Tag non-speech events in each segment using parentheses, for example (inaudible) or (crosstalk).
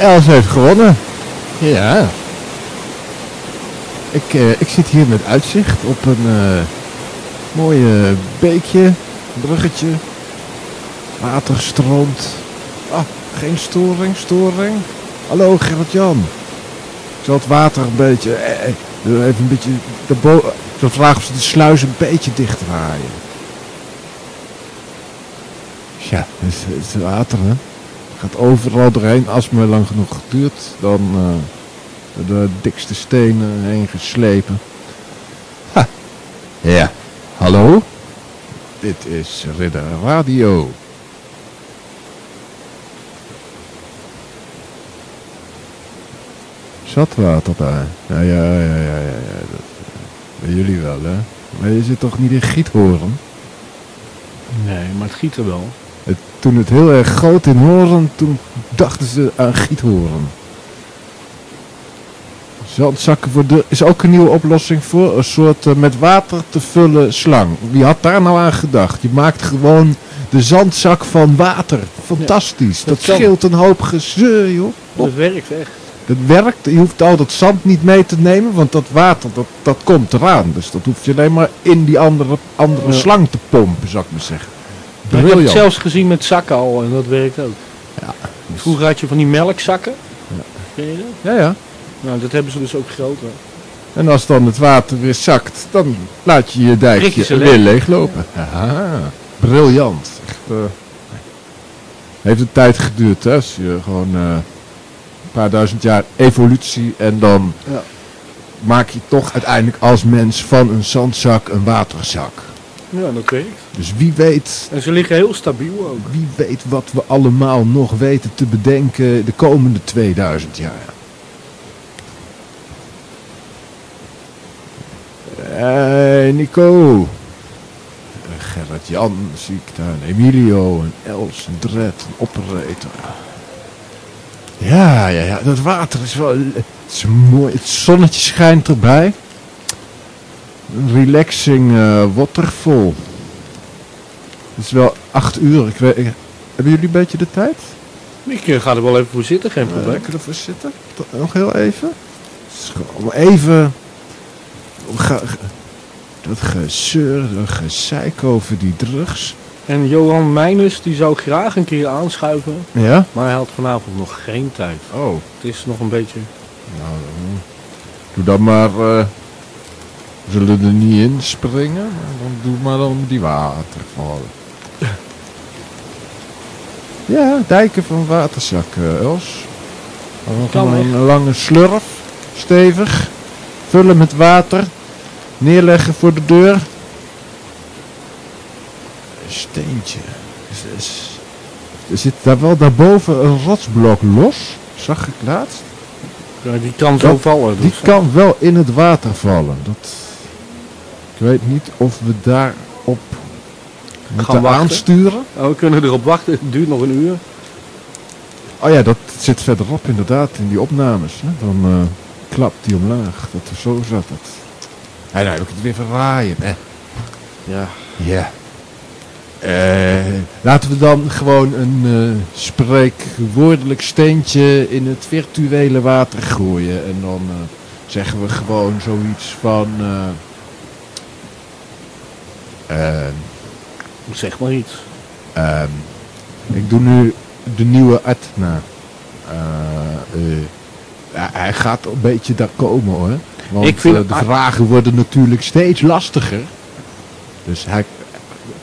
Els heeft gewonnen. Ja. Ik, eh, ik zit hier met uitzicht op een eh mooie beekje, bruggetje. Water stroomt. Ah, geen storing, storing. Hallo Gerrit-Jan. Ik zal het water een beetje, eh, eh, even een beetje, de ik zal vragen of ze de sluis een beetje dicht draaien. Ja, het het is water hè. Gaat overal doorheen. Als het maar lang genoeg duurt, dan eh, de dikste stenen heen geslepen. Ha. Ja, hallo? Dit is Ridder Radio. Zat water daar. Ja, ja, ja, ja, ja. ja. Dat, bij jullie wel, hè? Maar je zit toch niet in Giethoorn? Nee, maar het giet er wel. Toen het heel erg groot in Horen, toen dachten ze aan Giethoorn. Zandzakken voor de is ook een nieuwe oplossing voor. Een soort eh, met water te vullen slang. Wie had daar nou aan gedacht? Je maakt gewoon de zandzak van water. Fantastisch. dat dat scheelt een hoop gezeur, joh. Dat werkt echt. Het werkt. Je hoeft al dat zand niet mee te nemen, want dat water, dat, dat komt eraan. Dus dat hoef je alleen maar in die andere, andere Ja. slang te pompen, zou ik maar zeggen. Ik heb het zelfs gezien met zakken al en dat werkt ook. Ja. Vroeger had je van die melkzakken. Ken je dat? Ja, ja. Nou, dat hebben ze dus ook groter. En als dan het water weer zakt, dan laat je je dijkje weer leeg. leeglopen. Aha, briljant. Echt, eh, heeft een tijd geduurd, hè? Als je gewoon eh, een paar duizend jaar evolutie en dan Ja. maak je toch uiteindelijk als mens van een zandzak een waterzak. Ja, dat werkt. Dus wie weet, En ze liggen heel stabiel ook. wie weet wat we allemaal nog weten te bedenken de komende 2000 jaar. Hey Nico. Eh, Gerrit Jan zie ik daar. en Emilio en Els en Dred en Operator. Ja, ja, ja. Dat water is wel... Het is mooi. Het zonnetje schijnt erbij. Een relaxing eh, waterfall. Het is wel acht uur. Ik weet, ik- hebben jullie een beetje de tijd? Ik eh, ga er wel even voor zitten, geen probleem. lekker ervoor zitten. Nog heel even. Om even... dat gezeur, dat gezeik over die drugs. En Johan Meijners die zou graag een keer aanschuiven, Ja? maar hij had vanavond nog geen tijd. Oh. Het is nog een beetje... Nou, doe dan maar... eh, we zullen er niet in springen. Dan doe maar dan die waterval. Ja, dijken van waterzak, eh, Els. Kan een lange slurf, stevig. Vullen met water. Neerleggen voor de deur. Een steentje. Is- is- Er zit daar wel daarboven een rotsblok los. Zag ik laatst. Ja, die kan zo vallen. Die Dus. kan wel in het water vallen. Dat, ik weet niet of we daarop moeten wachten. aansturen. Oh, we kunnen erop wachten, het duurt nog een uur. Oh ja, dat zit verderop inderdaad in die opnames. Hè? Dan eh, klapt die omlaag. Dat, zo zat het. En nou heb ik het weer verraaien. Hè? Ja. Ja. Eh, laten we dan gewoon een eh, spreekwoordelijk steentje in het virtuele water gooien. En dan eh, zeggen we gewoon zoiets van... Zeg maar iets. Ehm, ik doe nu de nieuwe Atna. Eh, eh, hij gaat een beetje daar komen hoor. Want Ik vind- eh, de vragen worden natuurlijk steeds lastiger. Dus hij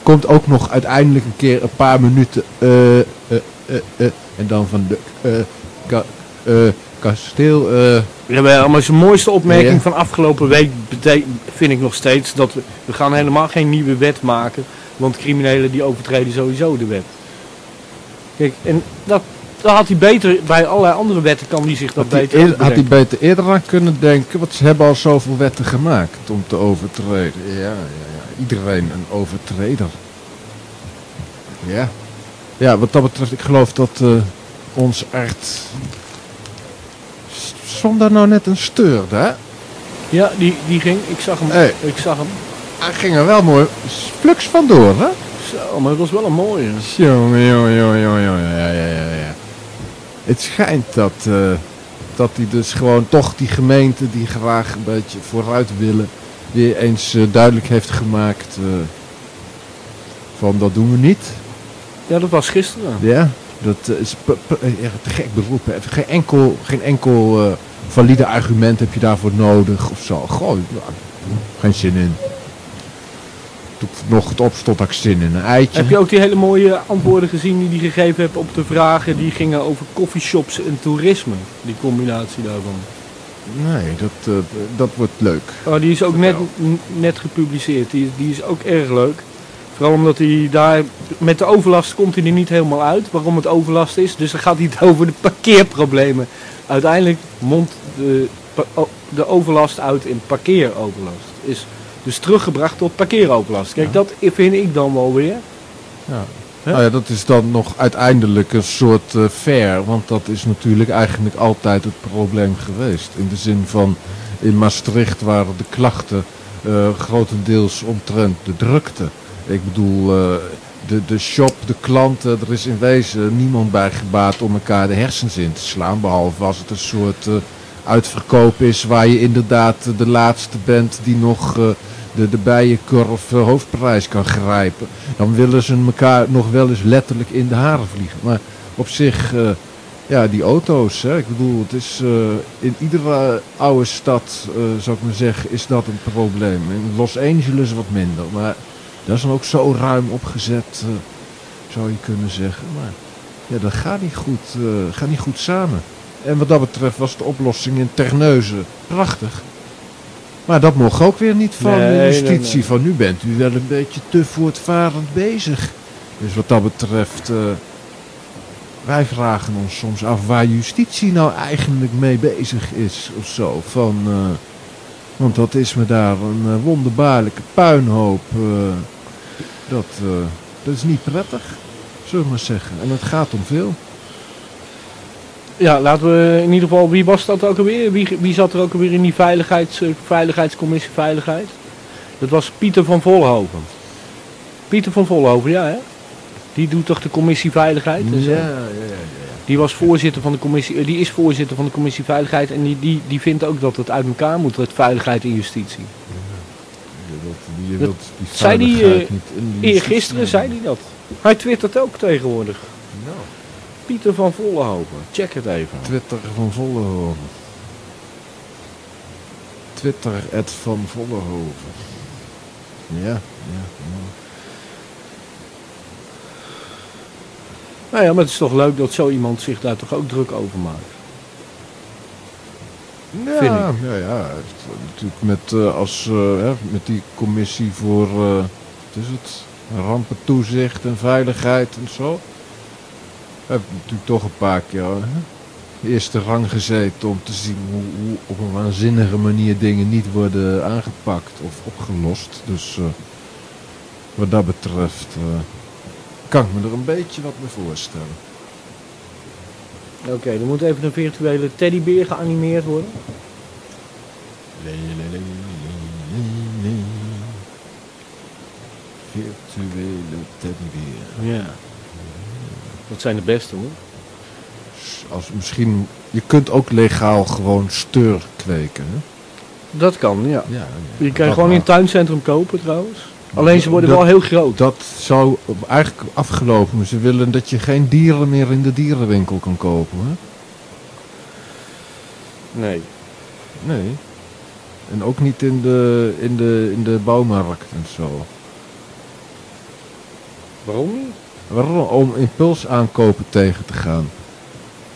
komt ook nog uiteindelijk een keer een paar minuten. en dan van de ka- kasteel. maar maar zijn mooiste opmerking Ja. van afgelopen week vind ik nog steeds dat we, we gaan helemaal geen nieuwe wet maken, want criminelen die overtreden sowieso de wet. Kijk, en dat, dat had hij beter, bij allerlei andere wetten kan hij zich dat had, hij beter ook had hij beter eerder aan kunnen denken, want ze hebben al zoveel wetten gemaakt om te overtreden. Ja, ja, ja. Iedereen een overtreder. Ja. Ja, wat dat betreft, ik geloof dat eh, ons echt... Stond daar nou net een steurde, hè? Ja, die, die ging, ik zag hem, Hey. ik zag hem. Hij ging er wel mooi fluks vandoor, hè? Zo, maar het was wel een mooie. Jongen, jongen, jongen, jongen, jongen. Ja, ja, ja, ja. het schijnt dat, eh, dat die dus gewoon toch die gemeente die graag een beetje vooruit willen, weer eens eh, duidelijk heeft gemaakt eh, van dat doen we niet. Ja, dat was gisteren. Ja, dat is echt te gek beroep. hè. Geen enkel, geen enkel valide argument heb je daarvoor nodig of zo. Ja, geen zin in. Toen ik nog het opstond, had ik zin in een eitje. Heb je ook die hele mooie antwoorden gezien die hij gegeven heeft op de vragen die gingen over coffeeshops en toerisme? Die combinatie daarvan. Nee, dat, eh, dat wordt leuk. Oh, die is ook net, net gepubliceerd. Die, die is ook erg leuk. Vooral omdat hij daar met de overlast komt hij er niet helemaal uit. Waarom het overlast is. Dus dan gaat hij het (laughs) over de parkeerproblemen. Uiteindelijk mondt de, de overlast uit in parkeeroverlast. Is dus teruggebracht tot parkeeroverlast. Kijk, Ja. dat vind ik dan wel weer. Ja. Nou ja, dat is dan nog uiteindelijk een soort eh fair, want dat is natuurlijk eigenlijk altijd het probleem geweest. In de zin van, in Maastricht waren de klachten eh, grotendeels omtrent de drukte. Ik bedoel, eh, de, de shop, de klanten, er is in wezen niemand bij gebaat om elkaar de hersens in te slaan. Behalve als het een soort uitverkoop is waar je inderdaad de laatste bent die nog... eh, de, de bijenkorf eh, hoofdprijs kan grijpen. Dan willen ze elkaar nog wel eens letterlijk in de haren vliegen. Maar op zich, eh, ja, die auto's, hè, ik bedoel, het is in iedere oude stad, zou ik maar zeggen, is dat een probleem. In Los Angeles wat minder, maar dat is dan ook zo ruim opgezet, zou je kunnen zeggen. Maar ja, dat gaat niet goed, gaat niet goed samen. En wat dat betreft was de oplossing in Terneuzen prachtig. Maar dat mocht ook weer niet van Nee, de nee, justitie. nee. Van nu bent u wel een beetje te voortvarend bezig. Dus wat dat betreft, eh, wij vragen ons soms af waar justitie nou eigenlijk mee bezig is of zo. Van, eh, want dat is me daar een eh, wonderbaarlijke puinhoop. dat, dat is niet prettig, zullen we maar zeggen. En het gaat om veel. Ja, laten we in ieder geval, wie was dat ook alweer? Wie, wie zat er ook alweer in die veiligheids, eh, veiligheidscommissie Veiligheid? Dat was Pieter van Vollenhoven. Pieter van Vollenhoven, ja hè? Die doet toch de commissie Veiligheid? zo? ja, ja, ja. Die was voorzitter van de commissie, eh, die is voorzitter van de commissie Veiligheid en die, die, die vindt ook dat het uit elkaar moet, het veiligheid en justitie. Je wilt, je Dat wilt die zei die, eh, niet in die Eergisteren zei hij dat. Hij twittert ook tegenwoordig. Nou, Pieter van Vollenhoven, check het even. Twitter van Vollenhoven. Twitter at van Vollenhoven. Ja, ja, ja. Nou ja, maar het is toch leuk dat zo iemand zich daar toch ook druk over maakt. Ja, Vind ja, ja. het- Natuurlijk met, eh, als, eh, hè, met die commissie voor eh, wat is het? rampentoezicht en veiligheid en zo. Heb natuurlijk toch een paar keer hè, eerste rang gezeten om te zien hoe, hoe op een waanzinnige manier dingen niet worden aangepakt of opgelost. Dus eh, wat dat betreft eh, kan ik me er een beetje wat bij voorstellen. Oké, er moet even een virtuele teddybeer geanimeerd worden. Virtuele teddybeer. Ja. Dat zijn de beste hoor. Als misschien, je kunt ook legaal gewoon steur kweken. Hè? Dat kan, ja. Ja, Die kan je gewoon in het tuincentrum kopen trouwens. Alleen ze worden Dat- wel heel groot. Dat zou eigenlijk afgelopen. Ze willen dat je geen dieren meer in de dierenwinkel kan kopen. Hè? Nee. Nee. En ook niet in de, in de, in de bouwmarkt en zo. Waarom niet? Waarom? Om impuls aankopen tegen te gaan.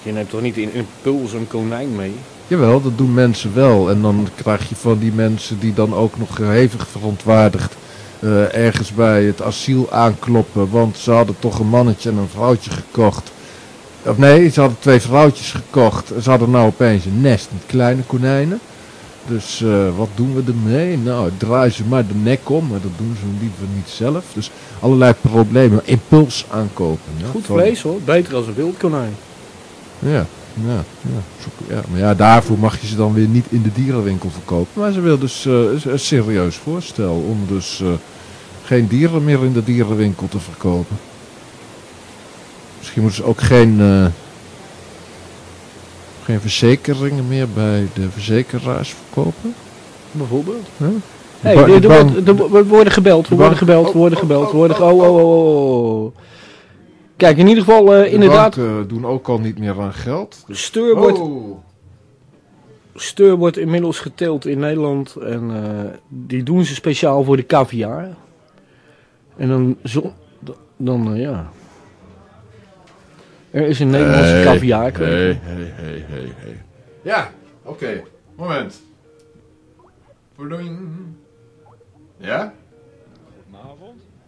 Je neemt toch niet in impuls een konijn mee? Jawel, dat doen mensen wel. En dan krijg je van die mensen die dan ook nog hevig verontwaardigd eh, ergens bij het asiel aankloppen. Want ze hadden toch een mannetje en een vrouwtje gekocht. Of nee, ze hadden twee vrouwtjes gekocht. Ze hadden nou opeens een nest met kleine konijnen. Dus eh, wat doen we ermee? Nou, draaien ze maar de nek om. Maar dat doen ze liever niet zelf. Dus allerlei problemen. Impuls aankopen. Ja, Goed van- vlees hoor, beter als een wild konijn. ja, ja, ja. Ja. Maar ja, daarvoor mag je ze dan weer niet in de dierenwinkel verkopen. Maar ze wil dus eh, een- serieus voorstel om dus eh, geen dieren meer in de dierenwinkel te verkopen. Misschien moeten ze ook geen, geen verzekeringen meer bij de verzekeraars verkopen. Bijvoorbeeld. Huh? Hey, er, er er wo- we worden gebeld, we de worden gebeld, we worden gebeld, we worden oh, oh, oh, oh. Kijk, in ieder geval, eh, De inderdaad, banken doen ook al niet meer aan geld. steur wordt, Oh. steur wordt inmiddels geteeld in Nederland en eh, die doen ze speciaal voor de caviar. En dan, zo, dan eh, ja. Er is een Nederlandse Hey, caviar. Hey, hey, hey, hey. Ja, oké. Moment. Verdoing. Ja?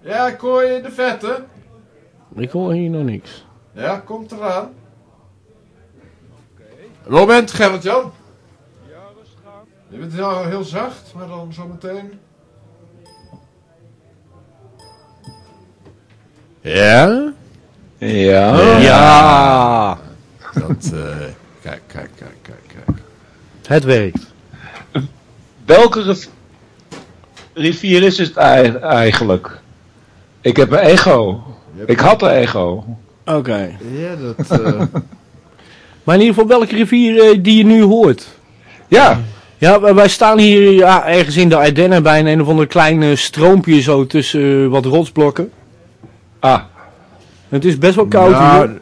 Ja, ik hoor je in de vette. Ik hoor hier nog niks. Ja, komt eraan. Moment, Gerrit-Jan. Ja, rustig aan. Je bent heel, heel zacht, maar dan zometeen. Ja? Ja. Ja, Dat, eh, kijk, kijk, kijk, kijk, kijk. het werkt. Welke riv- rivier is het ei- eigenlijk? Ik heb een ego. Ik had een ego. Oké. Ja, dat... (laughs) eh, Maar in ieder geval, welke rivier eh, die je nu hoort? Ja, Ja, wij- staan hier ja, ergens in de Ardennen bij een, een of ander klein eh, stroompje zo tussen wat rotsblokken. ah, Het is best wel koud nou, hier.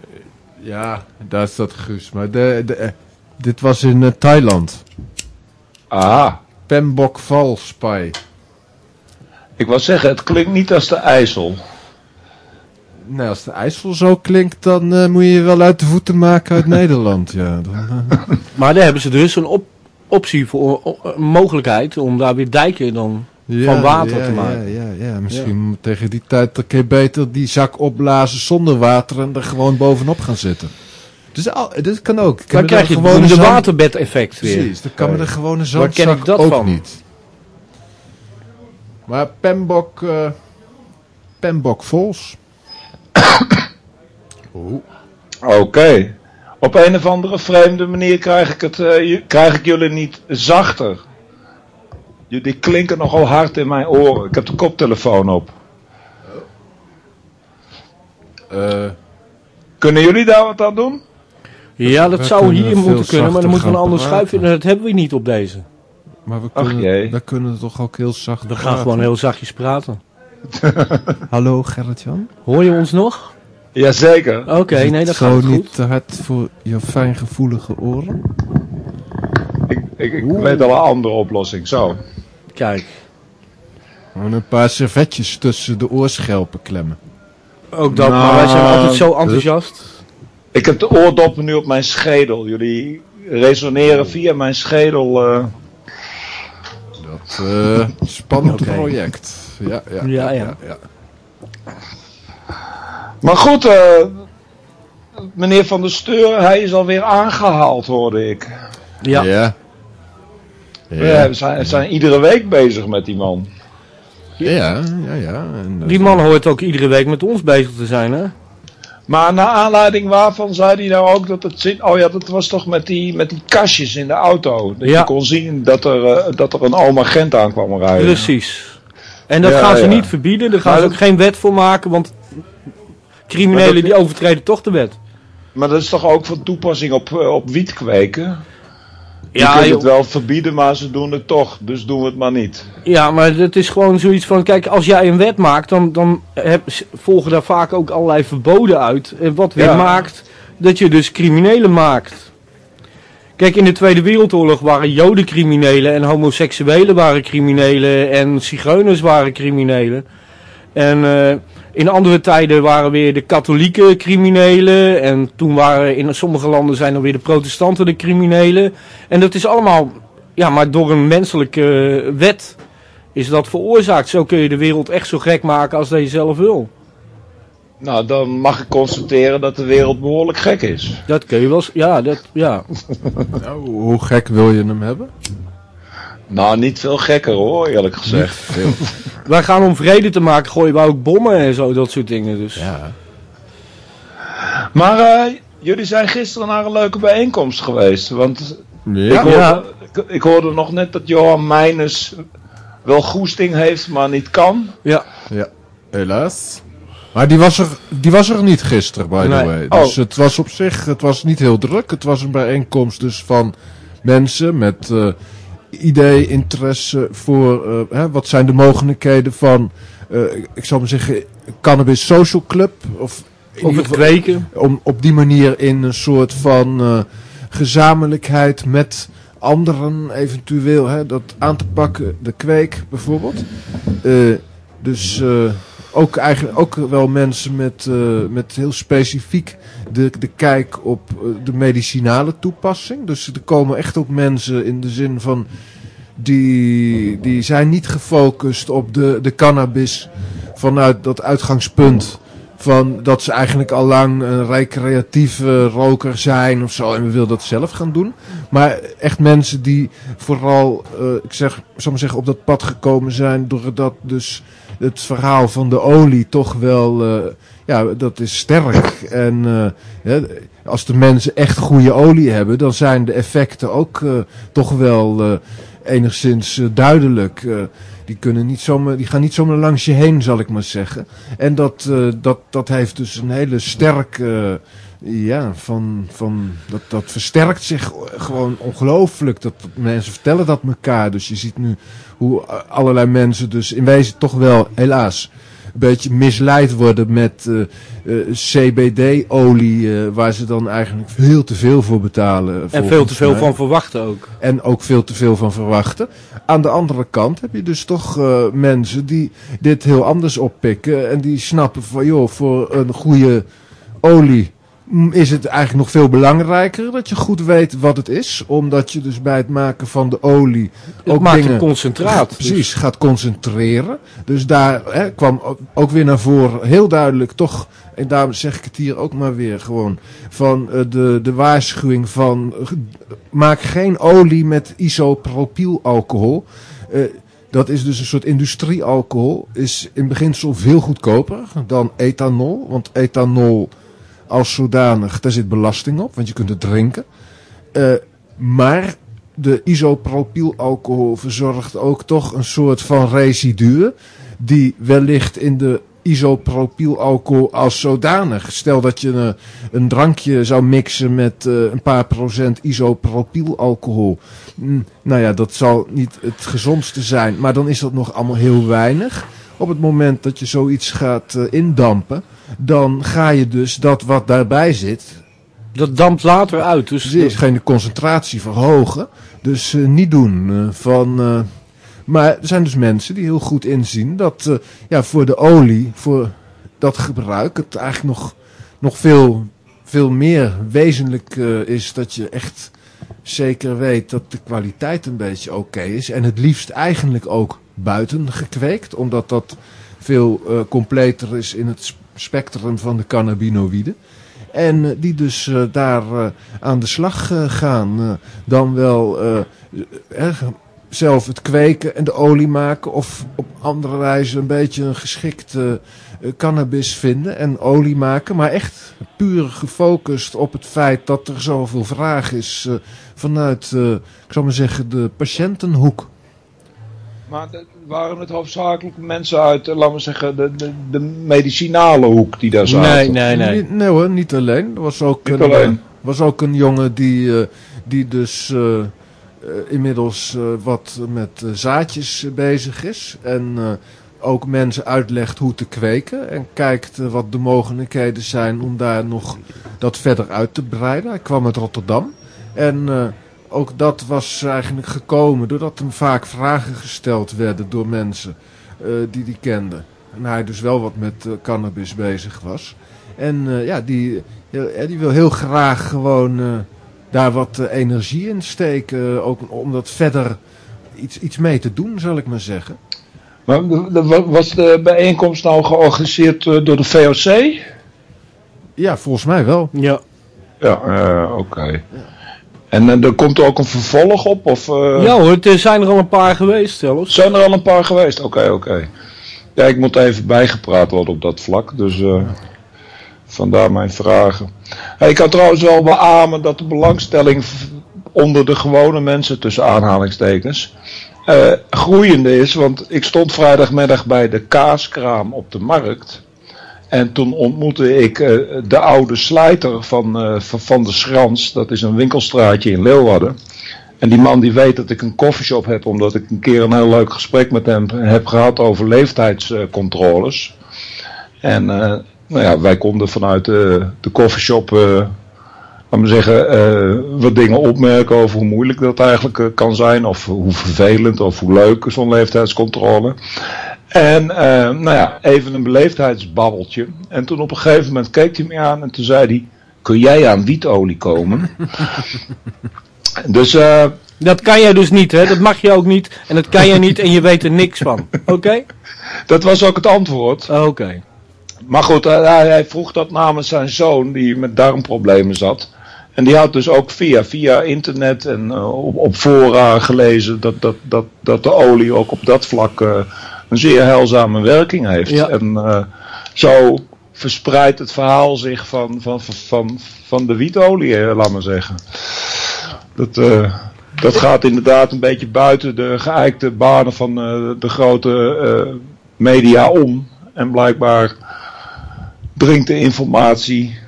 Ja, daar staat Guus. Maar de, de, eh, dit was in eh, Thailand. ah. Pembok Val Spai. Ik wou zeggen, het klinkt niet als de IJssel. Nou, als de IJssel zo klinkt, dan eh, moet je je wel uit de voeten maken uit (laughs) Nederland. Ja, dan, (laughs) Maar daar hebben ze dus een op optie voor, een mogelijkheid om daar weer dijken dan. Ja, Van water ja, te maken. Ja, ja, ja. misschien tegen die tijd kun je beter die zak opblazen zonder water en er gewoon bovenop gaan zitten. Dus al, dit kan ook. Dan krijg je het gewoon beroemde waterbed-effect weer. Precies, dan kan me er gewoon een Waar ken zandzak ik dat ook van? niet. Maar Pembok, eh Pembok Vols. Oké. Op een of andere vreemde manier krijg ik, het, eh, krijg ik jullie niet zachter. Jullie klinken nogal hard in mijn oren. Ik heb de koptelefoon op. Eh, Kunnen jullie daar wat aan doen? Ja, dat zou hier moeten kunnen, maar dan moeten we een ander schuifje en dat hebben we niet op deze. maar we kunnen, we kunnen toch ook heel zacht We gaan praten. gewoon heel zachtjes praten. (laughs) Hallo Gerrit-Jan? Hoor je ons nog? Jazeker. Oké, nee, dat zo gaat goed. niet te hard voor je fijngevoelige oren? Ik, ik, ik weet al een andere oplossing. Zo. Kijk, Gewoon een paar servetjes tussen de oorschelpen klemmen. ook dat, Nou, maar wij zijn altijd zo enthousiast. Ik heb de oordoppen nu op mijn schedel. Jullie resoneren via mijn schedel. eh. Dat eh spannend project. Ja, ja, Ja, ja. ja. Maar goed, eh, meneer Van der Steur, hij is alweer aangehaald, hoorde ik. Ja, Ja. Ja. we, zijn, zijn iedere week bezig met die man. Ja, ja, ja. En, eh, die man hoort ook iedere week met ons bezig te zijn, hè? Maar naar aanleiding waarvan zei hij nou ook dat het zin. Oh ja, dat was toch met die, met die kastjes in de auto. Dat Ja. je kon zien dat er, eh, dat er een oma Gent aan kwam rijden. Precies. En dat Ja, gaan ze ja. niet verbieden, daar gaan Maar ze dat- ook geen wet voor maken, want criminelen dat- die overtreden toch de wet. Maar dat is toch ook van toepassing op, eh, op wiet kweken? Je Ja, kunt joh. het wel verbieden, maar ze doen het toch. Dus doen we het maar niet. Ja, maar het is gewoon zoiets van, kijk, als jij een wet maakt, dan, dan heb, volgen daar vaak ook allerlei verboden uit. En wat weer Ja. maakt dat je dus criminelen maakt. Kijk, in de Tweede Wereldoorlog waren joden criminelen en homoseksuelen waren criminelen en zigeuners waren criminelen. En eh, in andere tijden waren weer de katholieken criminelen en toen waren in sommige landen zijn dan weer de protestanten de criminelen. En dat is allemaal ja, maar door een menselijke eh, wet is dat veroorzaakt. Zo kun je de wereld echt zo gek maken als dat je zelf wil. Nou, dan mag ik constateren dat de wereld behoorlijk gek is. Dat kun je wel... Ja, dat, ja. (laughs) nou, hoe gek wil je hem hebben? Nou, niet veel gekker hoor, eerlijk gezegd. Veel. (laughs) Wij gaan om vrede te maken, gooien we ook bommen en zo, dat soort dingen. Dus. Ja. Maar eh, jullie zijn gisteren naar een leuke bijeenkomst geweest. Want ik, Ja. hoorde, Ja. ik, ik hoorde nog net dat Johan Meijnes wel goesting heeft, maar niet kan. Ja. ja. Helaas. Maar die was er, die was er niet gisteren, by the Nee. way. Oh. Dus het was op zich, het was niet heel druk. Het was een bijeenkomst dus van mensen met eh, idee, interesse voor... eh, hè, wat zijn de mogelijkheden van, eh, ik zou maar zeggen, Cannabis Social Club? Of, Of het kweken. om op die manier in een soort van eh, gezamenlijkheid met anderen eventueel hè, dat aan te pakken, de kweek bijvoorbeeld. Dus ook eigenlijk ook wel mensen met, eh, met heel specifiek de, de kijk op eh, de medicinale toepassing. Dus er komen echt ook mensen in de zin van die, die zijn niet gefocust op de, de cannabis vanuit dat uitgangspunt van dat ze eigenlijk al lang een recreatieve roker zijn of zo en we willen dat zelf gaan doen. Maar echt mensen die vooral, eh, ik zeg, zal maar zeggen, op dat pad gekomen zijn doordat dus het verhaal van de olie toch wel, eh, ja, dat is sterk. En eh, als de mensen echt goede olie hebben, dan zijn de effecten ook eh, toch wel enigszins duidelijk. Die, kunnen niet zomaar, die gaan niet zomaar langs je heen, zal ik maar zeggen. En dat, dat, dat heeft dus een hele sterke. Ja, van, van, dat, dat versterkt zich gewoon ongelooflijk. Dat, mensen vertellen dat elkaar. Dus je ziet nu hoe allerlei mensen dus in wezen toch wel, helaas, een beetje misleid worden met eh, eh, CBD-olie, eh, waar ze dan eigenlijk veel te veel voor betalen. En veel te veel mij. van verwachten ook. En ook veel te veel van verwachten. Aan de andere kant heb je dus toch mensen die dit heel anders oppikken. En die snappen van, joh, voor een goede olie is het eigenlijk nog veel belangrijker dat je goed weet wat het is. Omdat je dus bij het maken van de olie Het ook maakt dingen... concentraat. (laughs) dus- Precies, gaat concentreren. Dus daar hè, kwam ook- weer naar voren heel duidelijk toch, en daarom zeg ik het hier ook maar weer gewoon, van eh, de, de waarschuwing van eh, maak geen olie met isopropylalcohol. Eh, dat is dus een soort industriealcohol, is in beginsel veel goedkoper dan ethanol. Want ethanol als zodanig, daar zit belasting op, want je kunt het drinken. Eh, maar de isopropylalcohol verzorgt ook toch een soort van residuen. Die wellicht in de isopropylalcohol als zodanig. Stel dat je een, een drankje zou mixen met eh, een paar procent isopropylalcohol. Mm, nou ja, dat zal niet het gezondste zijn. Maar dan is dat nog allemaal heel weinig. Op het moment dat je zoiets gaat eh, indampen. Dan ga je dus dat wat daarbij zit, Dat dampt later uit. Dus geen de concentratie verhogen. Dus eh, niet doen. eh, van, maar er zijn dus mensen die heel goed inzien dat ja, voor de olie, voor dat gebruik, het eigenlijk nog, nog veel, veel meer wezenlijk is dat je echt zeker weet dat de kwaliteit een beetje oké is. En het liefst eigenlijk ook buiten gekweekt, omdat dat veel eh, completer is in het sp- spectrum van de cannabinoïden. En eh, die dus eh, daar aan de slag gaan. dan wel zelf het kweken en de olie maken. Of op andere wijze een beetje een geschikt eh, cannabis vinden en olie maken. Maar echt puur gefocust op het feit dat er zoveel vraag is vanuit, ik zou maar zeggen, de patiëntenhoek. Maar dat waren het hoofdzakelijk mensen uit, eh, laten we zeggen, de, de, de medicinale hoek die daar zaten? nee, nee, nee. Niet- nee hoor, niet alleen. Er was ook, Niet een, alleen. eh, was ook een jongen die, eh, die dus eh, eh, inmiddels eh, wat met zaadjes bezig is. En eh, ook mensen uitlegt hoe te kweken. En kijkt wat de mogelijkheden zijn om daar nog dat verder uit te breiden. Hij kwam uit Rotterdam. En eh, ook dat was eigenlijk gekomen doordat hem vaak vragen gesteld werden door mensen eh, die die kenden. En hij dus wel wat met eh, cannabis bezig was. En eh, ja, die, heel- die wil heel graag gewoon eh, daar wat energie in steken. ook om dat verder iets, iets mee te doen, zal ik maar zeggen. Maar was de bijeenkomst nou georganiseerd door de VOC? Ja, volgens mij wel. Ja. Ja, eh, oké. En eh, er komt er ook een vervolg op? Of, eh, ja hoor, er zijn er al een paar geweest zelfs. Zijn er al een paar geweest? Oké, oké. Ja, ik moet even bijgepraat worden op dat vlak, dus eh, vandaar mijn vragen. Hey, ik kan trouwens wel beamen dat de belangstelling onder de gewone mensen, tussen aanhalingstekens, groeiende is. Want ik stond vrijdagmiddag bij de kaaskraam op de markt. En toen ontmoette ik eh, de oude slijter van, eh, van, van de Schrans. Dat is een winkelstraatje in Leeuwarden. En die man die weet dat ik een koffieshop heb, omdat ik een keer een heel leuk gesprek met hem heb gehad over leeftijdscontroles. En eh, nou ja, wij konden vanuit de, koffieshop, zeggen, wat dingen opmerken over hoe moeilijk dat eigenlijk kan zijn. Of hoe vervelend of hoe leuk zo'n leeftijdscontrole. En eh, nou ja, even een beleefdheidsbabbeltje. En toen op een gegeven moment keek hij me aan en toen zei hij, kun jij aan wietolie komen? (laughs) dus eh, Dat kan jij dus niet, hè? Dat mag je ook niet. En dat kan jij niet en je (laughs) weet er niks van. Oké? dat was ook het antwoord. Oké. Maar goed, hij, hij- vroeg dat namens zijn zoon die met darmproblemen zat. En die had dus ook via, via internet en eh, op, op fora gelezen dat, dat, dat, dat de olie ook op dat vlak eh, een zeer heilzame werking heeft. Ja. En eh, zo verspreidt het verhaal zich van, van, van, van, de wietolie, eh, laat maar zeggen. Dat, eh, dat gaat inderdaad een beetje buiten de geëikte banen van de grote media om. En blijkbaar dringt de informatie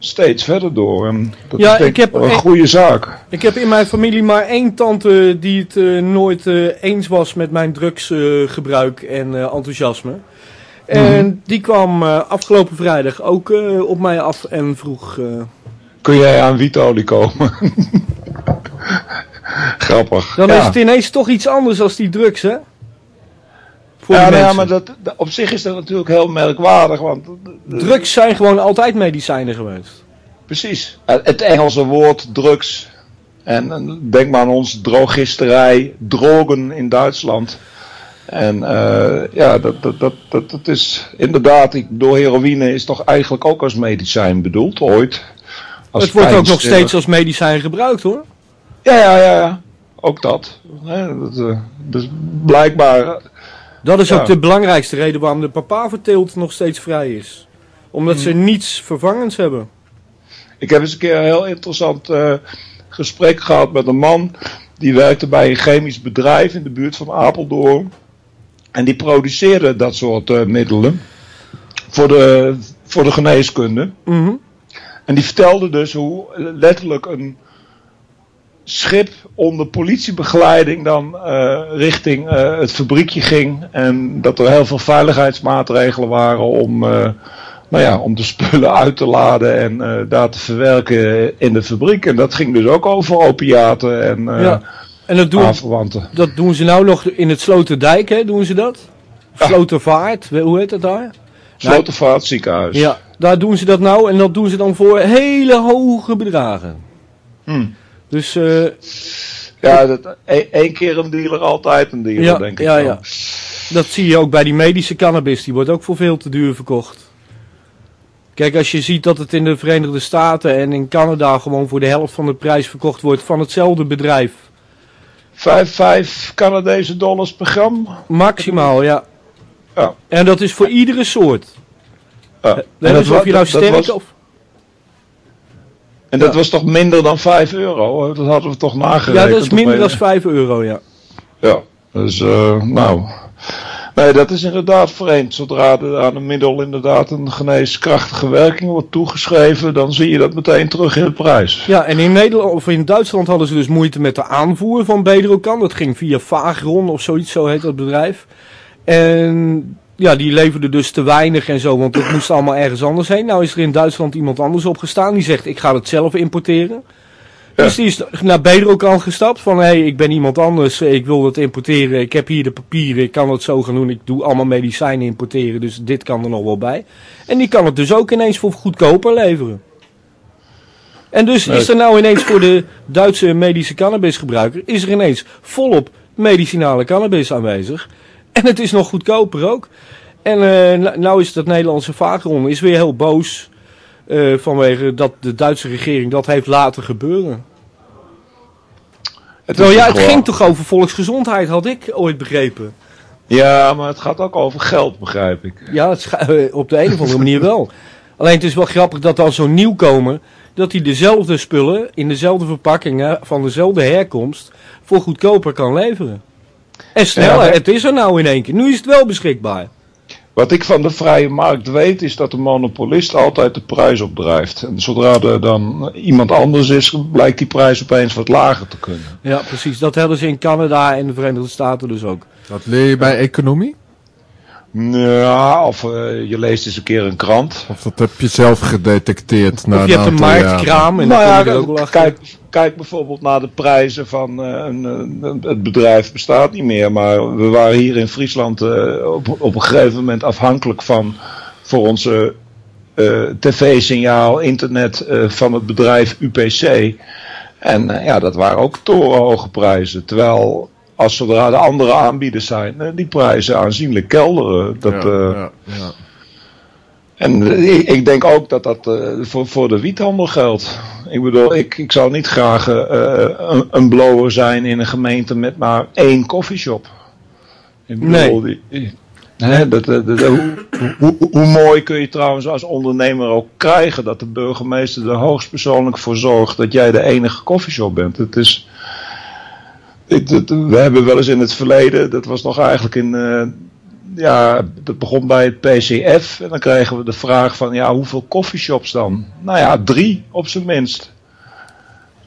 steeds verder door. En dat Ja, is ik heb een goede zaak. Ik heb in mijn familie maar één tante die het eh, nooit eh, eens was met mijn drugsgebruik en eh, enthousiasme. En die kwam afgelopen vrijdag ook op mij af en vroeg... Kun jij aan wietolie komen? (laughs) Grappig. dan ja. is het ineens toch iets anders dan die drugs, hè? Voor ja, die nou ja, maar dat, op zich is dat natuurlijk heel merkwaardig. Want Drugs zijn gewoon altijd medicijnen geweest. Precies. Het Engelse woord drugs. En denk maar aan onze drogisterij, drogen in Duitsland. En eh, ja, dat, dat, dat, dat, dat is inderdaad, ik, door heroïne is toch eigenlijk ook als medicijn bedoeld, ooit. Als het wordt ook nog steeds als medicijn gebruikt, hoor. Ja, ja, ja, ja. Ook dat. Hè, dat eh, dus blijkbaar. Dat is Ja. ook de belangrijkste reden waarom de papaverteelt nog steeds vrij is. Omdat ze Hmm. niets vervangends hebben. Ik heb eens een keer een heel interessant eh, gesprek gehad met een man. Die werkte bij een chemisch bedrijf in de buurt van Apeldoorn. En die produceerde dat soort eh, middelen voor de, voor de geneeskunde. Mhm. En die vertelde dus hoe letterlijk een schip onder politiebegeleiding dan eh, richting eh, het fabriekje ging. En dat er heel veel veiligheidsmaatregelen waren om, eh, nou ja, om de spullen uit te laden en daar te verwerken in de fabriek. En dat ging dus ook over opiaten en Ja. En dat doen, aanverwanten. dat doen ze nou nog in het Sloterdijk, hè? Doen ze dat? Ja. Slotervaart, hoe heet dat daar? Slotervaart ziekenhuis. Ja, daar doen ze dat nou en dat doen ze dan voor hele hoge bedragen. Hm. Dus eh, Ja, dat, e- één keer een dealer, altijd een dealer, Ja, denk ik. ja, dan. ja. dat zie je ook bij die medische cannabis. Die wordt ook voor veel te duur verkocht. Kijk, als je ziet dat het in de Verenigde Staten en in Canada gewoon voor de helft van de prijs verkocht wordt van hetzelfde bedrijf. Vijf, vijf Canadese dollars per gram. Maximaal, ja. Ja. En dat is voor iedere soort. Ja. Net En dat als of je nou sterk was- of... En dat was toch minder dan 5 euro? Dat hadden we toch nagerekend? Ja, dat is minder dan 5 euro, ja. Ja, dus eh, nou... Nee, dat is inderdaad vreemd. Zodra er aan een middel inderdaad een geneeskrachtige werking wordt toegeschreven, dan zie je dat meteen terug in de prijs. Ja, en in Nederland of in Duitsland hadden ze dus moeite met de aanvoer van Bedrocan. Dat ging via Vagron of zoiets, zo heet dat bedrijf. En ja, die leverde dus te weinig en zo, want het moest allemaal ergens anders heen. Nou is er in Duitsland iemand anders opgestaan die zegt, ik ga het zelf importeren. Ja. Dus die is naar Bedrocan gestapt van, hé, hey, ik ben iemand anders, ik wil dat importeren, ik heb hier de papieren, ik kan het zo gaan doen, ik doe allemaal medicijnen importeren, dus dit kan er nog wel bij. En die kan het dus ook ineens voor goedkoper leveren. En dus is er nou ineens voor de Duitse medische cannabisgebruiker, is er ineens volop medicinale cannabis aanwezig. (laughs) En het is nog goedkoper ook. En eh, nou- is dat Nederlandse Vagron is weer heel boos eh, vanwege dat de Duitse regering dat heeft laten gebeuren. Het Terwijl ja, het ging toch over volksgezondheid, had ik ooit begrepen. Ja, maar het gaat ook over geld, begrijp ik. Ja, het eh, op de een of andere manier wel. Alleen het is wel grappig dat dan zo'n nieuwkomer, dat hij dezelfde spullen in dezelfde verpakkingen van dezelfde herkomst voor goedkoper kan leveren. En sneller, Ja, het is er nou in één keer. Nu is het wel beschikbaar. Wat ik van de vrije markt weet, is dat de monopolist altijd de prijs opdrijft. En zodra er dan iemand anders is, blijkt die prijs opeens wat lager te kunnen. Ja, precies. Dat hadden ze in Canada en de Verenigde Staten dus ook. Dat leer je bij economie? Ja, of eh, je leest eens een keer een krant. Of dat heb je zelf gedetecteerd na of je hebt een marktkraam en nou ja, je ook kijk, kijk bijvoorbeeld naar de prijzen van eh, een, een- het bedrijf bestaat niet meer, maar we waren hier in Friesland eh, op, op een gegeven moment afhankelijk van voor onze eh, tv-signaal, internet eh, van het bedrijf UPC. En eh, ja, dat waren ook torenhoge prijzen. Terwijl als zodra de andere aanbieders zijn, eh, die prijzen aanzienlijk kelderen. Dat, Ja, eh, ja, ja. en eh, ik, ik denk ook dat dat eh, voor, voor de wiethandel geldt. Ik bedoel, ik, ik zou niet graag eh, een, een blower zijn in een gemeente met maar één koffieshop. Ik bedoel, die- die- hè, dat, dat- dat- hoe, hoe, hoe mooi kun je trouwens als ondernemer ook krijgen dat de burgemeester er hoogstpersoonlijk voor zorgt dat jij de enige koffieshop bent. Het is, ik- we hebben wel eens in het verleden, dat was nog eigenlijk in, eh, ja, dat begon bij het PCF. En dan kregen we de vraag van, ja, hoeveel coffeeshops dan? Nou ja, drie op zijn minst.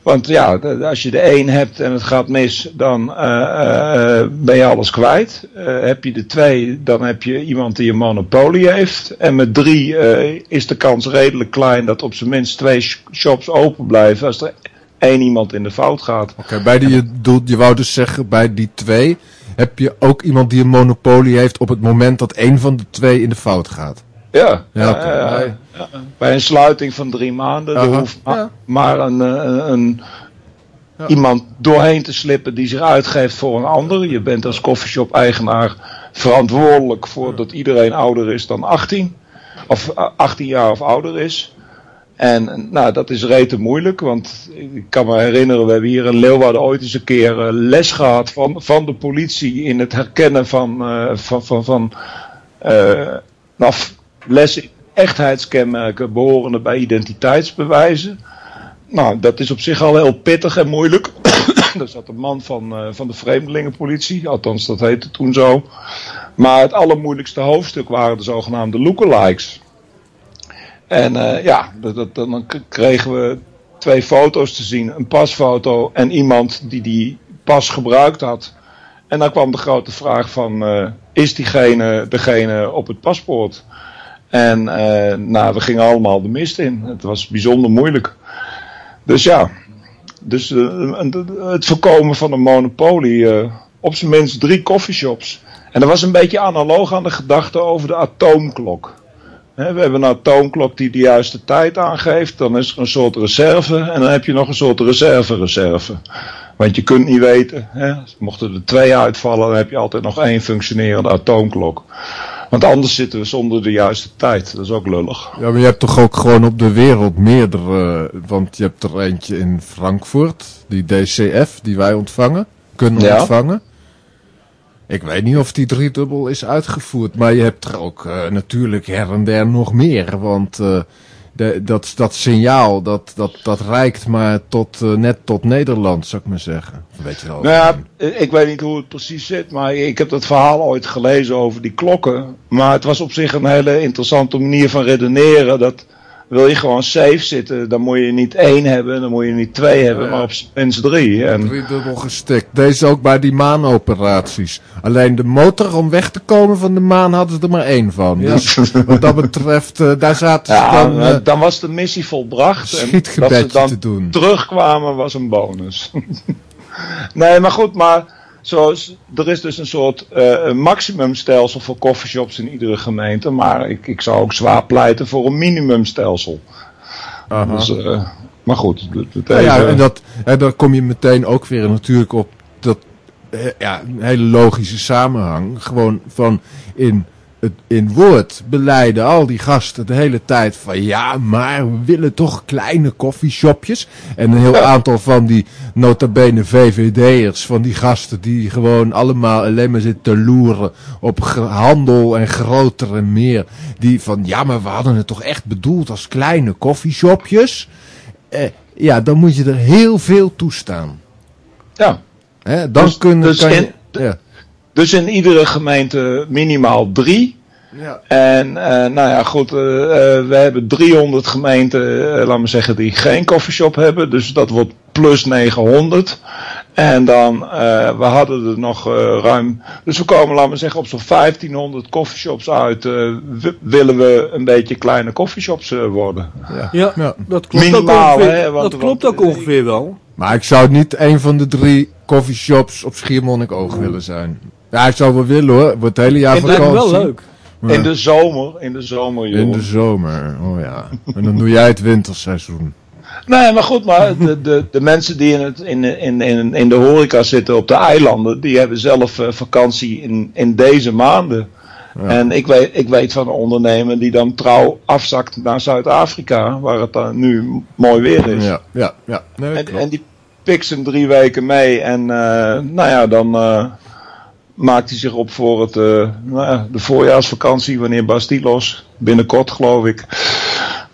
Want ja, als je de één hebt en het gaat mis, dan eh, eh, ben je alles kwijt. Heb je de twee, dan heb je iemand die een monopolie heeft. En met drie is de kans redelijk klein dat op zijn minst twee sh- shops open blijven als er één iemand in de fout gaat. Oké, bij die, je, bedoelt- je wou dus zeggen, bij die twee heb je ook iemand die een monopolie heeft op het moment dat één van de twee in de fout gaat. Ja, Ja, oké. ja, ja, ja. bij een sluiting van drie maanden. Er hoeft ma- ja. maar een, eh, een, Ja. iemand doorheen te slippen die zich uitgeeft voor een ander. Je bent als coffeeshop-eigenaar verantwoordelijk voor dat iedereen ouder is dan 18. Of eh, 18 jaar of ouder is. En nou, dat is rete moeilijk, want ik kan me herinneren, we hebben hier in Leeuwarden ooit eens een keer eh, les gehad van, van de politie in het herkennen van, eh, van, van, van eh, nou, les in echtheidskenmerken behorende bij identiteitsbewijzen. Nou, dat is op zich al heel pittig en moeilijk. (coughs) Daar zat een man van, van de vreemdelingenpolitie, althans dat heette toen zo. Maar het allermoeilijkste hoofdstuk waren de zogenaamde lookalikes. En eh, ja, dat, dan kregen we twee foto's te zien. Een pasfoto en iemand die die pas gebruikt had. En dan kwam de grote vraag van, eh, is diegene degene op het paspoort? En eh, nou, we gingen allemaal de mist in. Het was bijzonder moeilijk. Dus ja, dus, het voorkomen van een monopolie. op zijn minst drie coffeeshops. En dat was een beetje analoog aan de gedachte over de atoomklok. We hebben een atoomklok die de juiste tijd aangeeft. Dan is er een soort reserve. En dan heb je nog een soort reserve-reserve. Want je kunt niet weten. Hè, mochten er twee uitvallen, dan heb je altijd nog één functionerende atoomklok. Want anders zitten we zonder de juiste tijd. Dat is ook lullig. Ja, maar je hebt toch ook gewoon op de wereld meerdere, want je hebt er eentje in Frankfurt, die DCF, die wij ontvangen, kunnen Ja. ontvangen. Ik weet niet of die driedubbel is uitgevoerd, maar je hebt er ook eh, natuurlijk her en der nog meer, want eh, de, dat, dat signaal, dat, dat, dat reikt maar tot, eh, net tot Nederland, zou ik maar zeggen. Weet je wel. Nou ja, ik weet niet hoe het precies zit, maar ik heb dat verhaal ooit gelezen over die klokken. Maar het was op zich een hele interessante manier van redeneren. Dat wil je gewoon safe zitten, dan moet je niet één hebben, dan moet je niet twee hebben, ja. maar op minst drie. En, Driedubbel gestikt. Deze ook bij die maanoperaties. Alleen de motor om weg te komen van de maan hadden ze er maar één van. Ja. Dus wat dat betreft, eh, daar zaten ja, dan dan, eh, dan was de missie volbracht. En dat ze dan te doen. terugkwamen was een bonus. (laughs) nee, maar goed, maar zoals, er is dus een soort eh, maximumstelsel voor coffeeshops in iedere gemeente. Maar ik, ik zou ook zwaar pleiten voor een minimumstelsel. Dus, eh, maar goed, het, Nou ja, en, dat, en daar kom je meteen ook weer natuurlijk op dat eh, ja, een hele logische samenhang. Gewoon van in, het, in woord beleiden al die gasten de hele tijd van ja, maar we willen toch kleine koffieshopjes. En een heel aantal van die nota bene VVD'ers, van die gasten die gewoon allemaal alleen maar zitten te loeren op handel en groter en meer. Die van ja, maar we hadden het toch echt bedoeld als kleine koffieshopjes. Eh, ja, dan moet je er heel veel toestaan. ja. Dan Dus- kunnen, dus kan je, in- ja. Dus in iedere gemeente minimaal drie. Ja. En eh, nou ja, goed, eh, eh, we hebben 300 gemeenten, laat me zeggen, die geen coffeeshop hebben. Dus dat wordt plus 900. En dan, eh, we hadden er nog eh, ruim, dus we komen, laat me zeggen, op zo'n 1500 coffeeshops uit. eh, willen we een beetje kleine coffeeshops eh, worden. Ja, Ja. dat klopt Minimaal, ook ongeveer, hè, want- dat klopt want- ook ongeveer wel. Maar ik zou niet een van de drie coffeeshops op Schiermonnikoog willen zijn. Ja, ik zou wel willen hoor. Wordt het hele jaar Het lijkt me vakantie. wel leuk. Ja. In de zomer, in de zomer, joh. In de zomer, oh ja. En dan doe jij het winterseizoen. Nee, maar goed, maar de, de, de mensen die in, het, in, de- in, in, in de horeca zitten op de eilanden, die hebben zelf eh, vakantie in, in deze maanden. Ja. En ik weet, ik weet van een ondernemer die dan trouw afzakt naar Zuid-Afrika, waar het dan nu mooi weer is. Ja, ja, ja. Nee, en die pikt zijn drie weken mee en eh, nou ja, dan eh, maakt hij zich op voor het, eh, nou ja, de voorjaarsvakantie, wanneer Bastilos, binnenkort geloof ik.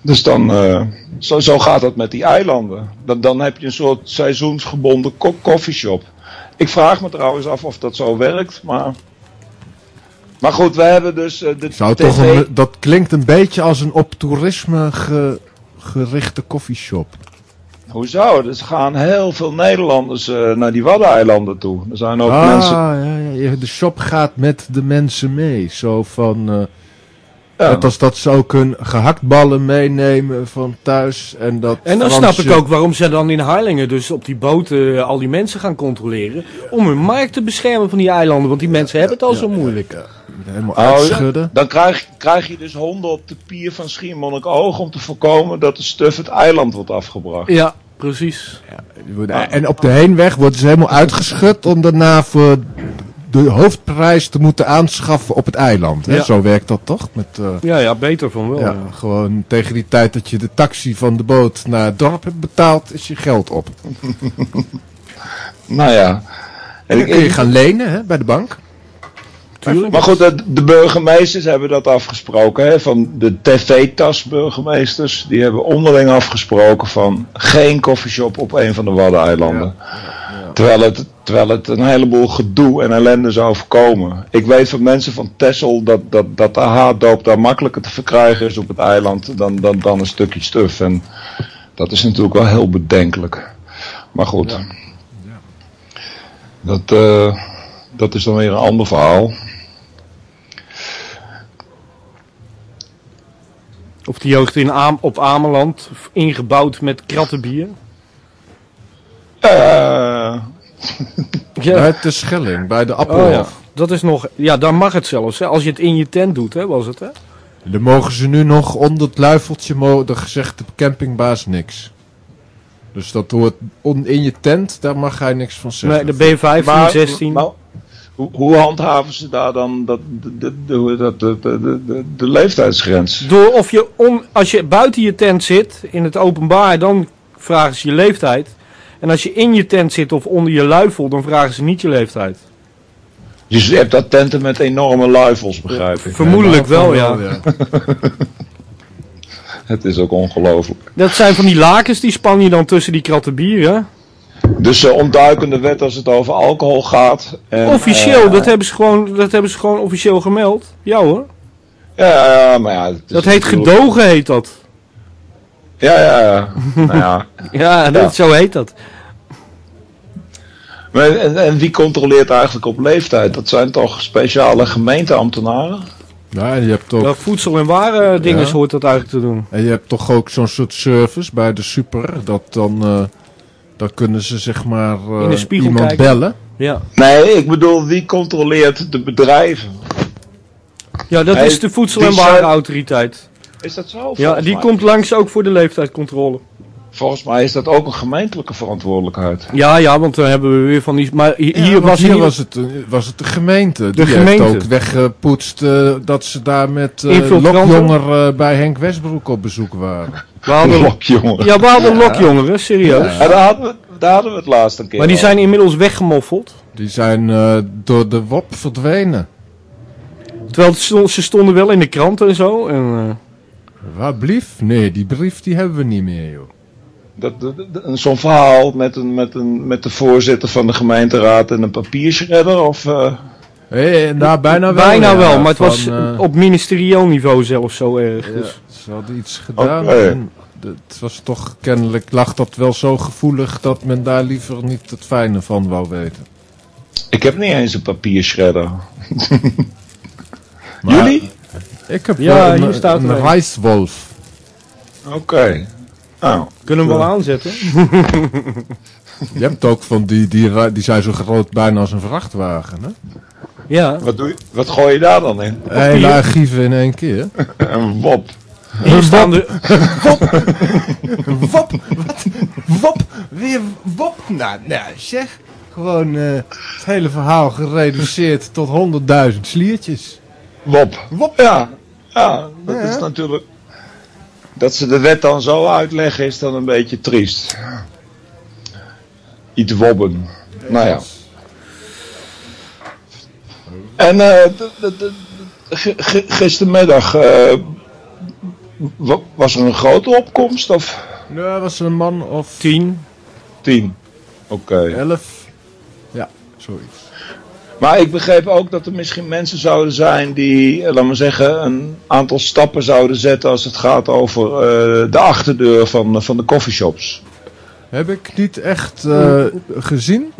Dus dan, eh, zo, zo gaat het met die eilanden. Dan, dan heb je een soort seizoensgebonden ko- coffeeshop. Ik vraag me trouwens af of dat zo werkt, maar... Maar goed, we hebben dus eh, de Zou tv... toch een, dat klinkt een beetje als een op toerisme ge- gerichte koffieshop. Hoezo? Dus gaan heel veel Nederlanders naar die Waddeneilanden toe. Er zijn ook ah, mensen... ja, ja, ja, de shop gaat met de mensen mee. Zo van, eh, Ja. net als dat ze ook hun gehaktballen meenemen van thuis. En, dat En dan Franse- snap ik ook waarom ze dan in Harlingen dus op die boten eh, al die mensen gaan controleren. Om hun markt te beschermen van die eilanden. Want die mensen hebben het al zo moeilijk. Helemaal Oh, uitschudden. Dan krijg, krijg je dus honden op de pier van Schiermonnikoog om te voorkomen dat de stuf het eiland wordt afgebracht. Ja, precies. Worden- En op de heenweg worden ze helemaal uitgeschud om daarna voor de hoofdprijs te moeten aanschaffen op het eiland. Hè? Ja. Zo werkt dat toch? Met, eh, Ja, ja, beter van wel. ja, ja. gewoon tegen die tijd dat je de taxi van de boot naar het dorp hebt betaald, is je geld op. (laughs) Nou ja. En dan kun je gaan lenen hè, bij de bank. Tuurlijk. maar goed, de, burgemeesters hebben dat afgesproken. Hè, van de tv-tas-burgemeesters. Die hebben onderling afgesproken van geen koffieshop op een van de Waddeneilanden. Terwijl, het, terwijl het een heleboel gedoe en ellende zou voorkomen. Ik weet van mensen van Texel dat, dat, dat de haatdoop daar makkelijker te verkrijgen is op het eiland dan, dan, dan een stukje stuf. En dat is natuurlijk wel heel bedenkelijk. Maar goed. Dat, eh, dat is dan weer een ander verhaal. Of die jeugd in Aam, op Ameland, ingebouwd met krattenbier. Eh, (laughs) Ja. Bij de Schelling, bij de Appelhof. Oh, ja. Dat is nog, ja, daar mag het zelfs. Hè? Als je het in je tent doet, hè, was het, hè? Dan mogen ze nu nog onder het luifeltje, de zegt de campingbaas niks. Dus dat hoort in je tent, daar mag hij niks van zeggen. Nee, de B5, maar, 16. Hoe, handhaven ze daar dan dat, de, de, de, de leeftijdsgrens? Door of je als je buiten je tent zit, in het openbaar, dan vragen ze je leeftijd. En als je in je tent zit of onder je luifel, dan vragen ze niet je leeftijd. Je hebt dat tenten met enorme luifels, begrijp ik. Vermoedelijk wel, ja. (laughs) Het is ook ongelooflijk. Dat zijn van die lakens, die span je dan tussen die kratten bier, hè? Dus uh, ontduikende wet als het over alcohol gaat. En, Officieel, eh, dat, hebben ze gewoon, dat hebben ze gewoon officieel gemeld. Ja hoor. Ja, ja, maar ja. Dat heet natuurlijk- gedogen, heet dat. Ja, ja, ja. nou ja. (laughs) Ja, dat, zo heet dat. Maar, en, en wie controleert eigenlijk op leeftijd? Dat zijn toch speciale gemeenteambtenaren? Ja, en je hebt ook Wel voedsel- en waren dingen Ja. hoort dat eigenlijk te doen. En je hebt toch ook zo'n soort service bij de super. Dat dan, eh, dan kunnen ze zeg maar eh, In de spiegel iemand kijken. bellen. Ja, Nee, ik bedoel, wie controleert de bedrijven? ja dat Hey, is de voedsel- en zijn- warenautoriteit. Is dat zo? Ja, Volgens die mij- komt langs ook voor de leeftijdscontrole. Volgens mij is dat ook een gemeentelijke verantwoordelijkheid. Ja, ja, want dan hebben we weer van die... Maar hi- Ja, hier was hier hier was het, eh, was het de gemeente. Die gemeente. heeft ook weggepoetst eh, dat ze daar met eh Infiltranten. lokjonger eh, bij Henk Westbroek op bezoek waren. We hadden, ja, we hadden lokjongeren, serieus. Ja. Ja, daar, hadden we, daar hadden we het laatst een keer Maar die zijn inmiddels weggemoffeld. Die zijn eh, door de WOP verdwenen. Terwijl ze stonden wel in de kranten en zo. En, Waar blief? Nee, die brief die hebben we niet meer, joh. Dat, dat- dat- Zo'n verhaal met, een, met, een, met de voorzitter van de gemeenteraad en een papiershredder? Of, eh, daar bijna wel. Bijna ja, wel, maar het van, was eh, op ministerieel niveau zelfs zo erg. ja, Dus. ze hadden iets gedaan. En Het was toch kennelijk, lag dat wel zo gevoelig dat men daar liever niet het fijne van wou weten. Ik heb niet eens een papiershredder. Maar Jullie? Ik heb Ja, wel een, hier staat een een. reiswolf. Oké. Nou, Kunnen we hem wel aanzetten? (laughs) Je hebt ook van die, die, die zijn zo groot bijna als een vrachtwagen. Hè? Ja. wat, doe je, wat gooi je daar dan in? Hele archieven in één keer. (laughs) Een wop. Hier staan de, (laughs) Wop, wat? Wop, weer wop. Nou, nou zeg. Gewoon eh, het hele verhaal gereduceerd tot 100.000 sliertjes. Wop. Wop. Ja. Ja, dat Ja. is natuurlijk... Dat ze de wet dan zo uitleggen is dan een beetje triest. Iets wobben. Nou ja. En eh, gistermiddag eh, wa- was er een grote opkomst of Nou, was er een man of tien. tien? Oké. elf. Ja, zoiets. Maar ik begreep ook dat er misschien mensen zouden zijn die, eh, laat maar zeggen, een aantal stappen zouden zetten als het gaat over eh, de achterdeur van, van de coffeeshops. Heb ik niet echt eh, gezien.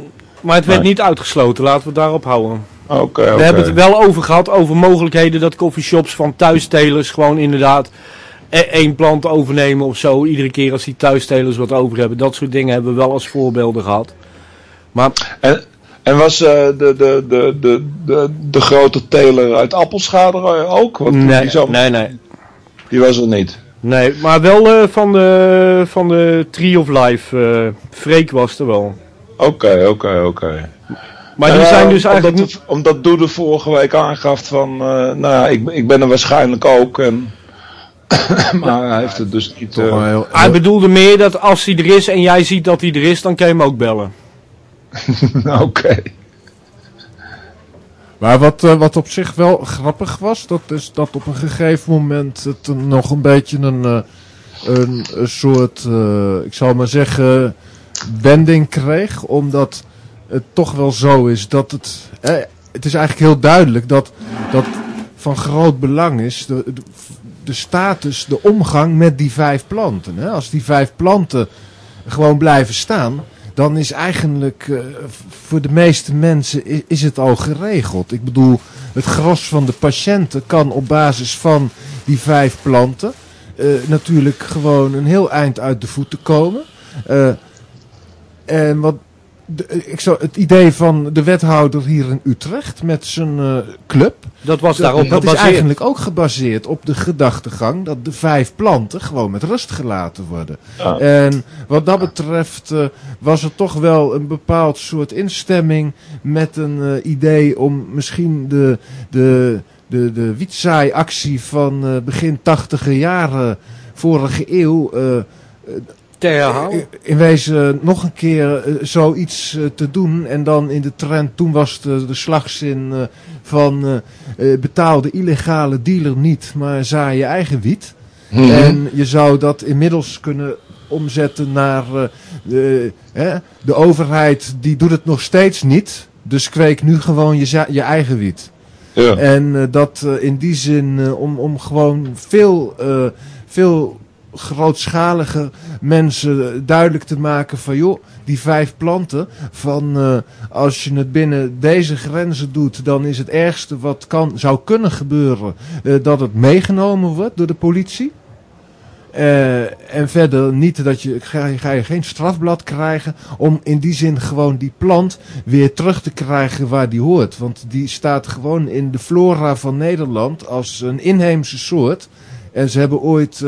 Maar het werd Nee. niet uitgesloten, laten we het daarop houden. We hebben het wel over gehad, over mogelijkheden dat coffeeshops van thuistelers gewoon inderdaad e- één plant overnemen of zo. Iedere keer als die thuistelers wat over hebben. Dat soort dingen hebben we wel als voorbeelden gehad. Maar En, en was eh, de, de, de, de, de, de grote teler uit Appelschade er ook? Want die- nee, die, zou- nee, nee. die was er niet. Nee, maar wel eh, van, de, van de Tree of Life. eh Freek was er wel. Oké, oké, oké. Maar die Eh, zijn dus eigenlijk omdat, niet... omdat Doede vorige week aangaf van, eh, nou ja, ik, ik ben er waarschijnlijk ook. En, (coughs) maar hij heeft het dus niet... Toch eh, wel heel, Hij bedoelde meer dat als hij er is en jij ziet dat hij er is, dan kan je hem ook bellen. (laughs) Oké. Maar wat, eh, wat op zich wel grappig was, dat is dat op een gegeven moment het nog een beetje een, eh, een, een soort, eh, ik zal maar zeggen, wending kreeg. Omdat het toch wel zo is dat het, het is eigenlijk heel duidelijk dat, dat van groot belang is de, de, de status, de omgang met die vijf planten. Hè? Als die vijf planten gewoon blijven staan, dan is eigenlijk eh, voor de meeste mensen is, het al geregeld. Ik bedoel, het gros van de patiënten kan op basis van die vijf planten eh, natuurlijk gewoon een heel eind uit de voeten komen. Eh, en wat de, ik zou, het idee van de wethouder hier in Utrecht met zijn eh, club, Dat was dat, daarop dat is gebaseerd. eigenlijk ook gebaseerd op de gedachtegang dat de vijf planten gewoon met rust gelaten worden. Ja. En wat dat betreft eh, was er toch wel een bepaald soort instemming met een eh, idee om misschien de, de, de, de wietzaaiactie van eh, begin tachtiger jaren vorige eeuw eh, Te herhalen. in wezen nog een keer eh, zoiets eh, te doen. En dan in de trend, toen was de, de slagzin eh, van eh, eh, betaal de illegale dealer niet, maar zaai je eigen wiet. Mhm. En je zou dat inmiddels kunnen omzetten naar eh, de, hè, de overheid, die doet het nog steeds niet. Dus kweek nu gewoon je, je eigen wiet. ja. En eh, dat eh, in die zin eh, om, om gewoon veel, eh, veel grootschalige mensen eh, duidelijk te maken van joh, die vijf planten van eh, als je het binnen deze grenzen doet, dan is het ergste wat kan, zou kunnen gebeuren eh, dat het meegenomen wordt door de politie. En verder niet dat je ga, je geen strafblad krijgen om in die zin gewoon die plant weer terug te krijgen waar die hoort. Want die staat gewoon in de flora van Nederland als een inheemse soort. En ze hebben ooit,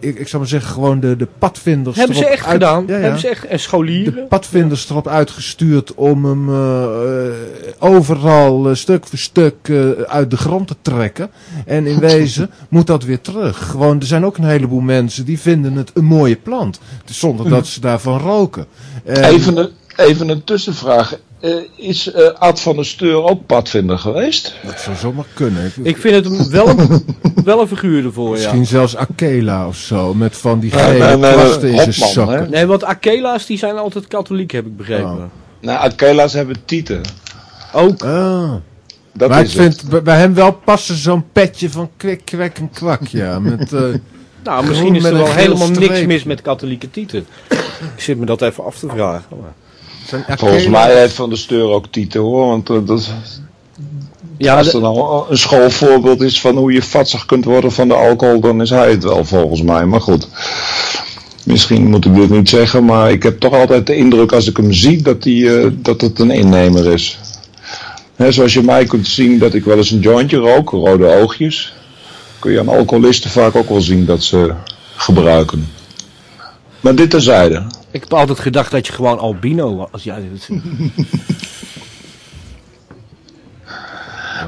ik, ik zou maar zeggen, gewoon de, de padvinders Hebben ze erop echt uit- gedaan? Ja, ja. Hebben ze echt, en De scholieren? padvinders erop uitgestuurd om hem eh, eh, overal eh, stuk voor stuk eh, uit de grond te trekken. En in (laughs) wezen moet dat weer terug. Gewoon, er zijn ook een heleboel mensen die vinden het een mooie plant. Zonder dat ze daarvan roken. En- Even, een, even een tussenvraag. Eh, is eh, Ad van der Steur ook padvinder geweest? Dat zou zomaar kunnen. Ik- Ik vind het wel een, (laughs) wel een figuur ervoor, ja. Misschien zelfs Akela of zo. Met van die Nee, gele nee, nee, in zijn hè? zakken. Nee, want Akela's die zijn altijd katholiek, heb ik begrepen. Oh. Nou, Akela's hebben tieten. Ook. Ah, Dat maar ik vind het. bij- hem wel passen zo'n petje van kwik, kwek en kwak, ja. Met, eh, Nou, misschien is er wel helemaal niks mis met katholieke tieten. Ik zit me dat even af te vragen. maar- zijn Volgens mij heeft Van der Steur ook titel hoor. Want eh, dat, Ja, als de- er nou een schoolvoorbeeld is van hoe je vatsig kunt worden van de alcohol, dan is hij het wel volgens mij. Maar goed, misschien moet ik dit niet zeggen, maar ik heb toch altijd de indruk als ik hem zie dat, hij, eh, dat het een innemer is. Hè, zoals je mij kunt zien dat ik wel eens een jointje rook, rode oogjes. Kun je aan alcoholisten vaak ook wel zien dat ze gebruiken. Maar dit terzijde. ik heb altijd gedacht dat je gewoon albino was. Als jij dit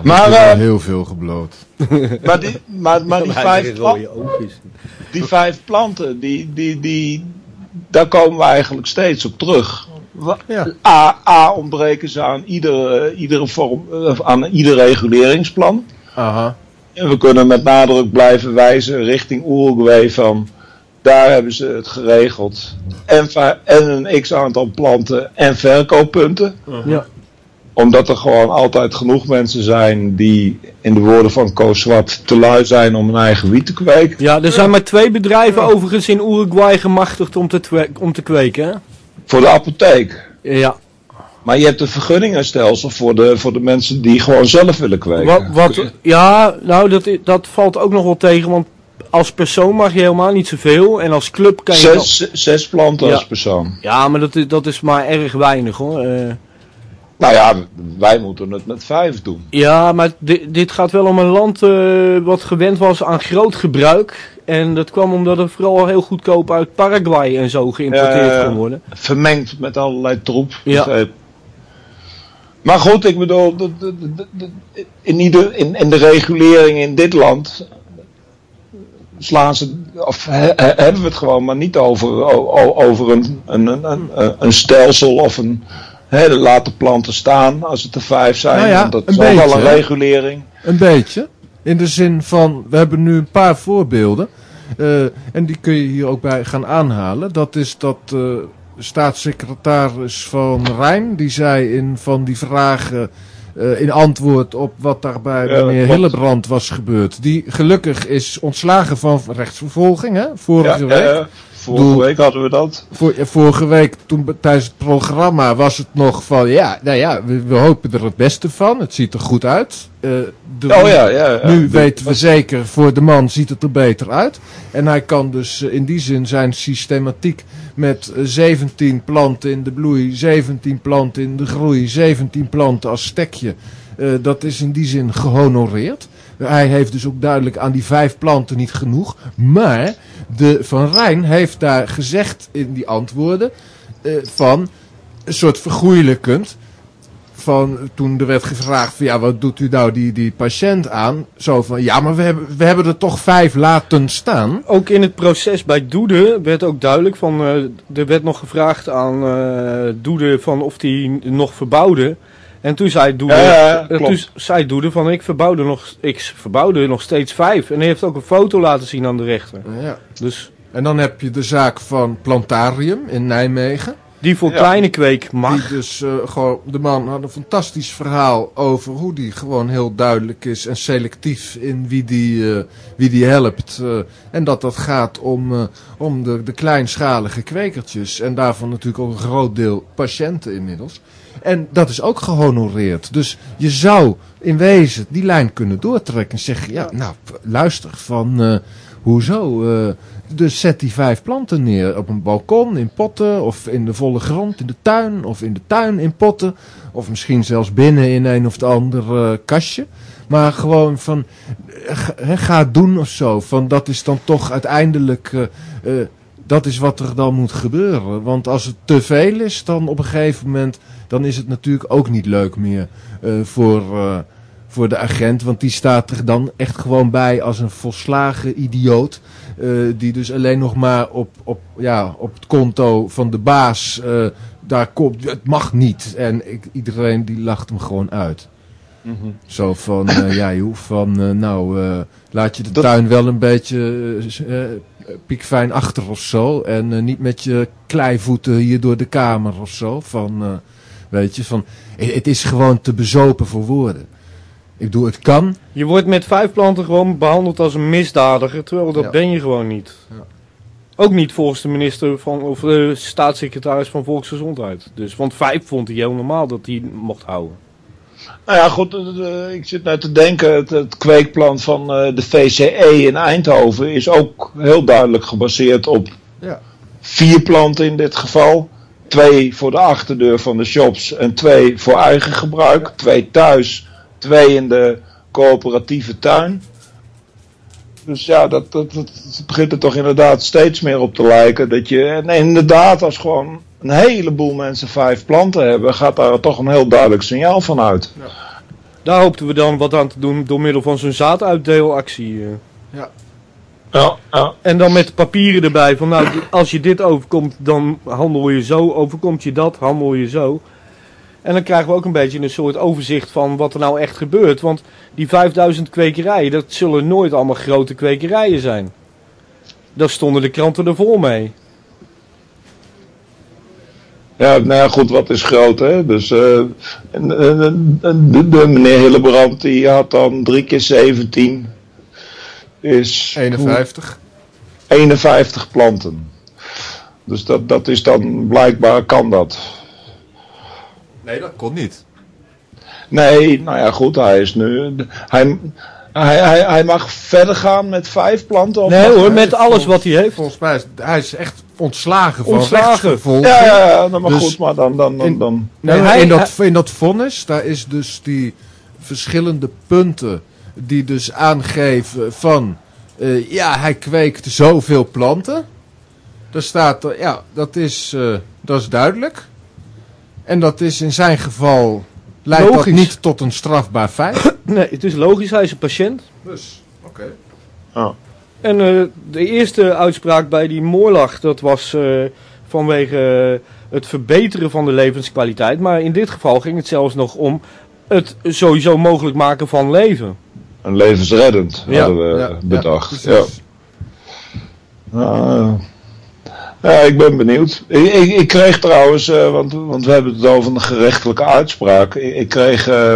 Maar, Ik heb wel eh, heel veel gebloot. (laughs) maar die, maar, maar die vijf, oogjes. die vijf planten, die, die, die, daar komen we eigenlijk steeds op terug. Ja. A, A ontbreken ze aan iedere, iedere vorm, eh, aan ieder reguleringsplan. Aha. En we kunnen met nadruk blijven wijzen richting Uruguay van daar hebben ze het geregeld. En, en een x aantal planten en verkooppunten. Ja. Omdat er gewoon altijd genoeg mensen zijn die, in de woorden van Koos Zwart, te lui zijn om hun eigen wiet te kweken. ja, er zijn maar twee bedrijven overigens in Uruguay gemachtigd om te, om te kweken. Hè? Voor de apotheek. Ja. Maar je hebt een vergunningenstelsel voor de, voor de mensen die gewoon zelf willen kweken. Wat, wat, ja, nou, dat, dat valt ook nog wel tegen, want als persoon mag je helemaal niet zoveel. En als club kan je... wel- Zes, zes planten Ja. als persoon. Ja, maar dat, is- dat is maar erg weinig hoor. Eh, Nou ja, wij moeten het met vijf doen. ja, maar di- dit gaat wel om een land eh, wat gewend was aan groot gebruik. En dat kwam omdat het vooral heel goedkoop uit Paraguay en zo geïmporteerd ja. kon worden. Vermengd met allerlei troep. Ja. Dus, eh, Maar goed, ik bedoel, in, ieder, in, in de regulering in dit land slaan ze, of he- he- hebben we het gewoon maar niet over, o- over een, een, een, een, stelsel of een, hè, laat de planten staan als het er vijf zijn. Nou ja, dat is ook wel beetje, een regulering. Een beetje. In de zin van, we hebben nu een paar voorbeelden. eh, en die kun je hier ook bij gaan aanhalen. Dat is dat eh, staatssecretaris van Rijn, die zei in van die vragen eh, in antwoord op wat daar bij Ja, meneer. Hillebrand was gebeurd. Die gelukkig is ontslagen van rechtsvervolging, hè, vorige Ja, week. eh, vorige Doe- week hadden we dat. Voor, ja, vorige week, toen, tijdens het programma, was het nog van... Ja, nou ja, we, we hopen er het beste van. Het ziet er goed uit. Eh, de- Oh ja, ja. ja. nu weten we zeker, voor de man ziet het er beter uit. En hij kan dus eh, in die zin zijn systematiek met eh, 17 planten in de bloei, 17 planten in de groei, 17 planten als stekje. eh, dat is in die zin gehonoreerd. Hij heeft dus ook duidelijk aan die vijf planten niet genoeg. Maar de Van Rijn heeft daar gezegd in die antwoorden eh, van een soort vergoeilijkend. Van toen er werd gevraagd van ja, wat doet u nou die, die patiënt aan? Zo van ja, maar we hebben, we hebben er toch vijf laten staan. Ook in het proces bij Doede werd ook duidelijk van, eh, er werd nog gevraagd aan eh Doede van of hij nog verbouwde. En toen zei Doede, Ja, ja, ja, eh, toen zei Doede van ik verbouwde, nog, ik verbouwde nog steeds vijf. En hij heeft ook een foto laten zien aan de rechter. Ja. Dus En dan heb je de zaak van Plantarium in Nijmegen. Die voor Ja. kleine kweek mag. Die dus eh, gewoon, de man had een fantastisch verhaal over hoe die gewoon heel duidelijk is en selectief in wie die, eh, wie die helpt. eh, en dat dat gaat om, eh, om de, de kleinschalige kwekertjes. En daarvan natuurlijk ook een groot deel patiënten inmiddels. En dat is ook gehonoreerd. Dus je zou in wezen die lijn kunnen doortrekken en zeggen: ja, nou, luister van. Hoezo? eh, dus zet die vijf planten neer op een balkon, in potten, of in de volle grond, in de tuin, of in de tuin in potten. Of misschien zelfs binnen in een of het ander eh, kastje. Maar gewoon van, eh, ga, doen of zo. Van dat is dan toch uiteindelijk, dat is wat er dan moet gebeuren. Want als het te veel is, dan op een gegeven moment, dan is het natuurlijk ook niet leuk meer voor... voor de agent. Want die staat er dan echt gewoon bij als een volslagen idioot. eh, die dus alleen nog maar op, op, ja, op het konto van de baas eh, daar komt. Het mag niet. En ik, iedereen die lacht hem gewoon uit. Zo van, eh, ja joh, van nou laat je de Dat- tuin wel een beetje piekfijn achter of zo. En niet met je kleivoeten hier door de kamer of zo. Van, weet je, van, het is gewoon te bezopen voor woorden. Ik bedoel, het kan. Je wordt met vijf planten gewoon behandeld als een misdadiger, terwijl dat Ja. ben je gewoon niet. Ja. Ook niet volgens de minister van, of de staatssecretaris van Volksgezondheid. Dus, want vijf vond hij heel normaal dat hij mocht houden. Nou ja, goed, ik zit nou te denken, het, het kweekplan van eh, de VCE in Eindhoven is ook heel duidelijk gebaseerd op Ja. vier planten in dit geval. Twee voor de achterdeur van de shops en twee voor eigen gebruik. Twee thuis, twee in de coöperatieve tuin. Dus ja, dat, dat, begint er toch inderdaad steeds meer op te lijken. Dat je, en inderdaad, als gewoon een heleboel mensen vijf planten hebben, gaat daar toch een heel duidelijk signaal van uit. Daar hoopten we dan wat aan te doen door middel van zo'n zaaduitdeelactie. eh. Ja, ja. En dan met papieren erbij van nou, als je dit overkomt, dan handel je zo. Overkomt je dat, handel je zo. En dan krijgen we ook een beetje een soort overzicht van wat er nou echt gebeurt. Want die 5000 kwekerijen, dat zullen nooit allemaal grote kwekerijen zijn. Daar stonden de kranten er vol mee. Ja, nou ja, goed, wat is groot, hè? Dus eh, en, en- en de, de meneer Hillebrand, die had dan 3 keer 17, is 51. 51 planten. Dus dat, dat is dan, blijkbaar kan dat. Nee, dat kon niet. Nee, nou ja, goed, hij is nu, hij, hij, hij, hij mag verder gaan met vijf planten. Of Nee hoor, met alles wat hij heeft. Volgens mij is hij is echt ontslagen van Ontslagen. Ja, ja, ja, nou, maar Dus goed, maar dan, dan, dan, in- dan. Nee, Nee, maar hij- in, dat, in dat vonnis, daar is dus die verschillende punten die dus aangeven van... eh, ja, hij kweekt zoveel planten. Daar staat, ja, dat is, eh, dat is duidelijk. En dat is in zijn geval... Leidt Logisch. dat niet tot een strafbaar feit. (clears throat) Nee, het is logisch, hij is een patiënt. Dus, oké. En eh, de eerste uitspraak bij die moorlag, dat was eh, vanwege het verbeteren van de levenskwaliteit. Maar in dit geval ging het zelfs nog om het sowieso mogelijk maken van leven. Een levensreddend, Ja, hadden we Ja, bedacht. ja, Ja. Ah, ja, ik ben benieuwd. Ik, ik, kreeg trouwens, eh, want, want we hebben het over een gerechtelijke uitspraak. Ik, kreeg eh,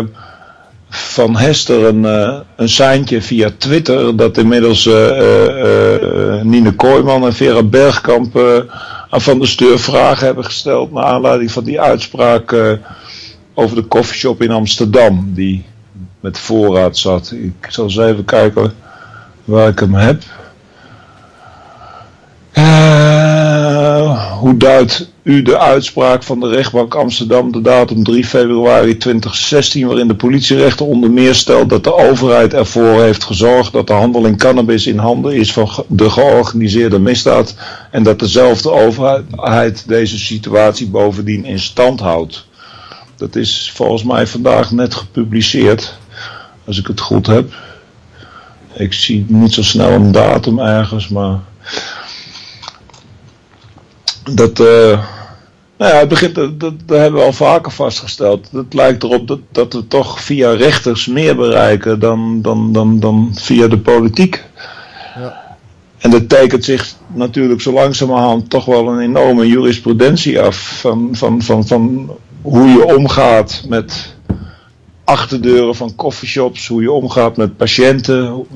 van Hester een, eh, een seintje via Twitter dat inmiddels Nine Kooijman en Vera Bergkamp aan Van der Steur vragen hebben gesteld naar aanleiding van die uitspraak over de koffieshop in Amsterdam die met voorraad zat. Ik zal eens even kijken waar ik hem heb. Hoe duidt u de uitspraak van de rechtbank Amsterdam de datum 3 februari 2016 waarin de politierechter onder meer stelt dat de overheid ervoor heeft gezorgd dat de handel in cannabis in handen is van de georganiseerde misdaad en dat dezelfde overheid deze situatie bovendien in stand houdt. Dat is volgens mij vandaag net gepubliceerd, als ik het goed heb. Ik zie niet zo snel een datum ergens, maar dat, eh, nou ja, het begint, dat, dat, dat hebben we al vaker vastgesteld. Het lijkt erop dat, dat we toch via rechters meer bereiken dan, dan, dan, dan via de politiek. Ja. En dat tekent zich natuurlijk zo langzamerhand toch wel een enorme jurisprudentie af van, van, van, van hoe je omgaat met achterdeuren van coffeeshops, hoe je omgaat met patiënten,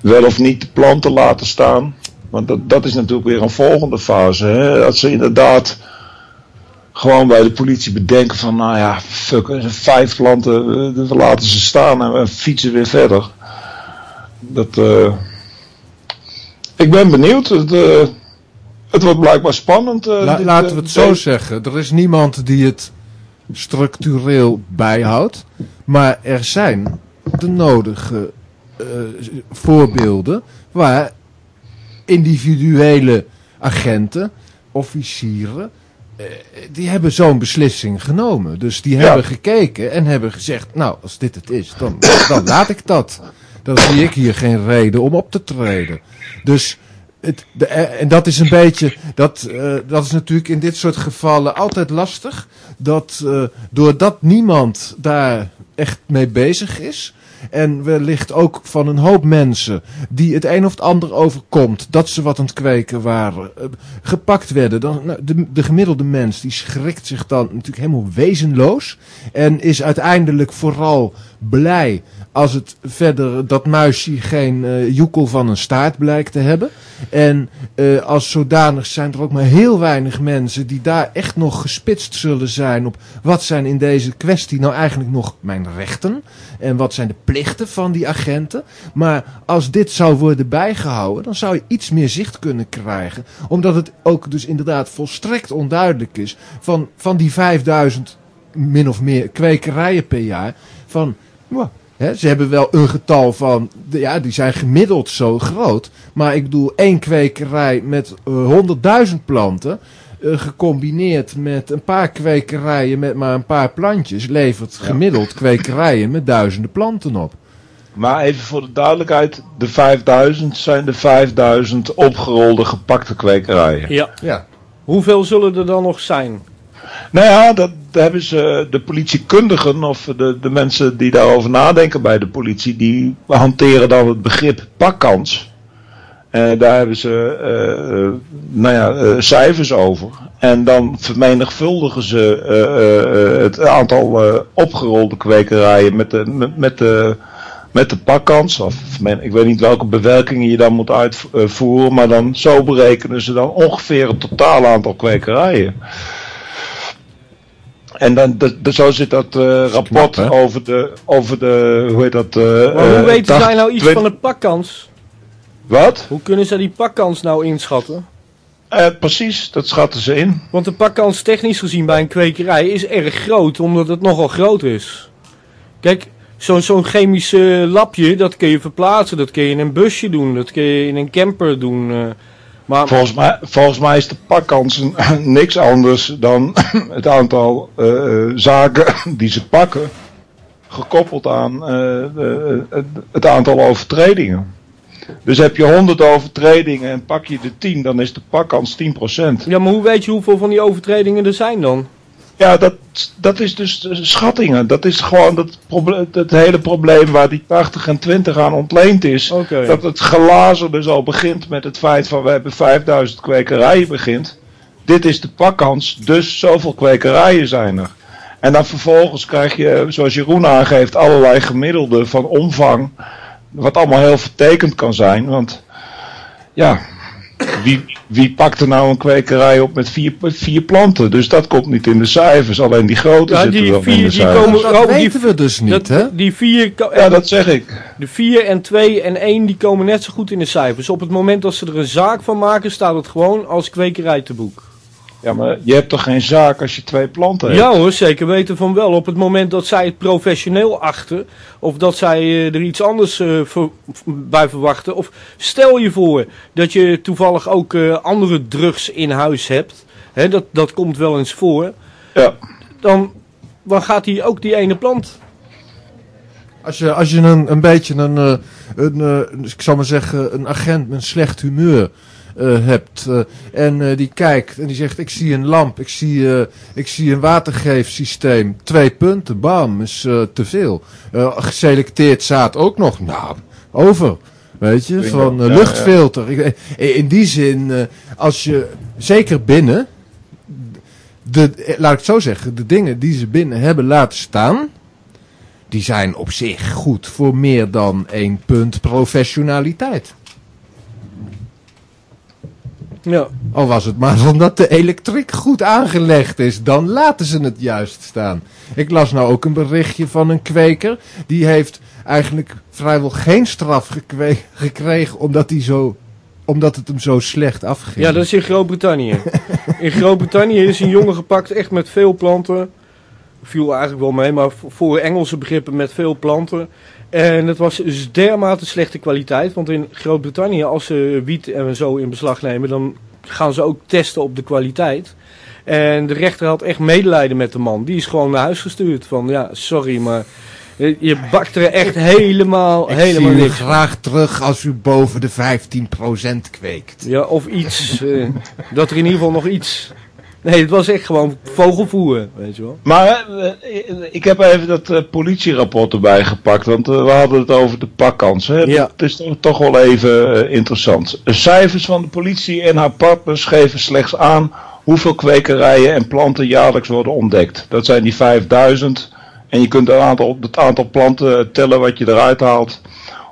wel of niet de planten laten staan. Want dat, dat is natuurlijk weer een volgende fase. Hè? Dat ze inderdaad gewoon bij de politie bedenken van, nou ja, fuck, er zijn vijf planten, we, we laten ze staan en we fietsen weer verder. Dat, eh, ik ben benieuwd. Het, eh, het wordt blijkbaar spannend. eh, La- dit, laten eh, we het zo zeggen. Er is niemand die het structureel bijhoudt. Maar er zijn de nodige eh, voorbeelden waar individuele agenten, officieren, eh, die hebben zo'n beslissing genomen. Dus die Ja. hebben gekeken en hebben gezegd, nou, als dit het is, dan, dan laat ik dat. Dan zie ik hier geen reden om op te treden. Dus het, de, eh, en dat is een beetje, dat, eh, dat is natuurlijk in dit soort gevallen altijd lastig. Dat eh, doordat niemand daar echt mee bezig is, En wellicht ook van een hoop mensen die het een of het ander overkomt. Dat ze wat aan het kweken waren. eh, gepakt werden. Dan, nou, de, de gemiddelde mens die schrikt zich dan natuurlijk helemaal wezenloos. En is uiteindelijk vooral blij als het verder dat muisje geen eh joekel van een staart blijkt te hebben. En eh, als zodanig zijn er ook maar heel weinig mensen die daar echt nog gespitst zullen zijn op wat zijn in deze kwestie nou eigenlijk nog mijn rechten en wat zijn de plichten van die agenten. Maar als dit zou worden bijgehouden, dan zou je iets meer zicht kunnen krijgen. Omdat het ook dus inderdaad volstrekt onduidelijk is van, van die 5000 min of meer kwekerijen per jaar. Van, Ze hebben wel een getal van, ja, die zijn gemiddeld zo groot. Maar ik bedoel, één kwekerij met eh, 100.000 planten, eh, gecombineerd met een paar kwekerijen met maar een paar plantjes, levert gemiddeld kwekerijen met duizenden planten op. Maar even voor de duidelijkheid, de 5000 zijn de 5000 opgerolde gepakte kwekerijen. Ja. Ja. Hoeveel zullen er dan nog zijn? Nou ja, dat hebben ze, de politiekundigen of de, de mensen die daarover nadenken bij de politie, die hanteren dan het begrip pakkans. En daar hebben ze eh, nou ja, eh, cijfers over. En dan vermenigvuldigen ze eh, het aantal opgerolde kwekerijen met de, met, de, met de pakkans. Of ik weet niet welke bewerkingen je dan moet uitvoeren, maar dan zo berekenen ze dan ongeveer het totale aantal kwekerijen. En dan, de, de- zo zit dat eh, rapport Knap, over de, over de, hoe heet dat? eh, Maar hoe eh, weten dag- zij nou iets twint- van de pakkans? Wat? Hoe kunnen zij die pakkans nou inschatten? Eh, precies, dat schatten ze in. Want de pakkans technisch gezien bij een kwekerij is erg groot, omdat het nogal groot is. Kijk, zo'n zo'n chemisch eh, lapje, dat kun je verplaatsen, dat kun je in een busje doen, dat kun je in een camper doen. Eh. maar Volgens mij, volgens mij is de pakkans (laughs) niks anders dan (laughs) het aantal eh, zaken (laughs) die ze pakken, gekoppeld aan eh, de- het, het aantal overtredingen. Dus heb je 100 overtredingen en pak je de 10, dan is de pakkans 10%. ja, maar hoe weet je hoeveel van die overtredingen er zijn dan? Ja, dat, dat is dus schattingen. Dat is gewoon dat, proble- het hele probleem waar die 80 en 20 aan ontleend is. Dat het glazen dus al begint met het feit van we hebben 5000 kwekerijen begint. Dit is de pakkans, dus zoveel kwekerijen zijn er. En dan vervolgens krijg je, zoals Jeroen aangeeft, allerlei gemiddelden van omvang. Wat allemaal heel vertekend kan zijn. Want ja, wie, wie pakt er nou een kwekerij op met vier, vier planten? Dus dat komt niet in de cijfers. Alleen die grote Ja, zitten die wel in vier, de die cijfers. komen- Dat oh, die- weten we dus niet, Dat- hè? Die vier, Ja, dat zeg ik. de vier en twee en één die komen net zo goed in de cijfers. Op het moment dat ze er een zaak van maken, staat het gewoon als kwekerij te boek. Ja, maar je hebt toch geen zaak als je twee planten hebt? Ja hoor, zeker weten van wel. Op het moment dat zij het professioneel achten, of dat zij eh, er iets anders eh, voor- bij verwachten. Of stel je voor dat je toevallig ook eh, andere drugs in huis hebt. Hè, dat, dat komt wel eens voor. Ja. Dan, dan gaat hij ook die ene plant. Als je, als je een, een beetje een, eh, een, eh, ik zal maar zeggen, een agent met een slecht humeur hebt. eh, en eh, die kijkt en die zegt: Ik zie een lamp, ik zie, eh, ik zie een watergeefsysteem. Twee punten, bam, is eh, te veel. Eh, geselecteerd zaad ook nog. Nou, over. Weet je, van eh, luchtfilter. Ik- eh, in die zin, eh, als je zeker binnen. De, eh, laat ik het zo zeggen, de dingen die ze binnen hebben laten staan die zijn op zich goed voor meer dan één punt professionaliteit. Ja. Al was het maar (laughs) omdat de elektriek goed aangelegd is, dan laten ze het juist staan. Ik las nou ook een berichtje van een kweker, die heeft eigenlijk vrijwel geen straf gekregen omdat, hij zo, omdat het hem zo slecht afging. ja, dat is in Groot-Brittannië. (laughs) in Groot-Brittannië is een jongen gepakt echt met veel planten. Viel eigenlijk wel mee, maar voor Engelse begrippen met veel planten. En het was dus dermate slechte kwaliteit. Want in Groot-Brittannië, als ze wiet en zo in beslag nemen, dan gaan ze ook testen op de kwaliteit. En de rechter had echt medelijden met de man. Die is gewoon naar huis gestuurd. Van ja, sorry, maar je- bakt er echt helemaal, Ik helemaal zie u niks. graag terug als u boven de 15% kweekt. Ja, of iets. (laughs) eh, dat er in ieder geval nog iets. Nee, het was echt gewoon vogelvoer, weet je wel. Maar eh, ik heb even dat eh, politierapport erbij gepakt, want eh, we hadden het over de pakkans. Hè? Ja. Het is toch, wel even interessant. De cijfers van de politie en haar partners geven slechts aan hoeveel kwekerijen en planten jaarlijks worden ontdekt. Dat zijn die 5000 en je kunt het aantal, het aantal planten tellen wat je eruit haalt.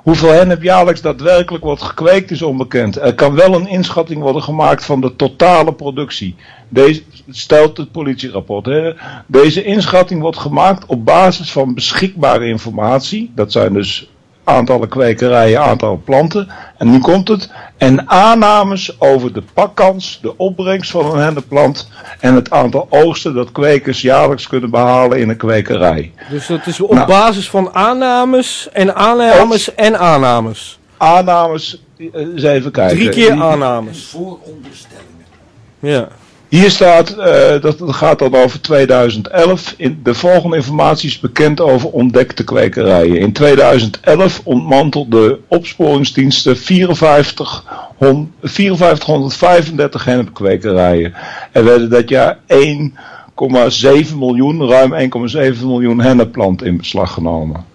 Hoeveel hennep jaarlijks daadwerkelijk wordt gekweekt is onbekend. Er kan wel een inschatting worden gemaakt van de totale productie. Deze stelt het politierapport. Hè. Deze inschatting wordt gemaakt op basis van beschikbare informatie. Dat zijn dus aantallen kwekerijen, aantallen planten. En nu komt het. En aannames over de pakkans, de opbrengst van een hennepplant en het aantal oogsten dat kwekers jaarlijks kunnen behalen in een kwekerij. Dus dat is op Nou. basis van aannames en aannames en aannames. Aannames, eh, eens even kijken. Drie keer aannames. Vooronderstellingen. Ja. Hier staat, eh, dat gaat dan over 2011. In, de volgende informatie is bekend over ontdekte kwekerijen. In 2011 ontmantelde opsporingsdiensten 54, hon- 5435 hennepkwekerijen. Er werden dat jaar 1,7 miljoen, ruim 1,7 miljoen hennepplanten in beslag genomen.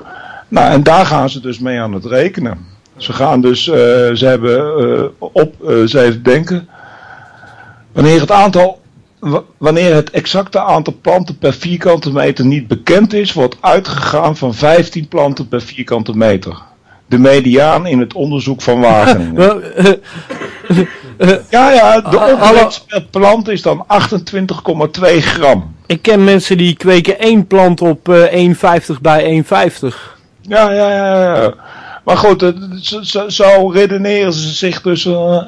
Nou, en daar gaan ze dus mee aan het rekenen. Ze gaan dus, eh, ze hebben eh, op, ze denken. Wanneer het aantal, wa- wanneer het exacte aantal planten per vierkante meter niet bekend is, wordt uitgegaan van 15 planten per vierkante meter. De mediaan in het onderzoek van Wageningen. (laughs) Eh, Ja, ja, de Alle- opbrengst per plant is dan 28,2 gram. ik ken mensen die kweken één plant op eh 1,50 bij 1,50. Ja, ja, ja, ja. Maar goed, zo, redeneren ze zich dus. eh,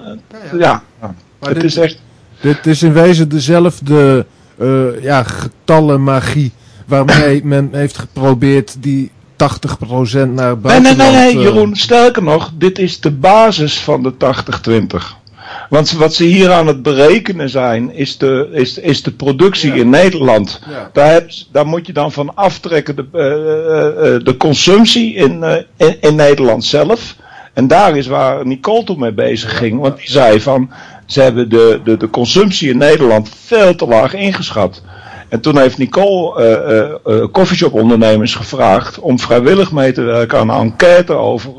ja, Maar het dit, is echt. Dit is in wezen dezelfde eh, ja, getallenmagie waarmee (clears throat) men heeft geprobeerd die 80% naar Nee, nee, buitenland... nee, nee, eh, Jeroen, sterker nog, dit is de basis van de 80-20. Want wat ze hier aan het berekenen zijn, is de, is, is de productie Ja. in Nederland. Ja. Daar, heb, daar moet je dan van aftrekken de, eh, de consumptie in, in, in Nederland zelf. En daar is waar Nicole toen mee bezig ging. Want die zei van, ze hebben de, de, de consumptie in Nederland veel te laag ingeschat. En toen heeft Nicole eh eh eh, coffeeshop ondernemers gevraagd om vrijwillig mee te werken aan een enquête over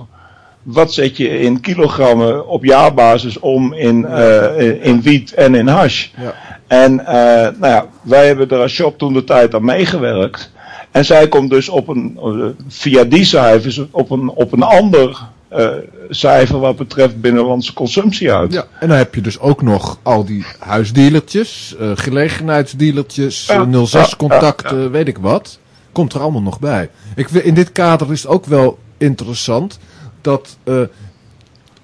wat zet je in kilogrammen op jaarbasis om in, eh, in wiet en in hash. Ja. En eh, nou ja, wij hebben er als shop toen de tijd aan meegewerkt. En zij komt dus op een, eh, via die cijfers op een, op een ander eh, cijfer wat betreft binnenlandse consumptie uit. Ja, en dan heb je dus ook nog al die huisdealertjes, eh gelegenheidsdealertjes, Ja, eh, 06-contacten, ja, weet ik wat. Komt er allemaal nog bij. Ik, in dit kader is het ook wel interessant dat, eh,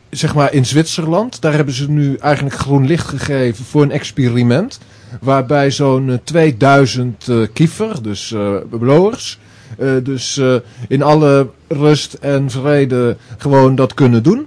zeg maar in Zwitserland, daar hebben ze nu eigenlijk groen licht gegeven voor een experiment. Waarbij zo'n eh, 2000 eh, kiefer, dus eh blowers, eh, dus eh, in alle rust en vrede gewoon dat kunnen doen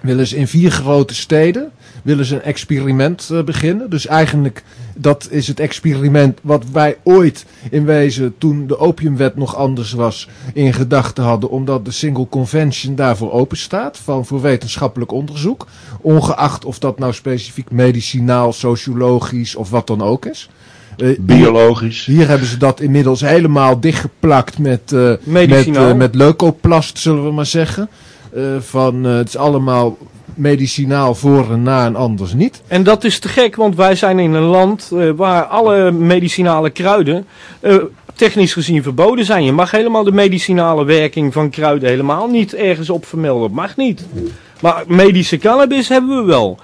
willen ze in vier grote steden willen ze een experiment eh, beginnen. Dus eigenlijk dat is het experiment wat wij ooit in wezen toen de opiumwet nog anders was in gedachten hadden. Omdat de single convention daarvoor open staat van, voor wetenschappelijk onderzoek. Ongeacht of dat nou specifiek medicinaal, sociologisch of wat dan ook is. Eh, Biologisch. hier hebben ze dat inmiddels helemaal dichtgeplakt met, eh met, Medicinaal. eh, met leukoplast, zullen we maar zeggen. Eh, van eh, het is allemaal medicinaal voor en na en anders niet. En dat is te gek, want wij zijn in een land eh, waar alle medicinale kruiden eh, technisch gezien verboden zijn. Je mag helemaal de medicinale werking van kruiden helemaal niet ergens op vermelden. Dat mag niet. Maar medische cannabis hebben we wel.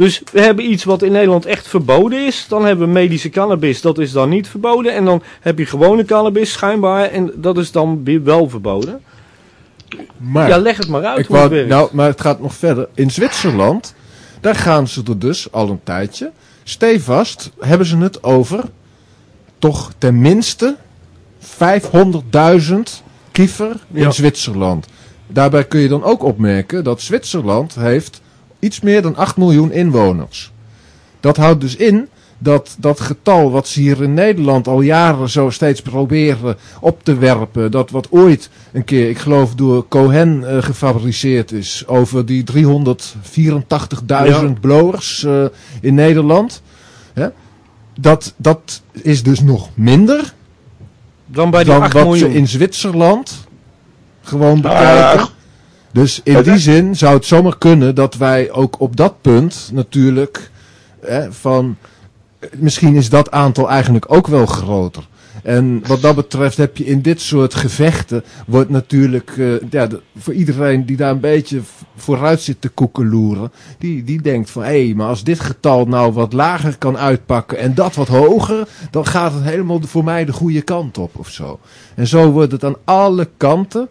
Dus we hebben iets wat in Nederland echt verboden is. Dan hebben we medische cannabis, dat is dan niet verboden. En dan heb je gewone cannabis schijnbaar en dat is dan weer wel verboden. Maar, Ja, leg het maar uit ik hoe het wou, werkt. nou, maar het gaat nog verder. In Zwitserland, daar gaan ze er dus al een tijdje. Stevast hebben ze het over toch tenminste 500.000 kiefer in Ja. Zwitserland. Daarbij kun je dan ook opmerken dat Zwitserland heeft iets meer dan 8 miljoen inwoners. Dat houdt dus in dat dat getal wat ze hier in Nederland al jaren zo steeds proberen op te werpen, dat wat ooit een keer, ik geloof door Cohen eh, gefabriceerd is, over die 384.000 blowers eh, in Nederland. Hè? dat, dat is dus nog minder Dan bij die dan 8 wat miljoen. ze in Zwitserland gewoon Nou, bekijken. Dus in die zin zou het zomaar kunnen dat wij ook op dat punt natuurlijk hè, van misschien is dat aantal eigenlijk ook wel groter. En wat dat betreft heb je in dit soort gevechten wordt natuurlijk eh, ja, de- voor iedereen die daar een beetje vooruit zit te koekeloeren, die, die denkt van hé, maar als dit getal nou wat lager kan uitpakken en dat wat hoger, dan gaat het helemaal voor mij de goede kant op of zo. En zo wordt het aan alle kanten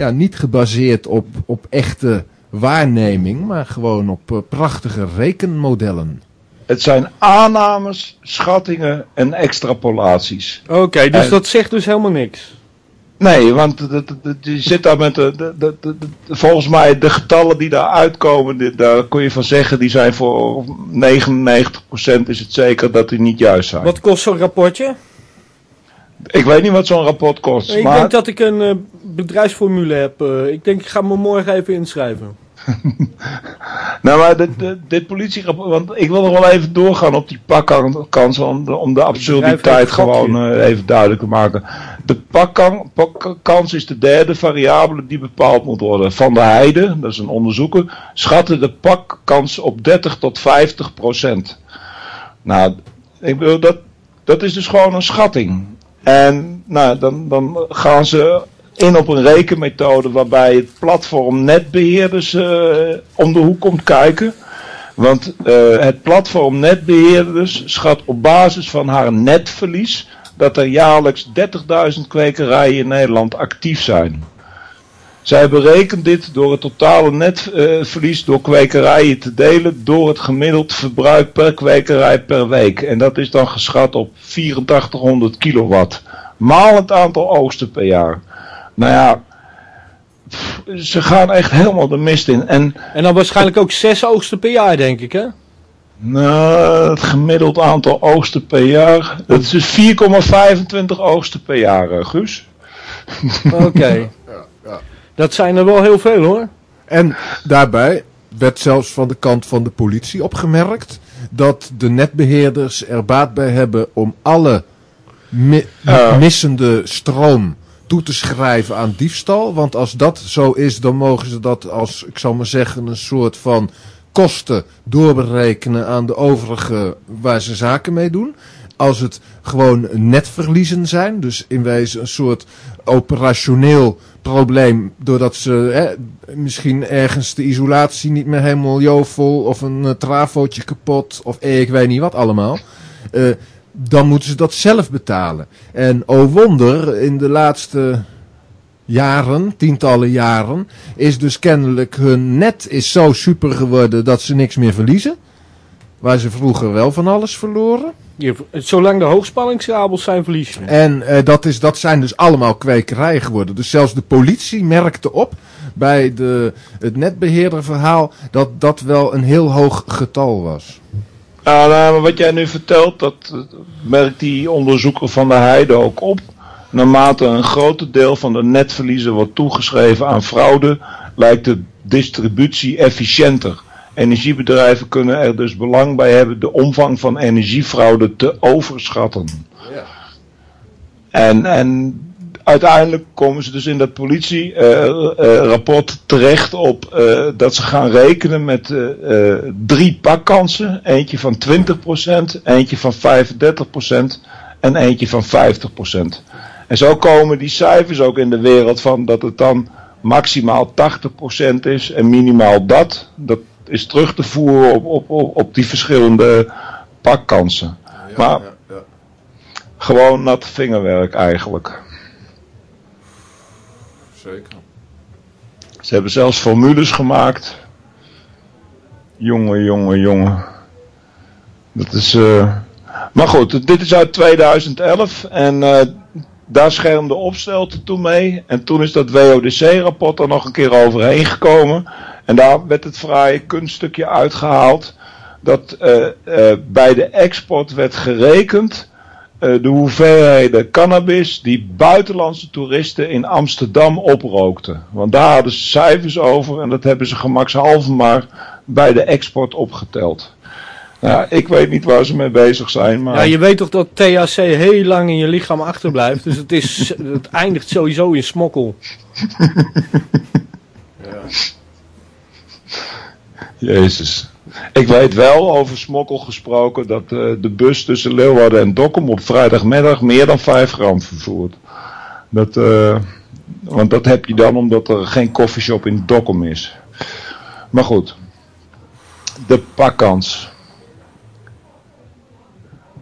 ja, niet gebaseerd op, op echte waarneming, maar gewoon op eh, prachtige rekenmodellen. Het zijn aannames, schattingen en extrapolaties. Oké, dus En- dat zegt dus helemaal niks. Nee, want je zit daar met de, de, de, de- de- volgens mij de getallen die daar uitkomen, die- daar kun je van zeggen, die zijn voor 99% is het zeker dat die niet juist zijn. Wat kost zo'n rapportje? Ik weet niet wat zo'n rapport kost, Ik maar denk dat ik een eh, bedrijfsformule heb. eh, ik denk, ik ga me morgen even inschrijven. (laughs) Nou, maar dit, dit, dit politierapport, want ik wil nog wel even doorgaan op die pakkans om de, om de absurditeit gewoon eh, even duidelijk te maken. De pakkan- pakkans is de derde variabele die bepaald moet worden. Van der Heijden, dat is een onderzoeker, schatte de pakkans op 30 tot 50 procent. Nou, ik bedoel, dat, dat is dus gewoon een schatting. En nou, dan, dan gaan ze in op een rekenmethode waarbij het platform netbeheerders eh, om de hoek komt kijken. Want eh, het platform netbeheerders schat op basis van haar netverlies dat er jaarlijks 30.000 kwekerijen in Nederland actief zijn. Zij berekent dit door het totale netverlies door kwekerijen te delen door het gemiddeld verbruik per kwekerij per week. En dat is dan geschat op 8400 kilowatt. Maal het aantal oogsten per jaar. Nou ja, pff, ze gaan echt helemaal de mist in. En En dan waarschijnlijk ook zes oogsten per jaar, denk ik, hè? nou, het gemiddeld aantal oogsten per jaar, dat is dus 4,25 oogsten per jaar, Guus. Oké. (laughs) Dat zijn er wel heel veel, hoor. En daarbij werd zelfs van de kant van de politie opgemerkt dat de netbeheerders er baat bij hebben om alle mi- missende stroom toe te schrijven aan diefstal. Want als dat zo is, dan mogen ze dat als, ik zal maar zeggen, een soort van kosten doorberekenen aan de overige waar ze zaken mee doen. Als het gewoon netverliezen zijn, dus in wezen een soort operationeel probleem, doordat ze hè, misschien ergens de isolatie niet meer helemaal jovel of een uh, trafootje kapot of ik weet niet wat allemaal. Eh, dan moeten ze dat zelf betalen. En oh wonder, in de laatste jaren, tientallen jaren, is dus kennelijk hun net is zo super geworden dat ze niks meer verliezen. Waar ze vroeger wel van alles verloren. Je, zolang de hoogspanningskabels zijn, verlies je. En eh, dat, is, dat zijn dus allemaal kwekerijen geworden. Dus zelfs de politie merkte op bij de, het netbeheerderverhaal dat dat wel een heel hoog getal was. Nou, nou, maar wat jij nu vertelt, dat eh, merkt die onderzoeker van de Heide ook op. Naarmate een groter deel van de netverliezen wordt toegeschreven aan fraude, lijkt de distributie efficiënter. Energiebedrijven kunnen er dus belang bij hebben de omvang van energiefraude te overschatten. En, en uiteindelijk komen ze dus in dat politierapport terecht op eh, dat ze gaan rekenen met eh, eh, drie pakkansen. Eentje van 20%, eentje van 35% en eentje van 50%. En zo komen die cijfers ook in de wereld van dat het dan maximaal 80% is en minimaal dat. Dat is terug te voeren op, op, op, op die verschillende pakkansen. maar gewoon nat vingerwerk eigenlijk. Zeker. Ze hebben zelfs formules gemaakt. Jongen, jongen, jongen. Dat is. eh Maar goed, dit is uit 2011 en eh, daar schermde Opstelten toen mee. En toen is dat WODC-rapport er nog een keer overheen gekomen. En daar werd het fraaie kunststukje uitgehaald. Dat eh, eh, bij de export werd gerekend eh, de hoeveelheden cannabis die buitenlandse toeristen in Amsterdam oprookten. Want daar hadden ze cijfers over en dat hebben ze gemakshalve maar bij de export opgeteld. Ja, ik weet niet waar ze mee bezig zijn, maar... Ja, je weet toch dat THC heel lang in je lichaam achterblijft. Dus het, is, het eindigt sowieso in smokkel. (laughs) Jezus. Ik weet wel, over smokkel gesproken, dat eh, de bus tussen Leeuwarden en Dokkum op vrijdagmiddag meer dan 5 gram vervoert. Dat, eh, want dat heb je dan omdat er geen koffieshop in Dokkum is. Maar goed. De pakkans.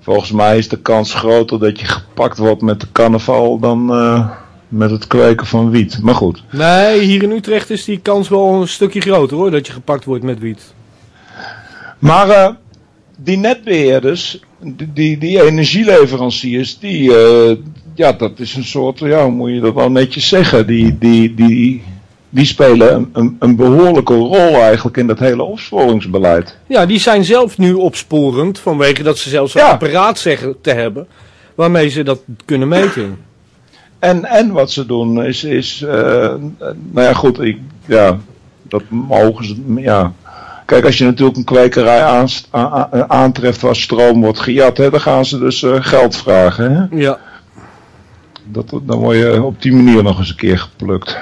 Volgens mij is de kans groter dat je gepakt wordt met de carnaval dan eh, met het kweken van wiet. Maar goed. Nee, hier in Utrecht is die kans wel een stukje groter hoor, dat je gepakt wordt met wiet. Maar eh, die netbeheerders, die, die, die energieleveranciers, die, eh, ja, dat is een soort, ja, hoe moet je dat wel netjes zeggen, die, die, die, die spelen een, een, een behoorlijke rol eigenlijk in dat hele opsporingsbeleid. Ja, die zijn zelf nu opsporend vanwege dat ze zelfs een Ja. apparaat zeggen te hebben waarmee ze dat kunnen meten. En, en wat ze doen is, is eh, nou ja goed, ik, ja, dat mogen ze, ja. Kijk, als je natuurlijk een kwekerij a- aantreft waar stroom wordt gejat, hè, dan gaan ze dus eh, geld vragen. Hè? Ja. Dat, dan word je op die manier nog eens een keer geplukt.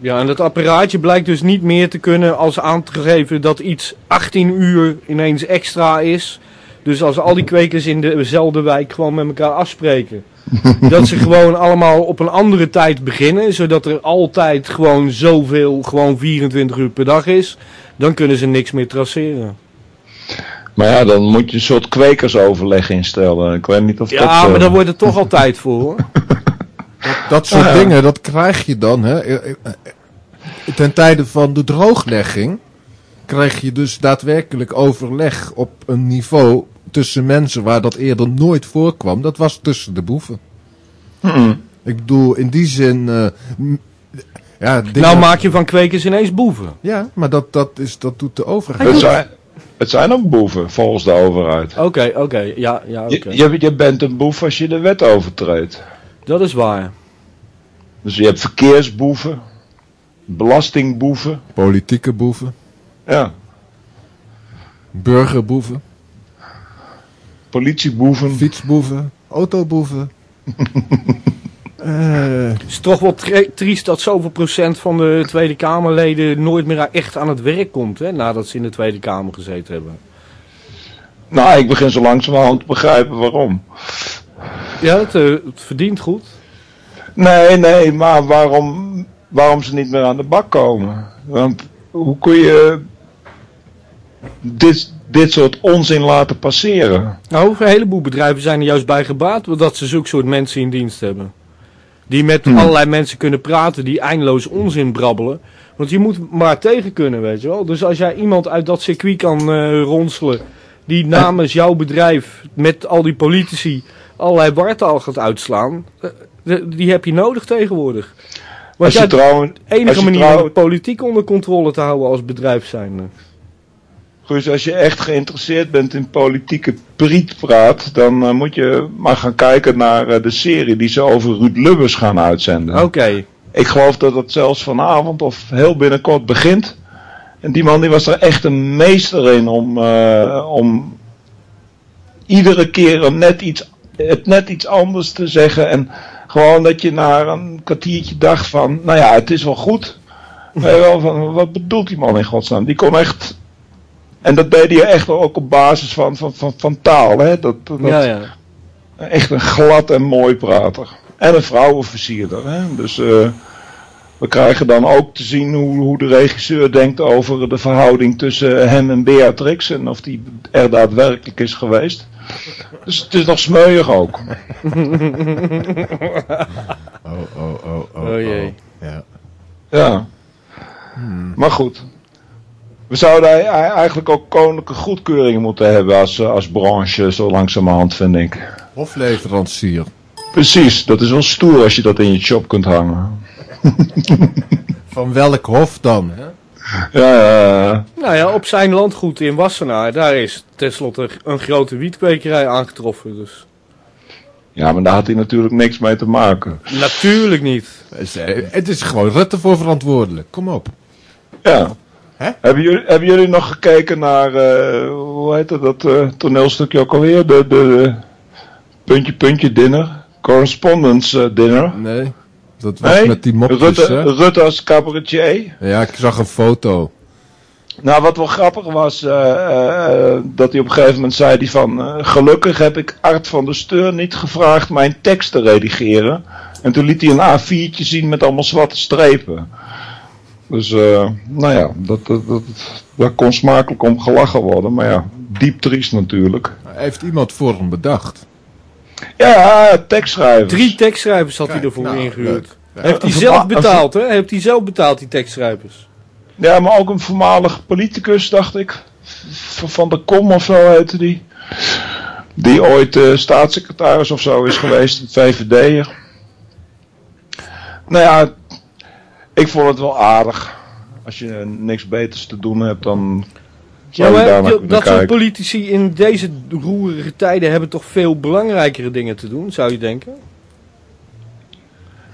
Ja, en dat apparaatje blijkt dus niet meer te kunnen als aan te geven dat iets 18 uur ineens extra is. Dus als al die kwekers in dezelfde wijk gewoon met elkaar afspreken. (laughs) dat ze gewoon allemaal op een andere tijd beginnen. Zodat er altijd gewoon zoveel, gewoon 24 uur per dag is. Dan kunnen ze niks meer traceren. Maar ja, dan moet je een soort kwekersoverleg instellen. Ik weet niet of dat... Ja, eh, maar daar wordt er toch altijd voor hoor. (laughs) Dat soort Ja. dingen, dat krijg je dan. Hè. Eh, eh, eh, Ten tijde van de drooglegging krijg je dus daadwerkelijk overleg op een niveau tussen mensen waar dat eerder nooit voorkwam. Dat was tussen de boeven. mm. Ik bedoel, in die zin... eh, ja, dingen- Nou maak je van kwekers ineens boeven. Ja, maar dat, dat, is, dat doet de overheid. het, zijn, het zijn ook boeven, volgens de overheid. Oké, oké, ja, ja, oké. Je, je, je bent een boef als je de wet overtreedt. Dat is waar. Dus je hebt verkeersboeven, belastingboeven. Politieke boeven, Ja, burgerboeven, politieboeven. fietsboeven, autoboeven. (laughs) Eh, Het is toch wel tri- triest dat zoveel procent van de Tweede Kamerleden nooit meer echt aan het werk komt, hè, nadat ze in de Tweede Kamer gezeten hebben. Nou, ik begin zo langzamerhand te begrijpen waarom. Ja, het, eh, het verdient goed. Nee, nee, maar waarom, waarom ze niet meer aan de bak komen? Want hoe kun je dit, dit soort onzin laten passeren? Nou, een heleboel bedrijven zijn er juist bij gebaat, omdat ze zulke soort mensen in dienst hebben. Die met Hmm. allerlei mensen kunnen praten, die eindeloos onzin brabbelen. Want je moet maar tegen kunnen, weet je wel. Dus als jij iemand uit dat circuit kan eh, ronselen, die namens jouw bedrijf met al die politici allerlei wartaal gaat uitslaan, eh, die heb je nodig tegenwoordig. Want Als je trouwens, de enige manier om politiek onder controle te houden als bedrijf zijn. Guus, als je echt geïnteresseerd bent in politieke prietpraat, dan eh, moet je maar gaan kijken naar eh, de serie die ze over Ruud Lubbers gaan uitzenden. Oké, Ik geloof dat het zelfs vanavond of heel binnenkort begint. En die man die was er echt een meester in om, eh, om iedere keer een net iets, het net iets anders te zeggen. En gewoon dat je na een kwartiertje dacht van, nou ja, het is wel goed. (laughs) Je wel, van, wat bedoelt die man in godsnaam? Die kon echt... En dat deed hij echt ook op basis van, van, van, van taal. Hè? Dat, dat, ja, ja. Echt een glad en mooi prater. En een vrouwenversierder. Hè? Dus eh, we krijgen dan ook te zien hoe, hoe de regisseur denkt over de verhouding tussen hem en Beatrix. En of die er daadwerkelijk is geweest. Dus het is nog smeuig ook. (laughs) oh, oh, oh, oh. Oh jee. Ja. Ja. Maar goed. We zouden ei- ei- eigenlijk ook koninklijke goedkeuring moeten hebben als, eh, als branche, zo langzamerhand vind ik. Hofleverancier. Precies, dat is wel stoer als je dat in je shop kunt hangen. (laughs) Van welk hof dan? Hè? Ja, ja, ja. Nou ja, op zijn landgoed in Wassenaar, daar is tenslotte een grote wietkwekerij aangetroffen. Dus ja, maar daar had hij natuurlijk niks mee te maken. natuurlijk niet. Het is- Het is gewoon Rutte voor verantwoordelijk. Kom op. Ja. Hè? Hebben, jullie, hebben jullie nog gekeken naar, eh, hoe hoe heet dat, dat eh, toneelstukje ook alweer? De, de, de puntje, puntje dinner. Correspondence eh, dinner. Nee, dat was Nee? met die mopjes, Rutte, hè? Rutte als cabaretier. Ja, ik zag een foto. Nou, wat wel grappig was, eh, eh, eh, dat hij op een gegeven moment zei die van... eh, gelukkig heb ik Art van der Steur niet gevraagd mijn tekst te redigeren. En toen liet hij een A4'tje zien met allemaal zwarte strepen. Dus, eh, nou ja, dat, dat, dat, daar kon smakelijk om gelachen worden. Maar ja, diep triest natuurlijk. Heeft iemand voor hem bedacht? Ja, tekstschrijvers. Drie tekstschrijvers had hij ervoor nou, ingehuurd. leuk. Heeft hij zelf betaald, hè? Heeft hij zelf betaald, die tekstschrijvers? Ja, maar ook een voormalig politicus, dacht ik. Van der Kom of zo heette die. Die ooit eh, staatssecretaris of zo is geweest, VVD'er. Nou ja, ik vond het wel aardig. Als je niks beters te doen hebt, dan Ja, maar dat soort politici in deze roerige tijden hebben toch veel belangrijkere dingen te doen, zou je denken?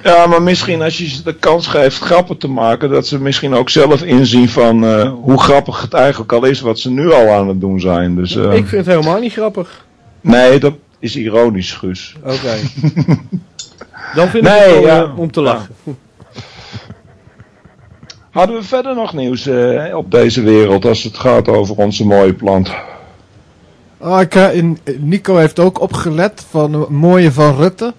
Ja, maar misschien als je ze de kans geeft grappen te maken, dat ze misschien ook zelf inzien van eh, hoe grappig het eigenlijk al is wat ze nu al aan het doen zijn. Dus eh, Ik vind het helemaal niet grappig. nee, dat is ironisch, Guus. Oké. (laughs) Dan vind ik Nee, het wel ja. eh, om te lachen. Hadden we verder nog nieuws eh, op deze wereld als het gaat over onze mooie plant? Ah, ik, in- Nico heeft ook opgelet van mooie van Rutte.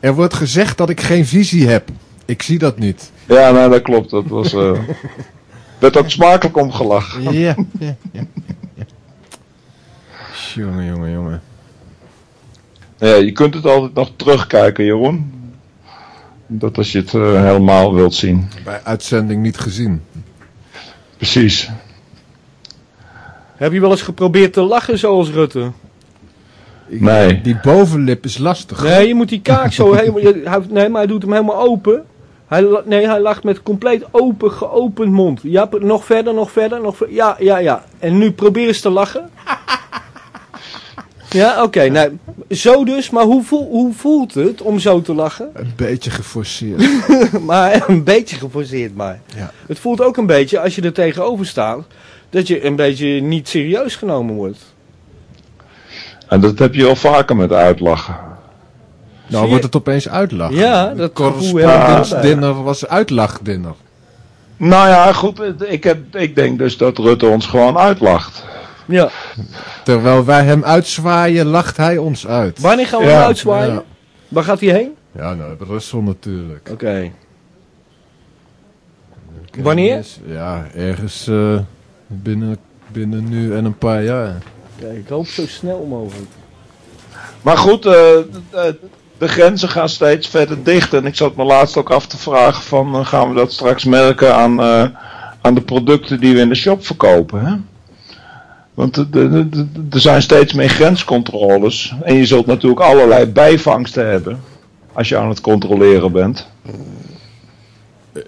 Er wordt gezegd dat ik geen visie heb. Ik zie dat niet. Ja, nou dat klopt. Dat was. eh (laughs) werd ook smakelijk om gelachen. Ja, ja, ja. ja. Jongen, jongen, jongen. Ja, je kunt het altijd nog terugkijken, Jeroen. Dat als je het eh, helemaal wilt zien. Bij uitzending niet gezien. Precies. Heb je wel eens geprobeerd te lachen zoals Rutte? Ik- Nee. Die bovenlip is lastig. Nee, je moet die kaak zo (laughs) helemaal... je- hij- Nee, maar hij doet hem helemaal open. Hij, nee, hij lacht met compleet open, geopend mond. Ja, nog verder, nog verder, nog verder. Ja, ja, ja. En nu probeer eens te lachen. Ja, oké. nou, zo dus. Maar hoe, voel, hoe voelt het om zo te lachen? Een beetje geforceerd. (laughs) maar een beetje geforceerd maar. Ja. Het voelt ook een beetje, als je er tegenover staat, dat je een beetje niet serieus genomen wordt. En dat heb je wel vaker met uitlachen. Nou wordt het opeens uitlachen. Ja, dat gevoel heb ik Correspondence erbij. dinner was uitlachdinner. Nou ja, goed. Ik, heb, ik denk dus dat Rutte ons gewoon uitlacht. Ja. Terwijl wij hem uitzwaaien, lacht hij ons uit. Wanneer gaan we Ja, hem uitzwaaien? ja. Waar gaat hij heen? Ja, nou, Brussel natuurlijk. Oké. Wanneer? Ja, ergens eh, binnen, binnen nu en een paar jaar. Ja, ik hoop zo snel mogelijk. Maar goed, eh, de, de grenzen gaan steeds verder dicht. En ik zat me laatst ook af te vragen van... eh, gaan we dat straks merken aan, eh, aan de producten die we in de shop verkopen, hè? Want er- zijn steeds meer grenscontroles. En je zult natuurlijk allerlei bijvangsten hebben. Als je aan het controleren bent.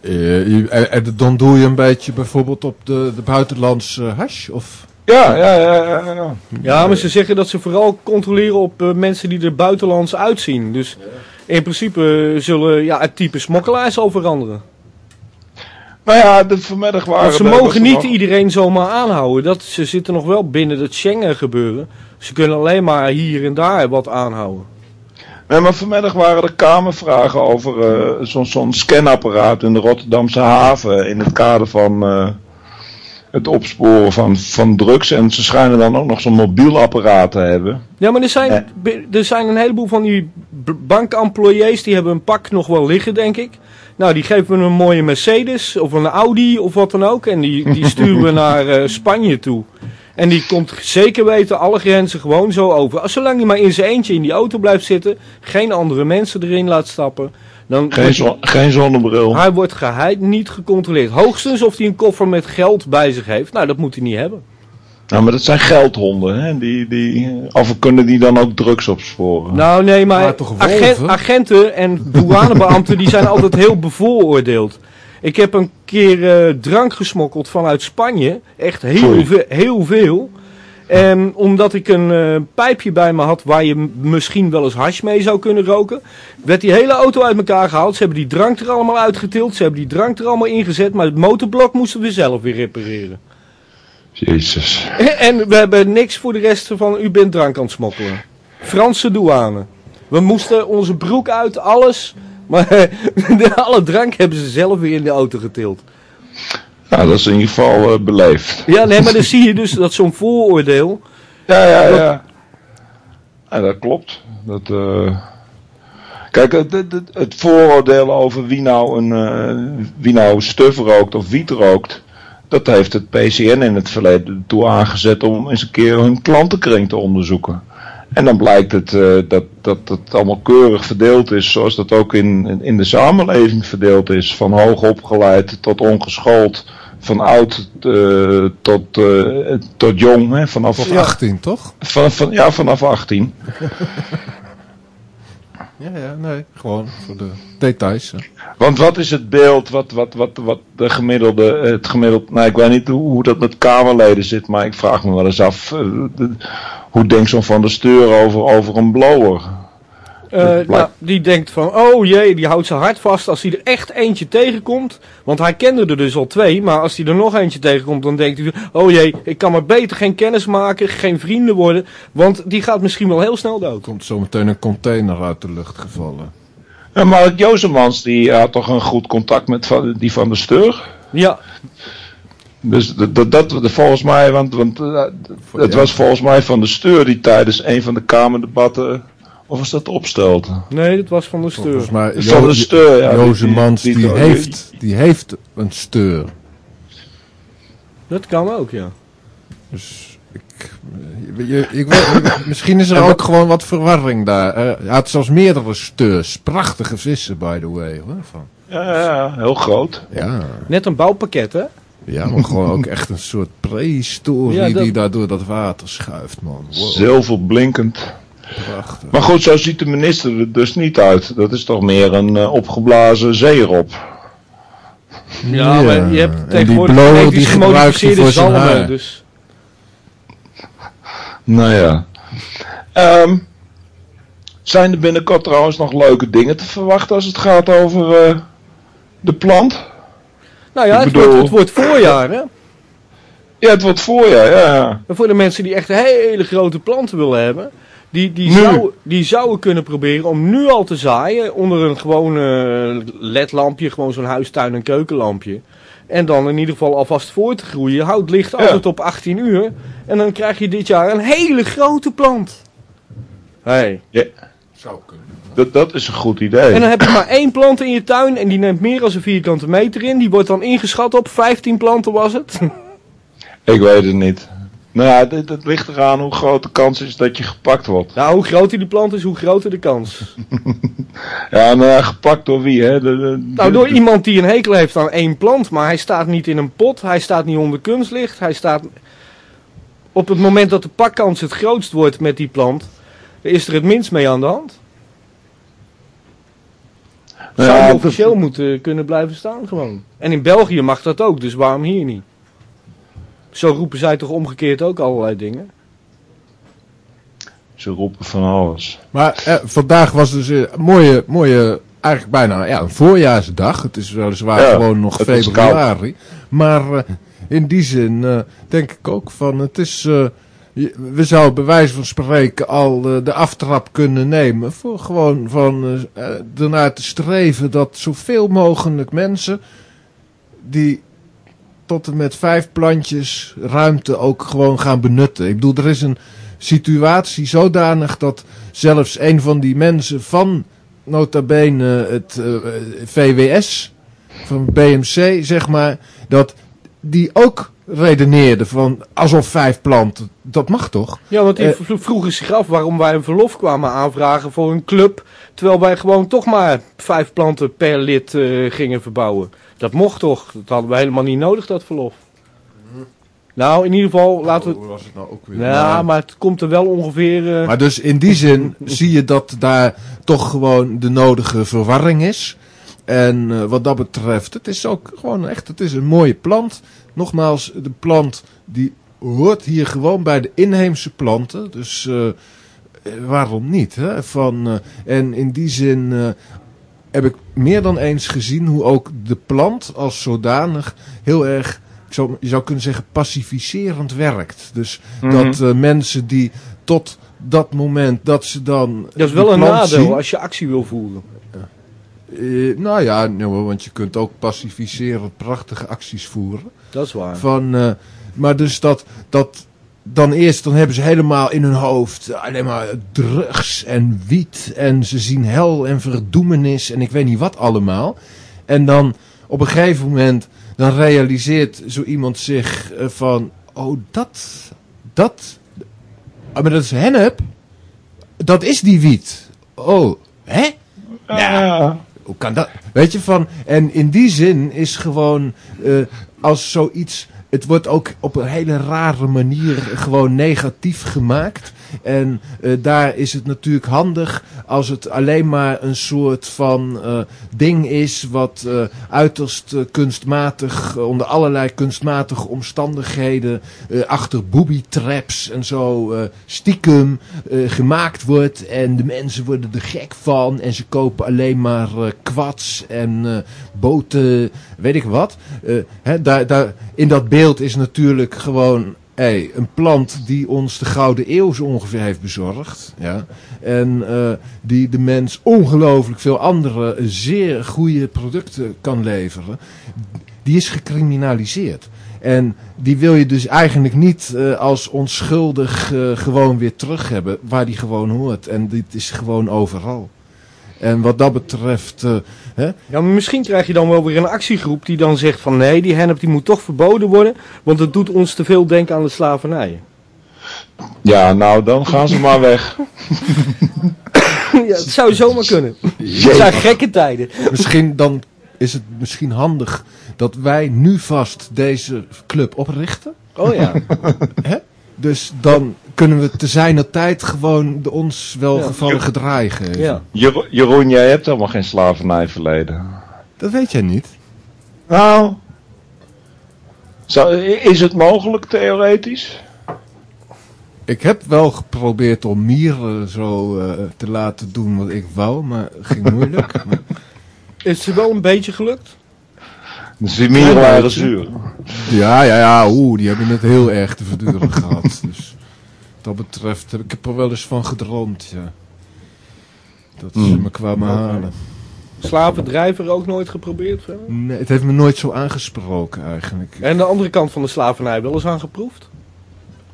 Eh, en dan doe je een beetje bijvoorbeeld op de, de buitenlandse hash? Of? Ja, ja, ja, ja. ja. Ja, maar ze zeggen dat ze vooral controleren op eh, mensen die er buitenlands uitzien. Dus in principe zullen ja, het type smokkelaar zal veranderen. Nou ja, de vanmiddag waren Want ze mogen niet nog- iedereen zomaar aanhouden. Dat, ze zitten nog wel binnen het Schengen gebeuren. Ze kunnen alleen maar hier en daar wat aanhouden. Nee, maar vanmiddag waren er kamervragen over eh, zo'n scanapparaat in de Rotterdamse haven. In het kader van eh, het opsporen van, van drugs. En ze schijnen dan ook nog zo'n mobiel apparaat te hebben. Ja, maar er zijn, Eh. er zijn een heleboel van die b- bankemployees die hebben een pak nog wel liggen, denk ik. Nou, die geven we een mooie Mercedes of een Audi of wat dan ook. En die, die sturen we (laughs) naar eh, Spanje toe. En die komt zeker weten alle grenzen gewoon zo over. Als zolang hij maar in zijn eentje in die auto blijft zitten, geen andere mensen erin laat stappen, dan Geen, zon, geen zonnebril. hij wordt geheid niet gecontroleerd. Hoogstens of hij een koffer met geld bij zich heeft. Nou, dat moet hij niet hebben. Nou, maar dat zijn geldhonden. Hè? Die, die, of kunnen die dan ook drugs opsporen? Nou nee, maar, toch agenten en douanebeambten die zijn altijd heel bevooroordeeld. Ik heb een keer eh, drank gesmokkeld vanuit Spanje. Echt heel, ve- heel veel. En omdat ik een eh, pijpje bij me had waar je misschien wel eens hash mee zou kunnen roken. Werd die hele auto uit elkaar gehaald. Ze hebben die drank er allemaal uitgetild. Ze hebben die drank er allemaal ingezet. Maar het motorblok moesten we zelf weer repareren. Jezus. (laughs) En we hebben niks voor de rest van u bent drank aan het smokkelen. Franse douane. We moesten onze broek uit, alles. Maar (laughs) alle drank hebben ze zelf weer in de auto getild. Nou, dat is in ieder geval eh, beleefd. Ja, nee, maar dan zie je dus dat zo'n vooroordeel. (laughs) Ja, ja, ja. Ja, dat klopt. Dat, eh, Kijk, het, het, het- het vooroordeel over wie nou, een, eh, wie nou stuf rookt of wiet rookt, dat heeft het PCN in het verleden toe aangezet om eens een keer hun klantenkring te onderzoeken. En dan blijkt het eh, dat, dat het allemaal keurig verdeeld is, zoals dat ook in, in de samenleving verdeeld is. Van hoog opgeleid tot ongeschoold, van oud eh, tot, eh, tot jong, hè, vanaf, Tot 18, toch? van, van, ja, vanaf 18. (laughs) Ja, ja, nee. Gewoon voor de details. Want wat is het beeld wat, wat, wat, wat de gemiddelde, het gemiddeld, nou ik weet niet hoe, hoe dat met Kamerleden zit, maar ik vraag me wel eens af, eh, de- hoe denkt zo'n Van der Steur over, over een blower? Eh, blijkt- nou, die denkt van, oh jee, die houdt zijn hart vast als hij er echt eentje tegenkomt. Want hij kende er dus al twee, maar als hij er nog eentje tegenkomt, dan denkt hij, oh jee, ik kan maar beter geen kennis maken, geen vrienden worden. Want die gaat misschien wel heel snel dood. Komt zo meteen een container uit de lucht gevallen. En Mark Jozemans, die had toch een goed contact met van, die Van der Steur? Ja, Dus dat, dat, volgens mij, want, want eh, het ja. was volgens mij Van der Steur die tijdens een van de Kamerdebatten, of was dat opstelde? nee, dat was van de steur. Volgens mij, Van der Steur, ja. die- Jozemans, die, die- die- heeft, die heeft een steur. Dat kan ook, ja. Dus ik, je, je- ik weet- misschien is er ook gewoon wat verwarring daar. Eh, hij had zelfs meerdere steurs. Prachtige vissen, by the way. Hoor. Van, Ja, ja, ja, heel groot. ja, Net een bouwpakket, hè? ja, maar gewoon ook echt een soort prehistorie Ja, dat- die daar door dat water schuift, man. Wow, Zilverblinkend. Prachtig. Maar goed, zo ziet de minister er dus niet uit. Dat is toch meer een eh, opgeblazen zeerop. Ja, maar je hebt en die tegenwoordig die gebruikt hij gemodificeerde voor zijn zalmen, haar. dus... Nou ja. Ehm, zijn er binnenkort trouwens nog leuke dingen te verwachten als het gaat over eh, de plant? Nou ja, het, bedoel- wordt, het wordt voorjaar, hè? Ja, het wordt voorjaar, ja. voor de mensen die echt hele grote planten willen hebben, die, die, Nu. zou, die zouden kunnen proberen om nu al te zaaien onder een gewoon eh, ledlampje, gewoon zo'n huistuin- en keukenlampje. En dan in ieder geval alvast voor te groeien. Hout ligt Ja. altijd op 18 uur. En dan krijg je dit jaar een hele grote plant. Hey. Zou kunnen. Dat, dat is een goed idee. En dan heb je maar één plant in je tuin en die neemt meer dan een vierkante meter in. Die wordt dan ingeschat op 15 planten was het. Ik weet het niet. Nou ja, het, het ligt eraan hoe groot de kans is dat je gepakt wordt. nou, hoe groter die plant is, hoe groter de kans. (laughs) Ja, nou ja, gepakt door wie, hè? De, de- Nou, de- door iemand die een hekel heeft aan één plant, maar hij staat niet in een pot, hij staat niet onder kunstlicht, hij staat... Op het moment dat de pakkans het grootst wordt met die plant, is er het minst mee aan de hand. Nou Zou ja, dat- officieel moeten kunnen blijven staan gewoon. En in België mag dat ook, dus waarom hier niet? Zo roepen zij toch omgekeerd ook allerlei dingen? Ze roepen van alles. Maar eh, vandaag was dus een mooie, mooie, eigenlijk bijna ja, een voorjaarsdag. Het is weliswaar Ja, gewoon nog februari. Maar eh, in die zin eh, denk ik ook van, het is, eh, we zouden bij wijze van spreken al eh, de aftrap kunnen nemen. Voor gewoon van eh, eh, ernaar te streven dat zoveel mogelijk mensen die tot en met vijf plantjes ruimte ook gewoon gaan benutten. Ik bedoel, er is een situatie zodanig dat zelfs een van die mensen van nota bene het eh, VWS, van BMC zeg maar, dat die ook redeneerde van alsof vijf planten, dat mag toch? Ja, want die Eh, vro- vroegen zich af waarom wij een verlof kwamen aanvragen voor een club, terwijl wij gewoon toch maar vijf planten per lid eh, gingen verbouwen. Dat mocht toch? Dat hadden we helemaal niet nodig, dat verlof. Nou, in ieder geval, laten we... Hoe was het nou ook weer? Ja, maar het komt er wel ongeveer... eh, Maar dus in die zin zie je dat daar toch gewoon de nodige verwarring is. En eh, wat dat betreft, het is ook gewoon echt, het is een mooie plant. Nogmaals, de plant die hoort hier gewoon bij de inheemse planten. Dus eh, eh, waarom niet? Hè? Van, eh, en in die zin heb ik meer dan eens gezien hoe ook de plant als zodanig heel erg zou, je zou kunnen zeggen, pacificerend werkt. Dus Mhm. dat mensen die tot dat moment dat ze dan. Dat is wel een nadeel zien- als je actie wil voeren. Eh, nou ja, nee hoor, want je kunt ook pacificerend prachtige acties voeren. Dat is waar. Van, eh, maar dus dat, dat dan eerst, dan hebben ze helemaal in hun hoofd alleen maar drugs en wiet. En ze zien hel en verdoemenis en ik weet niet wat allemaal. En dan op een gegeven moment, dan realiseert zo iemand zich eh, van, oh dat, dat, ah, maar dat is hennep. Dat is die wiet. Oh, hè? Ja. Hoe kan dat? Weet je van. En in die zin is gewoon. eh, als zoiets. Het wordt ook op een hele rare manier gewoon negatief gemaakt. En eh, daar is het natuurlijk handig als het alleen maar een soort van eh, ding is. wat eh, uiterst kunstmatig. onder allerlei kunstmatige omstandigheden. achter booby traps en zo. stiekem gemaakt wordt. En de mensen worden er gek van. En ze kopen alleen maar kwads en boten, weet ik wat. Hè, daar, daar, in dat beeld is natuurlijk gewoon hey, een plant die ons de Gouden Eeuw zo ongeveer heeft bezorgd. Ja? En eh, die de mens ongelooflijk veel andere eh, zeer goede producten kan leveren. Die is gecriminaliseerd. En die wil je dus eigenlijk niet eh, als onschuldig gewoon weer terug hebben waar die gewoon hoort. En dit is gewoon overal. En wat dat betreft, eh, hè, Ja, maar misschien krijg je dan wel weer een actiegroep die dan zegt van nee, die hennep die moet toch verboden worden, want het doet ons te veel denken aan de slavernij. ja, nou dan gaan ze maar weg. (laughs) ja, het zou zomaar kunnen. Het zijn gekke tijden. misschien dan is het misschien handig dat wij nu vast deze club oprichten. Oh ja. (laughs) Dus dan kunnen we te zijner tijd gewoon de ons wel Ja. gedraai geven. ja. Jero- Jeroen, jij hebt helemaal geen slavernijverleden. Dat weet jij niet. Nou, zou, is het mogelijk theoretisch? Ik heb wel geprobeerd om mieren zo eh, te laten doen wat ik wou, maar het ging moeilijk. Maar- (laughs) Is het wel een beetje gelukt? Dus die mieren waren zuur. ja, ja, ja, oeh, die hebben het heel erg te verduren (laughs) gehad. Dus dat betreft heb ik heb er wel eens van gedroomd, ja. Dat ze Hmm. me kwamen halen. Slavendrijver ook nooit geprobeerd verder? Nee, het heeft me nooit zo aangesproken eigenlijk. En de andere kant van de slavernij wel eens aan geproefd?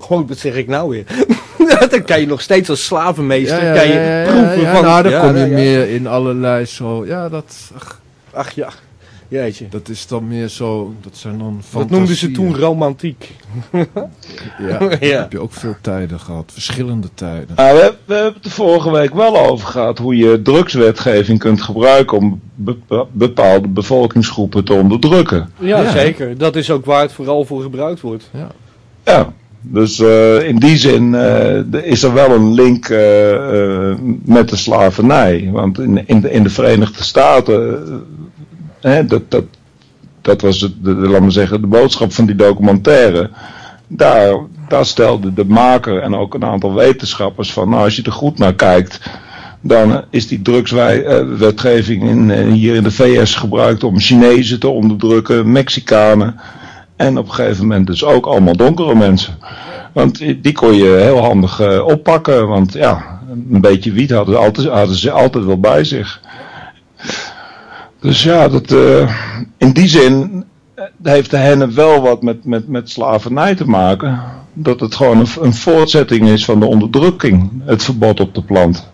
Gewoon, dat zeg ik nou weer. (laughs) dan kan je nog steeds als slavenmeester kan je proeven ja, van... nou, dan Ja, kom je ja. meer in allerlei zo... Ja, dat, ach, Ach ja, jeetje. dat is dan meer zo... Dat zijn dan Dat noemden ze fantasieën. toen romantiek. Ja, (laughs) Ja. heb je ook veel tijden gehad. Verschillende tijden. Nou, we, we hebben het er vorige week wel over gehad hoe je drugswetgeving kunt gebruiken om bepa- bepaalde bevolkingsgroepen te onderdrukken. Ja, Ja. zeker. Dat is ook waar het vooral voor gebruikt wordt. Ja. Ja, dus eh, in die zin eh, is er wel een link eh, eh, met de slavernij. Want in, in, de, in de Verenigde Staten, eh, dat, dat, was de, laat zeggen, de boodschap van die documentaire. Daar, daar stelde de maker en ook een aantal wetenschappers van, nou als je er goed naar kijkt, dan is die drugswetgeving in, eh, hier in de VS gebruikt om Chinezen te onderdrukken, Mexicanen. En op een gegeven moment dus ook allemaal donkere mensen. Want die kon je heel handig eh, oppakken. Want ja, een beetje wiet hadden, ze altijd, hadden ze altijd wel bij zich. Dus ja, dat, eh, in die zin eh, heeft de hennep wel wat met, met, met slavernij te maken. Dat het gewoon een, een voortzetting is van de onderdrukking. Het verbod op de plant.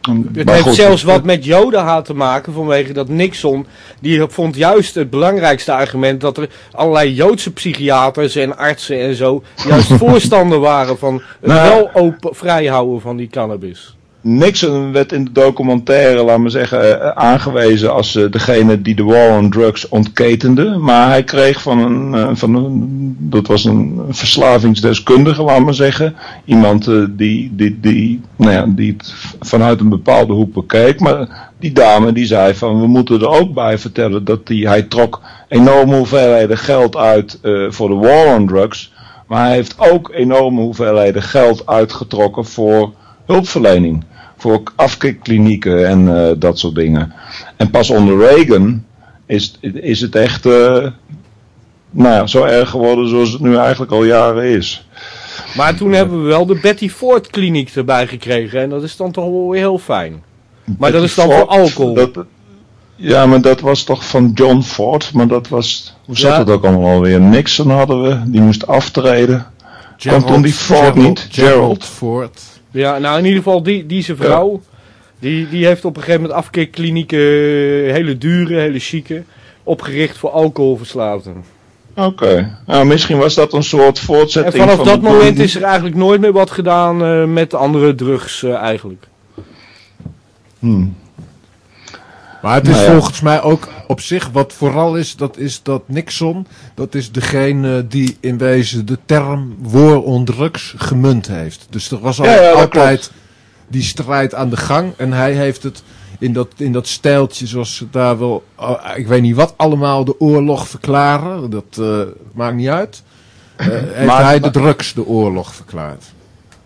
Het Maar heeft goed, zelfs wat met jodenhaat te maken vanwege dat Nixon, die vond juist het belangrijkste argument dat er allerlei Joodse psychiaters en artsen en zo juist (laughs) voorstander waren van het Nou, wel open, vrijhouden van die cannabis. Nixon werd in de documentaire, laat maar zeggen, eh, aangewezen als eh, degene die de war on drugs ontketende. Maar hij kreeg van een, eh, van een dat was een verslavingsdeskundige, laat maar zeggen. Iemand die, die, die, nou ja, die het vanuit een bepaalde hoek bekeek. Maar die dame die zei van, we moeten er ook bij vertellen dat die, hij trok enorme hoeveelheden geld uit voor de war on drugs. Maar hij heeft ook enorme hoeveelheden geld uitgetrokken voor hulpverlening. Voor afkikklinieken en eh, dat soort dingen. En pas onder Reagan is, is het echt. eh, nou ja, zo erg geworden zoals het nu eigenlijk al jaren is. Maar toen hebben we wel de Betty Ford kliniek erbij gekregen. En dat is dan toch wel weer heel fijn. Maar dat is dan voor alcohol. Dat, ja, maar dat was toch van John Ford. Maar dat was, hoe zat Ja. het ook allemaal alweer? Nixon hadden we, die moest aftreden. Gerald- toen die Ford niet? Gerald Gerald. Ford. Ja, nou in ieder geval die, die zijn vrouw. Die, die heeft op een gegeven moment afkeerklinieken, hele dure, hele chique, opgericht voor alcoholverslaafden. Oké, nou, misschien was dat een soort En voortzetting vanaf van dat de moment Bondi. is er eigenlijk nooit meer wat gedaan eh, met andere drugs eh, eigenlijk. Hmm. Maar het is Nou ja. volgens mij ook op zich, wat vooral is, dat is dat Nixon, dat is degene die in wezen de term war on drugs gemunt heeft. Dus er was al Ja, ja, dat altijd die strijd aan de gang en hij heeft het in dat, in dat stijltje zoals ze daar wel, oh, ik weet niet wat allemaal, de oorlog verklaren, dat eh, maakt niet uit. Eh, heeft Maar- hij de drugs de oorlog verklaard.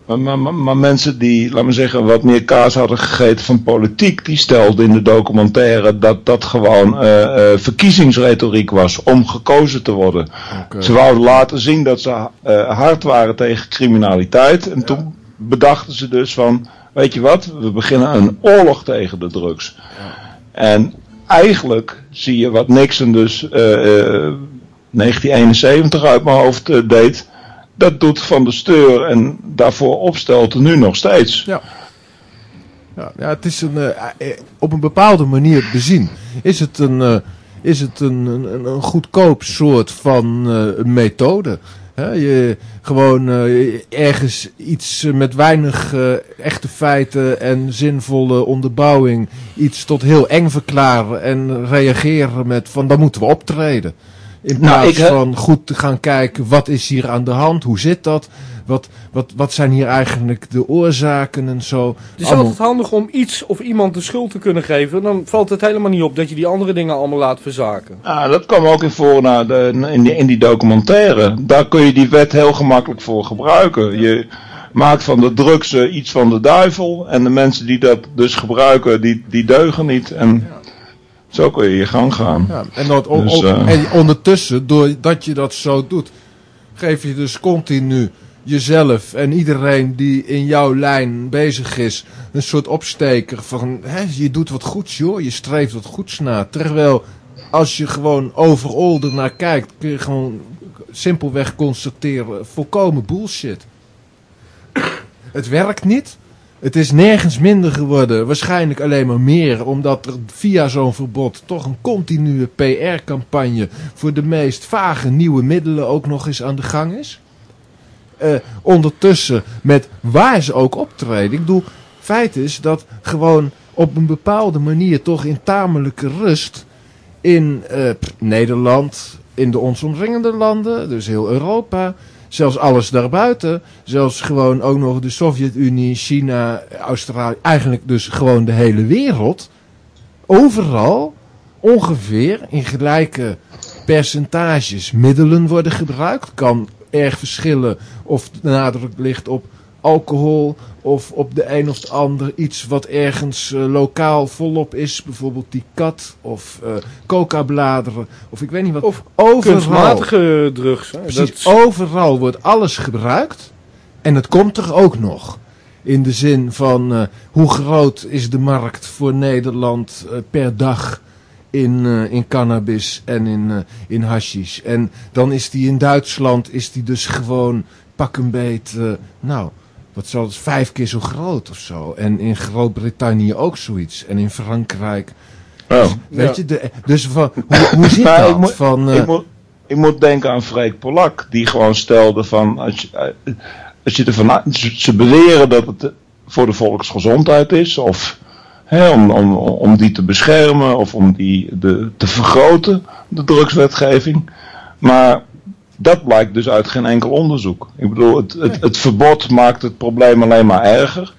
Maar, maar, maar, maar mensen die, laat me zeggen, wat meer kaas hadden gegeten van politiek, die stelden in de documentaire dat dat gewoon eh, verkiezingsretoriek was om gekozen te worden. Ze wouden laten zien dat ze eh, hard waren tegen criminaliteit. En toen bedachten ze dus van, weet je wat, we beginnen een oorlog tegen de drugs. En eigenlijk zie je wat Nixon dus eh, eh, 1971 uit mijn hoofd deed. Dat doet Van de Steur en daarvoor opstelte nu nog steeds. Ja. Ja, ja, het is een, eh, eh, op een bepaalde manier bezien. Is het een, eh, is het een, een, goedkoop soort van methode? Je gewoon ergens iets met weinig echte feiten en zinvolle onderbouwing iets tot heel eng verklaren en reageren met van dan moeten we optreden. In Nou, plaats ik, eh, van goed te gaan kijken wat is hier aan de hand, hoe zit dat, wat, wat, wat zijn hier eigenlijk de oorzaken en zo. Het is Allemaal- altijd handig om iets of iemand de schuld te kunnen geven. Dan valt het helemaal niet op dat je die andere dingen allemaal laat verzaken. Ja, dat kwam ook in voor naar de, in, die, in die documentaire. Daar kun je die wet heel gemakkelijk voor gebruiken. Je maakt van de drugs eh, iets van de duivel. En de mensen die dat dus gebruiken, die, die deugen niet. En zo kun je je gang gaan. Ja, en, dat, o- Dus, ook- eh, en ondertussen, doordat je dat zo doet, geef je dus continu jezelf en iedereen die in jouw lijn bezig is, een soort opsteker van, hè, je doet wat goeds joh, je streeft wat goeds na. Terwijl, als je gewoon overal ernaar kijkt, kun je gewoon simpelweg constateren, volkomen bullshit. Het werkt niet. Het is nergens minder geworden. Waarschijnlijk alleen maar meer. Omdat er via zo'n verbod toch een continue PR-campagne voor de meest vage nieuwe middelen ook nog eens aan de gang is. Eh, ondertussen met waar ze ook optreden. Ik bedoel, feit is dat gewoon op een bepaalde manier toch in tamelijke rust in eh, Nederland, in de ons omringende landen, dus heel Europa, zelfs alles daarbuiten, zelfs gewoon ook nog de Sovjet-Unie, China, Australië, eigenlijk dus gewoon de hele wereld, overal ongeveer in gelijke percentages middelen worden gebruikt. Kan erg verschillen of de nadruk ligt op alcohol of op de een of de ander iets wat ergens eh, lokaal volop is. Bijvoorbeeld die kat of eh coca-bladeren of ik weet niet wat. Of overal, Kunstmatige drugs. Hè? precies, Dat overal wordt alles gebruikt en het komt er ook nog. In de zin van eh, hoe groot is de markt voor Nederland per dag in, in cannabis en in, eh, in hashish. En dan is die in Duitsland is die dus gewoon pak een beet, nou, wat zal het, vijf keer zo groot of zo. En in Groot-Brittannië ook zoiets. En in Frankrijk. Oh. Weet je, de, dus van, hoe, hoe zit Maar dat? ik moet- van, eh, ik, moet, ik moet denken aan Freek Polak, die gewoon stelde van, als je, eh, als je ervan, ze beweren dat het voor de volksgezondheid is, of hè, om, om, om die te beschermen, of om die de, te vergroten, de drugswetgeving. Maar dat blijkt dus uit geen enkel onderzoek. Ik bedoel, het, het, het verbod maakt het probleem alleen maar erger.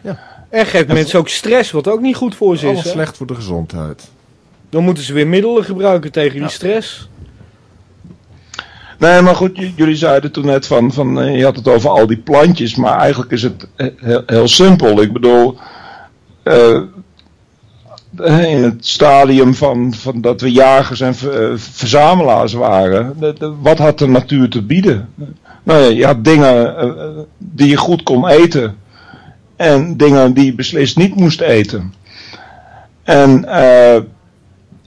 Er geeft mensen ook stress, wat ook niet goed voor ze is. hè? slecht voor de gezondheid. Dan moeten ze weer middelen gebruiken tegen die stress. Nee, maar goed, jullie zeiden toen net van, van eh, je had het over al die plantjes, maar eigenlijk is het heel, heel simpel. Ik bedoel, eh, in het stadium van, van dat we jagers en eh, verzamelaars waren. Wat had de natuur te bieden? Nou ja, je had dingen eh, eh, die je goed kon eten. En dingen die je beslist niet moest eten. En eh,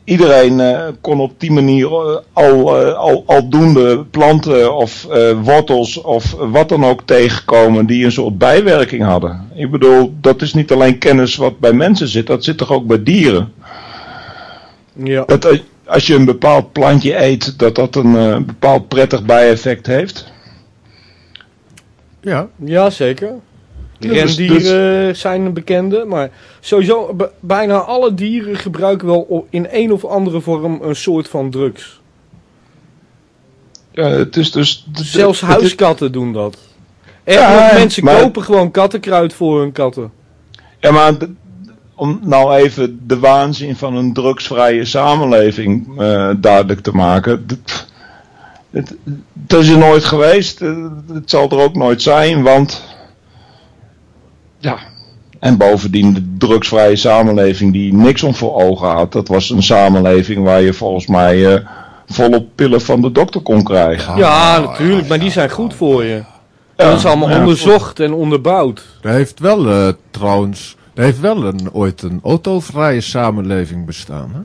iedereen eh, kon op die manier eh, al, eh, al, aldoende planten of eh, wortels of wat dan ook tegenkomen die een soort bijwerking hadden. Ik bedoel, dat is niet alleen kennis wat bij mensen zit, dat zit toch ook bij dieren. Ja. Dat als- je een bepaald plantje eet, dat dat een eh, bepaald prettig bijeffect heeft. Ja, Ja, zeker. Ja, dus- Rendieren zijn een bekende, maar sowieso bijna alle dieren gebruiken wel in een of andere vorm een soort van drugs. Ja, het is dus. Zelfs huiskatten doen dat. En Ja, mensen maar- kopen gewoon kattenkruid voor hun katten. Ja, maar om nou even de waanzin van een drugsvrije samenleving eh, duidelijk te maken. Het, het is er nooit geweest. eh, Het zal er ook nooit zijn, want. Ja. En bovendien, de drugsvrije samenleving die niks om voor ogen had. Dat was een samenleving waar je volgens mij eh, volop pillen van de dokter kon krijgen. ja, natuurlijk, maar die zijn goed voor je. En dat is allemaal ja. onderzocht en onderbouwd. er heeft wel eh, trouwens, er heeft wel een, ooit een autovrije samenleving bestaan. Hè?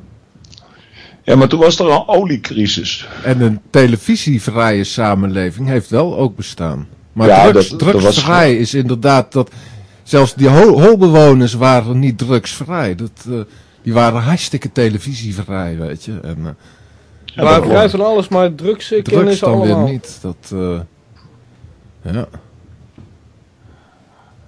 Ja, maar toen was er een oliecrisis. En een televisievrije samenleving heeft wel ook bestaan. Maar Ja, drugs, dat- dat was- drugsvrij is inderdaad dat... Zelfs die hol- holbewoners waren niet drugsvrij. Dat, eh, die waren hartstikke televisievrij, weet je. En eh, Ja, maar vrij van alles, maar drugs eh, kennen drugs ze dan allemaal. weer niet. Dat, eh, ja.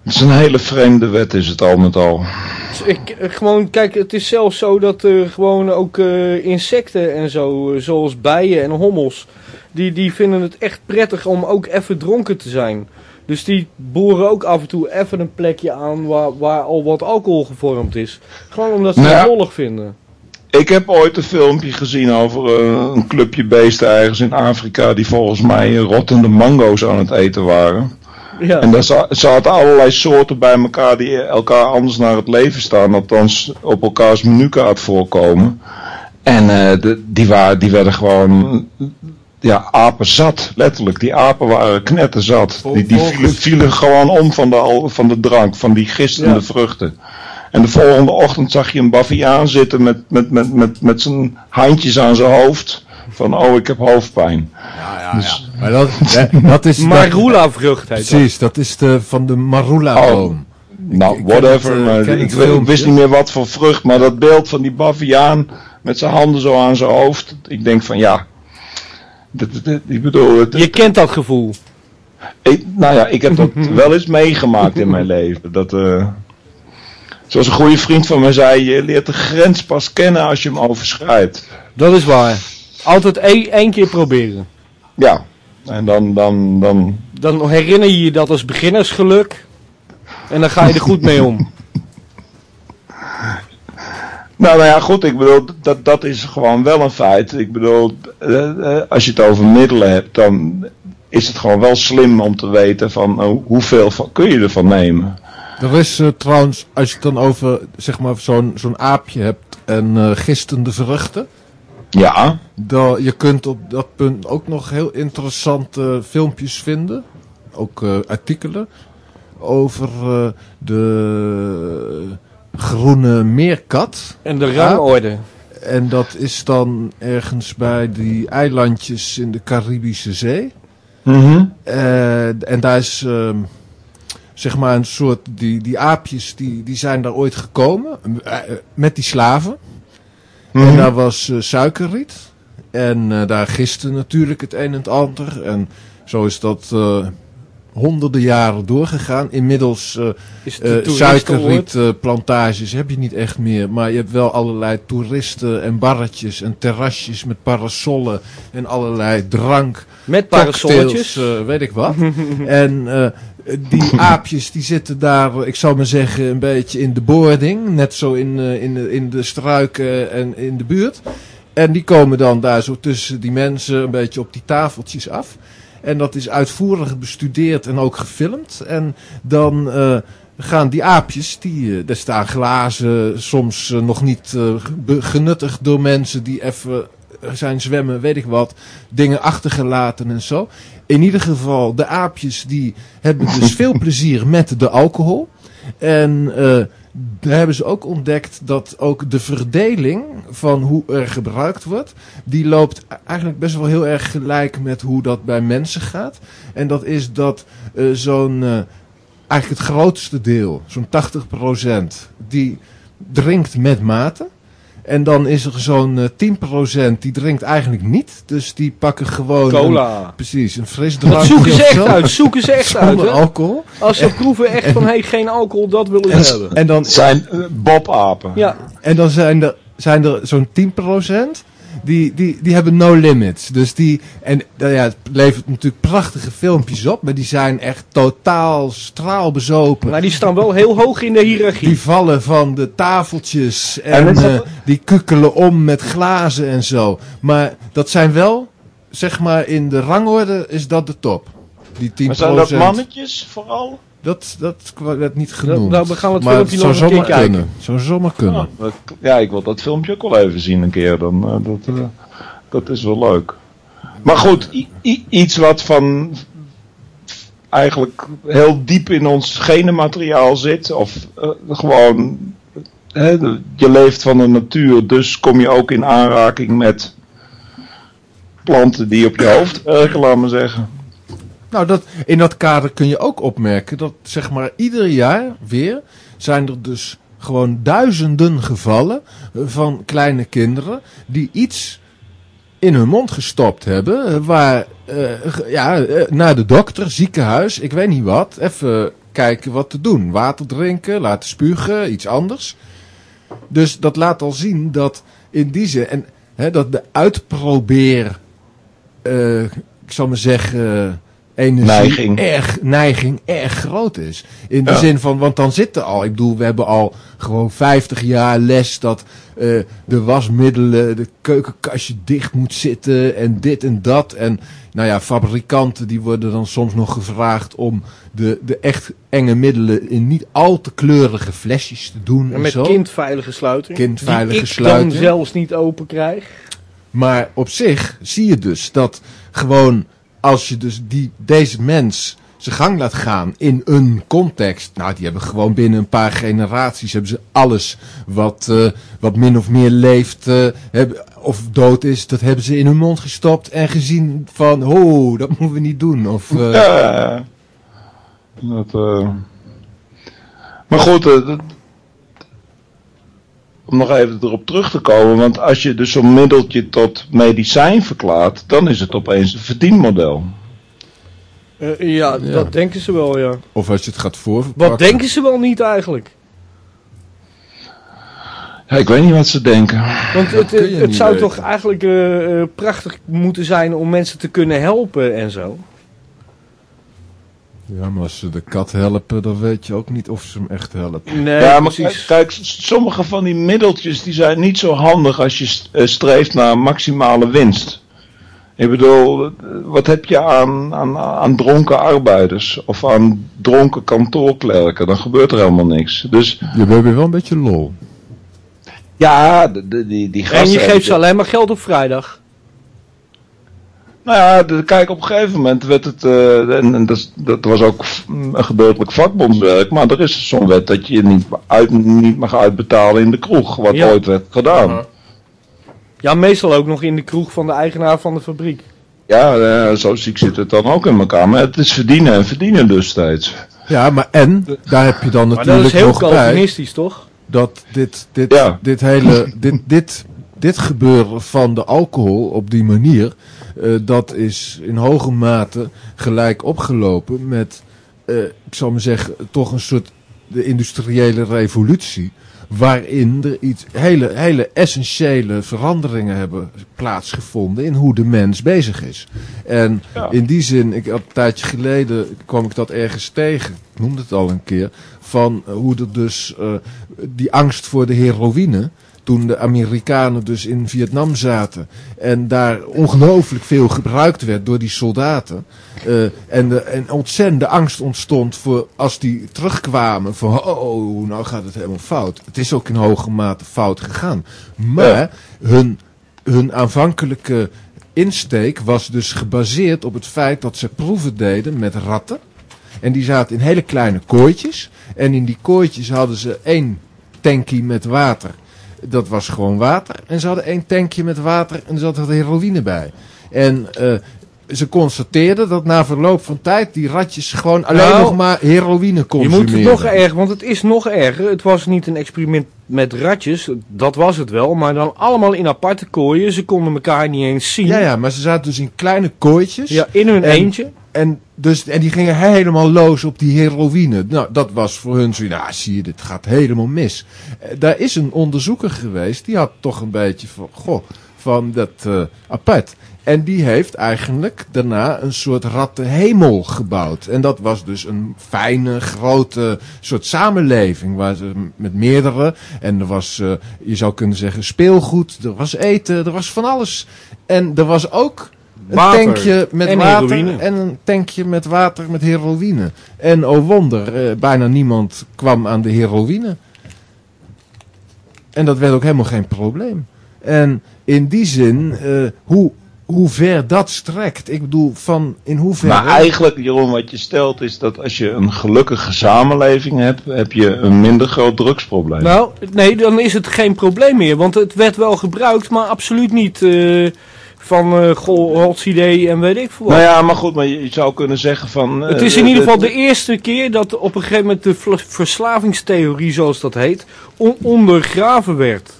Het is een hele vreemde wet, is het al met al. Dus ik, gewoon, kijk, het is zelfs zo dat er gewoon ook eh, insecten en zo, zoals bijen en hommels, die, die vinden het echt prettig om ook even dronken te zijn. Dus die boren ook af en toe even een plekje aan waar, waar al wat alcohol gevormd is. Gewoon omdat ze Nou het lollig vinden. Ik heb ooit een filmpje gezien over eh, een clubje beesten ergens in Afrika die volgens mij rottende mango's aan het eten waren. Ja. En daar za- zaten allerlei soorten bij elkaar die elkaar anders naar het leven staan, althans op elkaars menukaart voorkomen. En eh, de, die, waren, die werden gewoon ja, apen zat, letterlijk. Die apen waren knetterzat. Die, die vielen, vielen gewoon om van de, al- van de drank, van die gistende Ja. vruchten. En de volgende ochtend zag je een baviaan zitten met, met, met, met, met zijn handjes aan zijn hoofd. Van, oh, ik heb hoofdpijn. Dus- Maar (laughs) dat, dat is... dat- Marula-vrucht heet. Precies, dat is de, van de marula-boom. Nou, ik ken whatever. het, ik ik, filmpje. wist niet meer wat voor vrucht, maar dat beeld van die baviaan met zijn handen zo aan zijn hoofd. Ik denk van ja. Ik bedoel, het, Je kent dat gevoel. ik, nou ja, ik heb dat wel eens meegemaakt in mijn leven. Dat, eh, zoals een goede vriend van mij zei, je leert de grens pas kennen als je hem overschrijdt. Dat is waar. Altijd één één keer proberen. Ja, en dan, dan, dan, Dan herinner je je dat als beginnersgeluk. En dan ga je er goed mee om. (laughs) Nou, nou ja, goed, ik bedoel, dat, dat is gewoon wel een feit. Ik bedoel, eh, eh, als je het over middelen hebt, dan is het gewoon wel slim om te weten van eh, hoeveel van, kun je ervan nemen. Er is trouwens, als je het dan over zeg maar, zo'n zo'n aapje hebt en eh gistende vruchten. Ja, Dan, je kunt op dat punt ook nog heel interessante filmpjes vinden. Ook artikelen. Over de groene meerkat. En de rangorde. En dat is dan ergens bij die eilandjes in de Caribische Zee. Mhm. Eh, en daar is ehm, zeg maar een soort, die, die aapjes die, die zijn daar ooit gekomen eh, met die slaven. Mhm. En daar was eh, suikerriet. En eh, daar giste natuurlijk het een en het ander. En zo is dat eh, honderden jaren doorgegaan. Inmiddels eh het eh de toeristenoord? suikerrietplantages heb je niet echt meer. Maar je hebt wel allerlei toeristen en barretjes en terrasjes met parasollen en allerlei drank Met parasolletjes. eh, weet ik wat. (laughs) en eh, die (laughs) aapjes die zitten daar, eh, ik zou maar zeggen, een beetje in de boarding. Net zo in, eh, in, de, in de struiken en in de buurt. En die komen dan daar zo tussen die mensen een beetje op die tafeltjes af. En dat is uitvoerig bestudeerd en ook gefilmd. En dan eh, gaan die aapjes, die, eh, er staan glazen, soms eh, nog niet genuttigd door mensen die even zijn zwemmen, weet ik wat, dingen achtergelaten en zo. In ieder geval, de aapjes die hebben dus veel plezier met de alcohol. En eh, daar hebben ze ook ontdekt dat ook de verdeling van hoe er gebruikt wordt, die loopt eigenlijk best wel heel erg gelijk met hoe dat bij mensen gaat. En dat is dat eh, zo'n, eh, eigenlijk het grootste deel, zo'n 80%, die drinkt met mate. En dan is er zo'n eh 10% die drinkt eigenlijk niet. Dus die pakken gewoon... Een, Cola. precies, een fris Dat drankje zoeken ze echt uit. Zoeken ze echt (laughs) uit. Zonder Hè? alcohol. Als ze proeven echt van, hey, geen alcohol, dat willen En, ze hebben. en dan zijn eh, bobapen. Ja, En dan zijn er, zijn er zo'n 10% die, die, die hebben no limits. Dus die, en nou ja, het levert natuurlijk prachtige filmpjes op, maar die zijn echt totaal straalbezopen. maar die staan wel heel hoog in de hiërarchie. Die vallen van de tafeltjes en, eh, die kukkelen om met glazen en zo. Maar dat zijn wel, zeg maar, in de rangorde is dat de top. Die 10%. Maar zijn dat mannetjes vooral? Dat, dat werd niet genoemd. nou, we gaan het maar filmpje nog een keer kijken. kunnen. Zou zomaar kunnen. Ah, dat- ja, ik wil dat filmpje ook wel even zien een keer. Dan, eh, dat, eh, dat is wel leuk. Maar goed, iets wat van eigenlijk heel diep in ons genenmateriaal zit. Of eh, gewoon, hè, je leeft van de natuur, dus kom je ook in aanraking met planten die op je hoofd werken, laat maar zeggen. Nou, dat, in dat kader kun je ook opmerken dat zeg maar ieder jaar weer zijn er dus gewoon duizenden gevallen eh, van kleine kinderen die iets in hun mond gestopt hebben eh, waar eh, ja, naar de dokter, ziekenhuis, ik weet niet wat, even kijken wat te doen. Water drinken, laten spugen, iets anders. Dus dat laat al zien dat in die zin en hè, dat de uitprobeer ik zal maar zeggen, energie Neiging. erg, neiging erg groot is. In de Ja. zin van, want dan zit er al, ik bedoel, we hebben al gewoon 50 jaar les dat eh, de wasmiddelen, de keukenkastje dicht moet zitten en dit en dat. En nou ja, fabrikanten die worden dan soms nog gevraagd om de, de echt enge middelen in niet al te kleurige flesjes te doen. En En met zo. kindveilige sluiting. Kindveilige die ik sluiting. dan zelfs niet open krijg. Maar op zich zie je dus dat gewoon als je dus die, deze mens zijn gang laat gaan in een context. Nou, die hebben gewoon binnen een paar generaties hebben ze alles wat, eh, wat min of meer leeft eh, of dood is, dat hebben ze in hun mond gestopt en gezien van, oh, dat moeten we niet doen. Of, eh, Ja, dat, Maar goed, om nog even erop terug te komen, want als je dus zo'n middeltje tot medicijn verklaart, dan is het opeens een verdienmodel. Eh, ja, Ja. dat denken ze wel, ja. of als je het gaat voorverpakken. Wat denken ze wel niet eigenlijk? Ja, ik weet niet wat ze denken. Want het, het zou weten. toch eigenlijk eh, eh, prachtig moeten zijn om mensen te kunnen helpen en zo. Ja, maar als ze de kat helpen, dan weet je ook niet of ze hem echt helpen. Nee, ja, maar precies. kijk, sommige van die middeltjes die zijn niet zo handig als je eh, streeft naar maximale winst. Ik bedoel, wat heb je aan, aan, aan dronken arbeiders of aan dronken kantoorklerken? Dan gebeurt er helemaal niks. Dus Je hebt wel een beetje lol. ja, de, de- die, die gasten... En je geeft ze alleen maar geld op vrijdag. Nou ja, de- kijk, op een gegeven moment werd het, eh, en, en dat, dat was ook mm, een gedeeltelijk vakbondswerk, maar er is zo'n wet dat je niet, uit, niet mag uitbetalen in de kroeg, wat Ja. ooit werd gedaan. Ja, meestal ook nog in de kroeg van de eigenaar van de fabriek. Ja, eh, zo ziek zit het dan ook in elkaar, maar het is verdienen en verdienen dus steeds. Ja, maar en, daar heb je dan Maar dat natuurlijk is heel nog bij... Calvinistisch, toch? dat dit, dit, Ja. dit hele, dit, dit, dit gebeuren van de alcohol op die manier, eh, dat is in hoge mate gelijk opgelopen met, eh, ik zal maar zeggen, toch een soort de industriële revolutie. Waarin er iets hele, hele essentiële veranderingen hebben plaatsgevonden in hoe de mens bezig is. En Ja. in die zin, ik had een tijdje geleden kwam ik dat ergens tegen, ik noemde het al een keer, van hoe er dus eh, die angst voor de heroïne, toen de Amerikanen dus in Vietnam zaten en daar ongelooflijk veel gebruikt werd door die soldaten. eh, en, de, en ontzettende angst ontstond voor als die terugkwamen van oh, nou gaat het helemaal fout. Het is ook in hoge mate fout gegaan. Maar hun, hun aanvankelijke insteek was dus gebaseerd op het feit dat ze proeven deden met ratten. En die zaten in hele kleine kooitjes. En in die kooitjes hadden ze één tankje met water. Dat was gewoon water. En ze hadden één tankje met water en er zat er heroïne bij. En eh, ze constateerden dat na verloop van tijd die ratjes gewoon alleen Nou, nog maar heroïne Je consumeren. moet het nog erger, want het is nog erger. Het was niet een experiment met ratjes, dat was het wel, maar dan allemaal in aparte kooien. Ze konden elkaar niet eens zien. Ja, ja, maar ze zaten dus in kleine kooitjes. Ja, in hun En- eentje. En, dus, en die gingen helemaal los op die heroïne. Nou, dat was voor hun zo, nou zie je, dit gaat helemaal mis. Eh, daar is een onderzoeker geweest, die had toch een beetje van, goh, van dat eh, apart. En die heeft eigenlijk daarna een soort rattenhemel gebouwd. En dat was dus een fijne, grote soort samenleving. Waar ze met meerdere. En er was, eh, je zou kunnen zeggen, speelgoed. Er was eten. Er was van alles. En er was ook een Water tankje met en water heroïne. en een tankje met water met heroïne. En oh wonder, eh, bijna niemand kwam aan de heroïne. En dat werd ook helemaal geen probleem. En in die zin, eh, hoe, hoe ver dat strekt. Ik bedoel, van in hoeverre... Maar eigenlijk, Jeroen, wat je stelt is dat als je een gelukkige samenleving hebt, heb je een minder groot drugsprobleem. Nou, nee, dan is het geen probleem meer, want het werd wel gebruikt, maar absoluut niet eh, van eh goh, rots idee en weet ik veel wat. Nou ja, maar goed, maar je je zou kunnen zeggen van... eh, Het is in ieder geval de eerste keer dat op een gegeven moment de verslavingstheorie, zoals dat heet, on- ondergraven werd.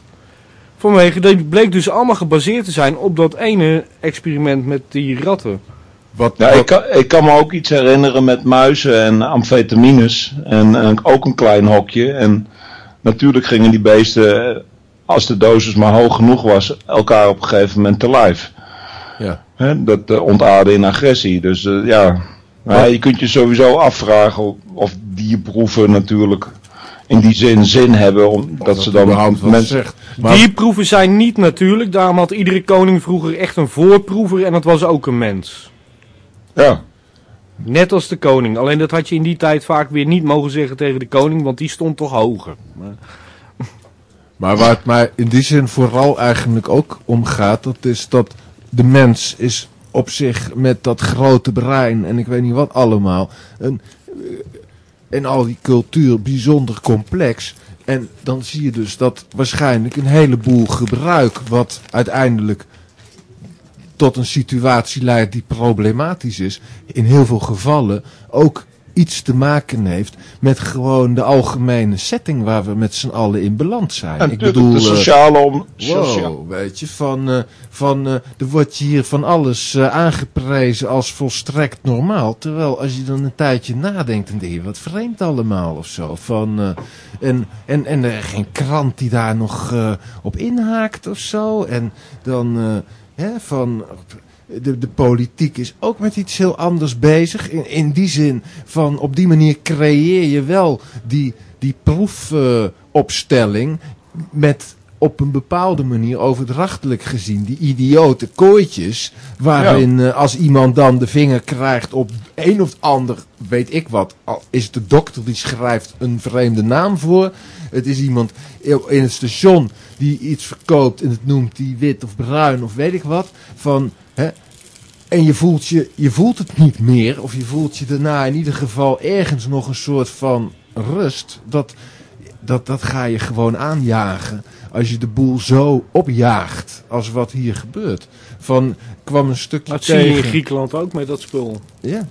Vanwege, dat bleek dus allemaal gebaseerd te zijn op dat ene experiment met die ratten. wat, Ja, wat- ik kan, ik kan me ook iets herinneren met muizen en amfetamines. En, en ook een klein hokje. En natuurlijk gingen die beesten, eh, als de dosis maar hoog genoeg was, elkaar op een gegeven moment te lijf. Hè, dat eh, ontaarde in agressie. Dus eh, ja. Je kunt je sowieso afvragen of, of dierproeven natuurlijk in die zin zin hebben. Omdat ze dan mensen... zegt. Maar, Die proeven zijn niet natuurlijk, daarom had iedere koning vroeger echt een voorproever en dat was ook een mens. Ja. Net als de koning, alleen dat had je in die tijd vaak weer niet mogen zeggen tegen de koning, want die stond toch hoger. Maar- maar waar het mij in die zin vooral eigenlijk ook om gaat, dat is dat de mens is op zich met dat grote brein en ik weet niet wat allemaal, een, en al die cultuur bijzonder complex. En dan zie je dus dat waarschijnlijk een heleboel gebruik wat uiteindelijk tot een situatie leidt die problematisch is, in heel veel gevallen ook iets te maken heeft met gewoon de algemene setting waar we met z'n allen in beland zijn. En ik bedoel, de eh, sociale om... Wow, weet je, van, eh, van eh, er wordt je hier van alles aangeprezen als volstrekt normaal. Terwijl als je dan een tijdje nadenkt, dan denk je, wat vreemd allemaal of zo. Van, en, en, en er geen krant die daar nog op inhaakt of zo. En dan, hè, van... De, de politiek is ook met iets heel anders bezig. In, in die zin van op die manier creëer je wel die, die proefopstelling met op een bepaalde manier overdrachtelijk gezien die idiote kooitjes waarin eh, als iemand dan de vinger krijgt op een of ander weet ik wat is het de dokter die schrijft een vreemde naam voor het is iemand in het station die iets verkoopt en het noemt die wit of bruin of weet ik wat van hè, en je voelt, je, je voelt het niet meer, of je voelt je daarna in ieder geval ergens nog een soort van rust. Dat, dat, dat ga je gewoon aanjagen als je de boel zo opjaagt als wat hier gebeurt. Van, kwam een stukje Dat zie je in Griekenland ook met dat spul. Ja.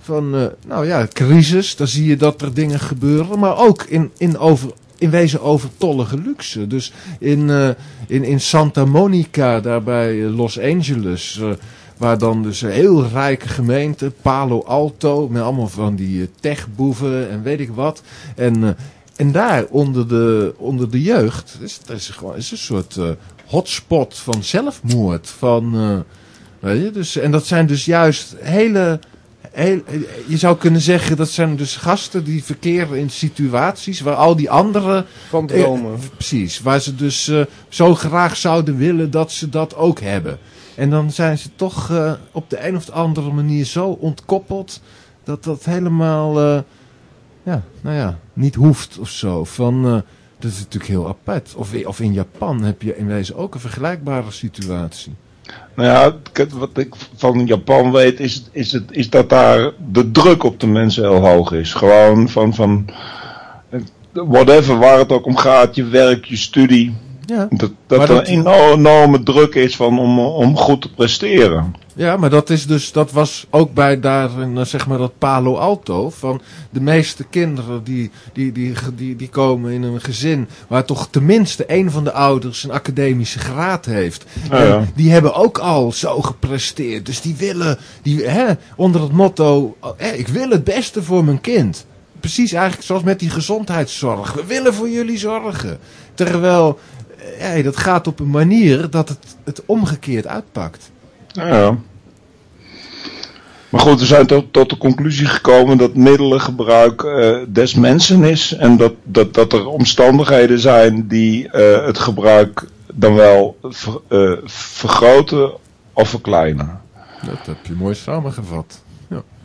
Van, eh, nou ja, crisis, dan zie je dat er dingen gebeuren. Maar ook in, in, over, in wezen overtollige luxe. Dus in, eh, in, in Santa Monica, daar bij eh, Los Angeles... eh, waar dan dus een heel rijke gemeente, Palo Alto... met allemaal van die techboeven en weet ik wat. En, en daar onder de, onder de jeugd is, is, gewoon, is een soort hotspot van zelfmoord. Van, weet je, dus, en dat zijn dus juist hele heel- je zou kunnen zeggen dat zijn dus gasten die verkeren in situaties waar al die anderen Van dromen. Eh, precies, waar ze dus eh, zo graag zouden willen dat ze dat ook hebben. En dan zijn ze toch eh, op de een of de andere manier zo ontkoppeld dat dat helemaal, ja, nou ja, niet hoeft of zo. Van, dat is natuurlijk heel apart. Of, of in Japan heb je in wezen ook een vergelijkbare situatie. Nou ja, wat ik van Japan weet is, is, het, is dat daar de druk op de mensen heel hoog is. Gewoon van, van whatever waar het ook om gaat, je werk, je studie. Ja, Dat, dat er een enorme druk is van om, om goed te presteren. Ja, maar dat is dus, dat was ook bij daar, in, eh, zeg maar dat Palo Alto. Van de meeste kinderen die, die, die, die, die komen in een gezin waar toch tenminste een van de ouders een academische graad heeft. Ja. die hebben ook al zo gepresteerd. Dus die willen, die, hè, onder het motto, hè, ik wil het beste voor mijn kind. Precies eigenlijk zoals met die gezondheidszorg. We willen voor jullie zorgen. Terwijl, eh, dat gaat op een manier dat het, het omgekeerd uitpakt. Ja. Maar goed, we zijn tot, tot de conclusie gekomen dat middelengebruik eh, des mensen is. En dat, dat, dat er omstandigheden zijn die eh, het gebruik dan wel ver- eh, vergroten of verkleinen. Dat heb je mooi samengevat.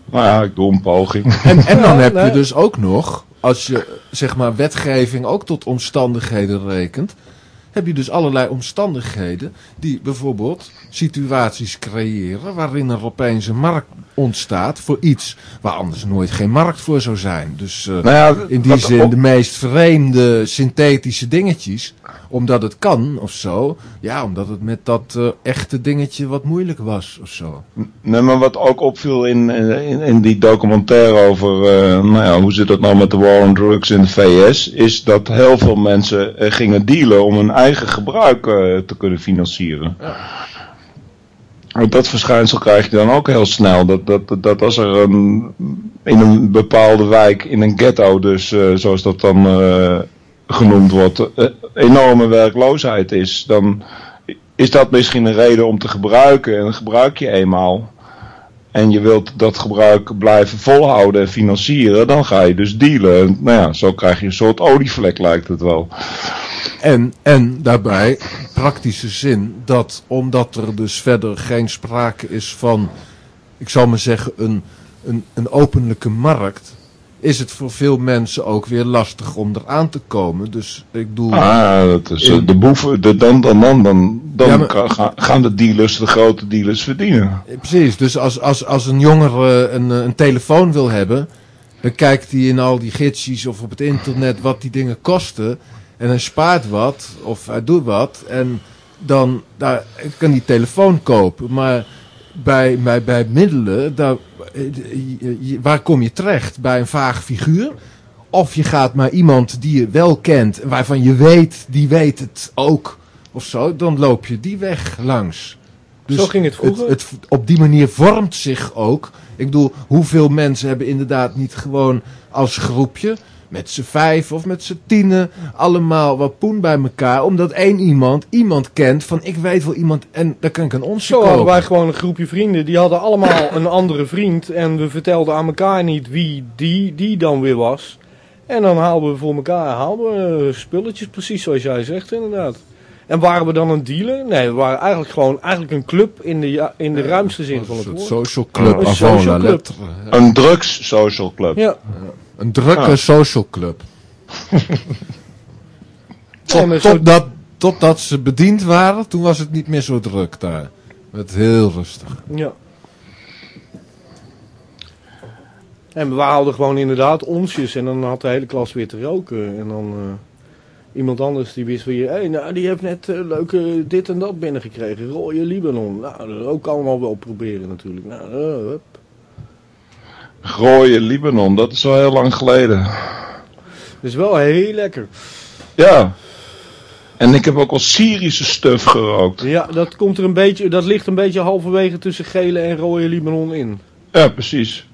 Nou ja, ik doe een poging. (laughs) En, en dan Ja, heb je dus ook nog, als je zeg maar wetgeving ook tot omstandigheden rekent, heb je dus allerlei omstandigheden die bijvoorbeeld situaties creëren waarin er opeens een markt ontstaat voor iets waar anders nooit geen markt voor zou zijn. Dus eh, Nou ja, in die zin de meest vreemde synthetische dingetjes, omdat het kan of zo, ja, omdat het met dat eh, echte dingetje wat moeilijk was of zo. Nee, maar wat ook opviel in, in, in die documentaire over, eh, nou ja, hoe zit het nou met de war on drugs in de VS, is dat heel veel mensen eh, gingen dealen om hun eigen gebruik eh, te kunnen financieren. En Dat verschijnsel krijg je dan ook heel snel. Dat, dat, dat, dat als er een, in een bepaalde wijk, in een ghetto dus, eh, zoals dat dan eh, genoemd wordt, eh, enorme werkloosheid is, dan is dat misschien een reden om te gebruiken. En dan gebruik je eenmaal. En je wilt dat gebruik blijven volhouden en financieren, dan ga je dus dealen. En, nou ja, zo krijg je een soort olievlek lijkt het wel. En, en daarbij, praktische zin, dat omdat er dus verder geen sprake is van, ik zal maar zeggen, een, een, een openlijke markt, is het voor veel mensen ook weer lastig om eraan te komen. Dus ik bedoel, Ah, dat is eh, In- de boeven, de, dan, dan, dan, dan, dan Ja, maar- ka- ga- gaan de dealers, de grote dealers verdienen. eh, precies, dus als, als, als een jongere een, eh, een telefoon wil hebben, dan kijkt hij in al die gidsjes of op het internet wat die dingen kosten. En hij spaart wat, of hij doet wat. En dan daar, kan die telefoon kopen. Maar bij, bij, bij middelen, daar, waar kom je terecht? Bij een vaag figuur? Of je gaat naar iemand die je wel kent, waarvan je weet, die weet het ook. Of zo, dan loop je die weg langs. Dus Zo ging het vroeger. Het, op die manier vormt zich ook. Ik bedoel, hoeveel mensen hebben inderdaad niet gewoon als groepje, met z'n vijf of met z'n tienen, allemaal wat poen bij elkaar. Omdat één iemand iemand kent van ik weet wel iemand en daar kan ik een onsje Zo hadden kopen. wij gewoon een groepje vrienden. Die hadden allemaal een andere vriend. En we vertelden aan elkaar niet wie die, die dan weer was. En dan haalden we voor elkaar haalden we eh, spulletjes, precies zoals jij zegt inderdaad. En waren we dan een dealer? Nee, we waren eigenlijk gewoon eigenlijk een club in de, ja- in de ruimste zin van het woord. social club Een social club. Ja. Een drugs social club. Ja, Een drukke Ah. social club. (laughs) Tot, totdat, totdat ze bediend waren, toen was het niet meer zo druk daar. Het heel rustig. ja. En we hadden gewoon inderdaad onsjes. En dan had de hele klas weer te roken. En dan eh, iemand anders die wist weer... Hé, nou die heeft net eh, leuke dit en dat binnengekregen. Rode Libanon. Nou, dat ook allemaal wel proberen natuurlijk. Nou, eh. Gooien Libanon, dat is al heel lang geleden. Dat is wel heel lekker. Ja. En ik heb ook al Syrische stuf gerookt. Ja, dat, komt er een beetje, dat ligt een beetje halverwege tussen gele en rode Libanon in. Ja, precies.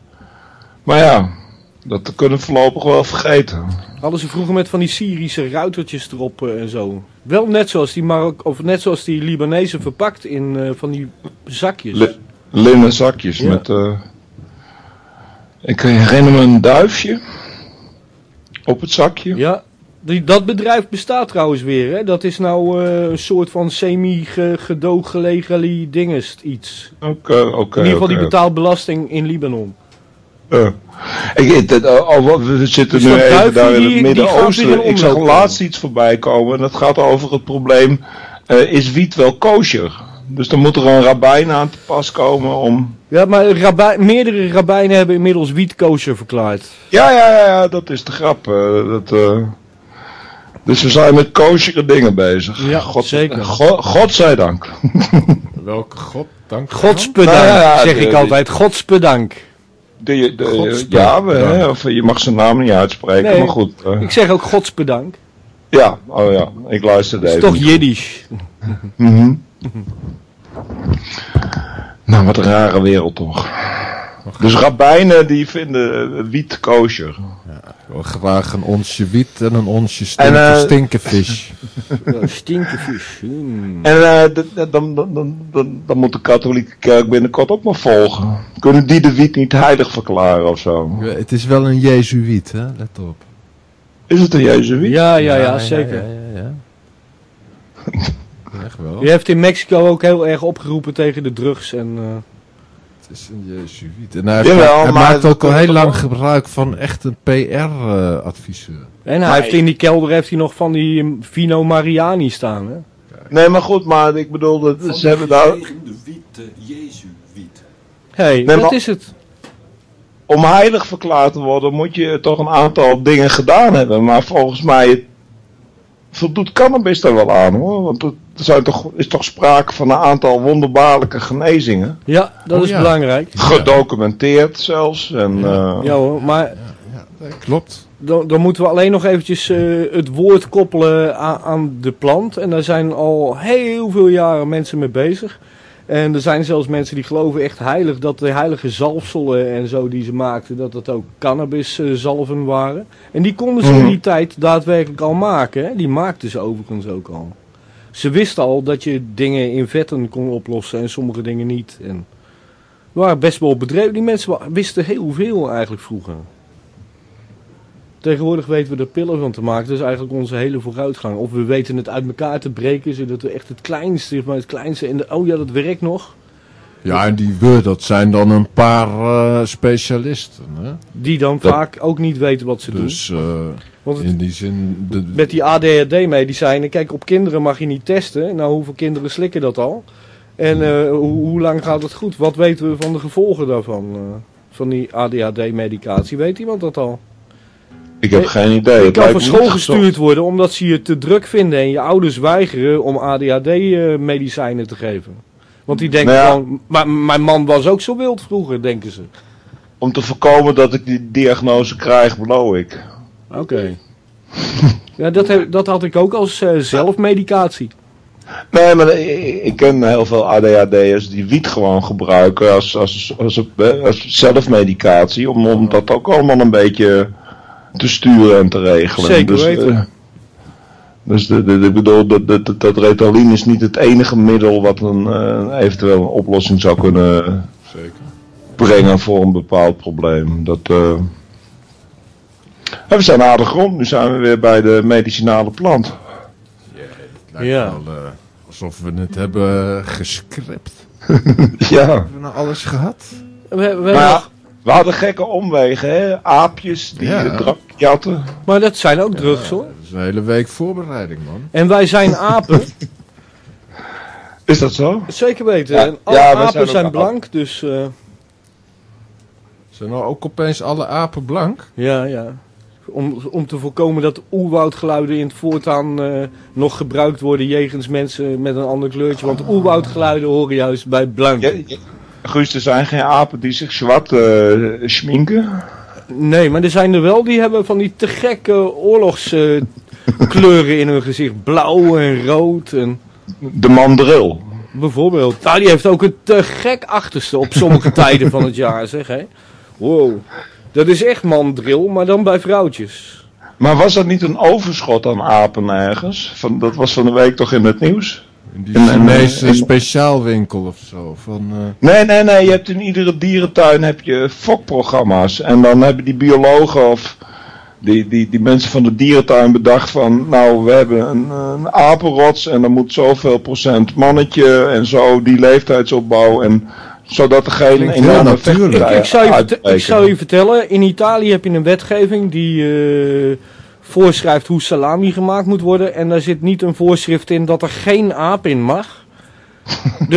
Maar ja, dat kunnen we voorlopig wel vergeten. Hadden ze vroeger met van die Syrische ruitertjes erop eh, en zo. Wel net zoals die, Marok of net zoals die Libanezen verpakt in eh, van die zakjes. Li- linnen zakjes Ja. met... eh, Ik herinner me een duifje. Op het zakje. Ja, die, dat bedrijf bestaat trouwens weer. Hè? Dat is nou eh, een soort van semi-gedooggelegally dinges iets. Oké, oké. in ieder geval, die betaalt belasting in Libanon. Eh. Ik, ik- dat, oh, wat- we zitten Dus nu even daar in het Midden-Oosten. Ik zag laatst iets voorbij komen en dat gaat over het probleem: eh, is wiet wel kosher? Dus dan moet er een rabbijn aan te pas komen om. Ja, maar meerdere rabbijnen hebben inmiddels wiet kosher verklaard. Ja, ja, ja, ja dat is de grap. eh, dat, eh. Dus we zijn met koshere dingen bezig. Ja, God, zeker. Go- Godzijdank. (laughs) Welke god, dank. Godsbedank, Nou ja, ja, zeg de- ik de- altijd. Godsbedank. De, de, Godsbedank. ja, we, hè, of je mag zijn naam niet uitspreken, Nee. maar goed. eh, Ik zeg ook godsbedank. ja, oh ja, ik luisterde Dat is even. toch Jiddisch? Mhm. Nou, wat een rare wereld toch. Dus rabbijnen die vinden eh, wiet kosher. Wil graag een onsje wiet en een onsje En, stinken, stinkenvis. (laughs) Ja, Stinkenvis. Hmm. En eh, dan, dan, dan, dan, dan moet de katholieke kerk binnenkort ook maar volgen. Kunnen die de wiet niet heilig verklaren of zo? Ja, Het is wel een jezuïet, hè? Let op. Is het een jezuïet? Ja, ja, ja, zeker. Ja, ja, ja. (laughs) Echt wel. Die heeft in Mexico ook heel erg opgeroepen tegen de drugs. En, eh, Het is een jezuïet. En hij, heeft- Jawel, hij maar maakt ook al heel lang gebruik van echt een PR-adviseur. en hij heeft in die kelder heeft hij nog van die um, Vino Mariani staan. Hè? Nee, maar goed, maar ik bedoel, dat, ze hebben daar... de witte Jezu-wiet. hey, Nee, dat is het. om heilig verklaard te worden, moet je toch een aantal dingen gedaan hebben. Maar volgens mij voldoet cannabis daar wel aan hoor. Want er zijn toch, is toch sprake van een aantal wonderbaarlijke genezingen. Ja, dat Oh, is ja. belangrijk. Gedocumenteerd zelfs. En, eh, Ja hoor, maar Ja, klopt. dan, dan moeten we alleen nog eventjes eh, het woord koppelen aan, aan de plant. En daar zijn al heel veel jaren mensen mee bezig. En er zijn zelfs mensen die geloven echt heilig dat de heilige zalfselen en zo die ze maakten, dat dat ook cannabiszalven waren. En die konden ze in die tijd daadwerkelijk al maken. Hè? Die maakten ze overigens ook al. Ze wisten al dat je dingen in vetten kon oplossen en sommige dingen niet. En waren best wel bedreven. Die mensen wisten heel veel eigenlijk vroeger. Tegenwoordig weten we er pillen van te maken. Dat is eigenlijk onze hele vooruitgang. Of we weten het uit elkaar te breken, zodat we echt het kleinste, maar het kleinste en de, oh ja, dat werkt nog. Ja, en die we, dat zijn dan een paar eh, specialisten. Hè? Die dan Dat- vaak ook niet weten wat ze doen. Dus Want het- in die zin... De, met die ADHD-medicijnen, kijk, op kinderen mag je niet testen. Nou, hoeveel kinderen slikken dat al? En eh, hoe, hoe lang gaat het goed? Wat weten we van de gevolgen daarvan? van die ADHD-medicatie? Weet iemand dat al? Ik heb geen idee. Je Het kan van school gestuurd worden omdat ze je te druk vinden en je ouders weigeren om ADHD-medicijnen te geven. Want die denken Nou ja. van, maar mijn man was ook zo wild vroeger, denken ze. Om te voorkomen dat ik die diagnose krijg, beloof ik. Oké. ja, dat, heb, dat had ik ook als eh, zelfmedicatie. Nee, maar ik, ik ken heel veel ADHD'ers die wiet gewoon gebruiken als, als, als, als, als zelfmedicatie. Om, om dat ook allemaal een beetje te sturen en te regelen. Zeker dus, weten. eh, dus de, de, bedoel, dat, dat, Ritalin is niet het enige middel wat een eh, eventueel een oplossing zou kunnen Zeker. brengen voor een bepaald probleem. Dat, eh, we zijn aardig rond, nu zijn we weer bij de medicinale plant. Lijkt Ja. wel eh, alsof we het hebben gescript. (laughs) Ja. Hebben we nou alles gehad? We, Maar ja, nog- we hadden gekke omwegen, hè? Aapjes die Ja. drank jatten. maar dat zijn ook drugs hoor. Dat is een hele week voorbereiding, man. En wij zijn (laughs) apen, Is dat zo? zeker weten. Ja, En alle apen zijn blank, dus eh, Zijn nou ook opeens alle apen blank? ja, ja. Om, om te voorkomen dat oerwoudgeluiden in het voortaan eh, nog gebruikt worden jegens mensen met een ander kleurtje. Want oerwoudgeluiden horen juist bij blank. Ja, ja. Guus, er zijn geen apen die zich zwart eh schminken. Nee, maar er zijn er wel die hebben van die te gekke oorlogskleuren in hun gezicht. Blauw en rood en De mandril. bijvoorbeeld. Nou, die heeft ook een te gek achterste op sommige tijden van het jaar, zeg hè. Wow. Dat is echt mandril, maar dan bij vrouwtjes. Maar was dat niet een overschot aan apen ergens? Van, dat was van de week toch in het nieuws? In die En- en- Chinese en- speciaalwinkel of zo. Van, eh, Nee, nee, nee. Je hebt in iedere dierentuin heb je fokprogramma's. En dan hebben die biologen of die, die, die mensen van de dierentuin bedacht van... Nou, we hebben een, een apenrots en dan moet zoveel procent mannetje en zo, die leeftijdsopbouw. En zodat er geen enorme natuurlijk. Ik, ik, zou je ik zou je vertellen, in Italië heb je een wetgeving die eh, voorschrijft hoe salami gemaakt moet worden. En daar zit niet een voorschrift in dat er geen aap in mag.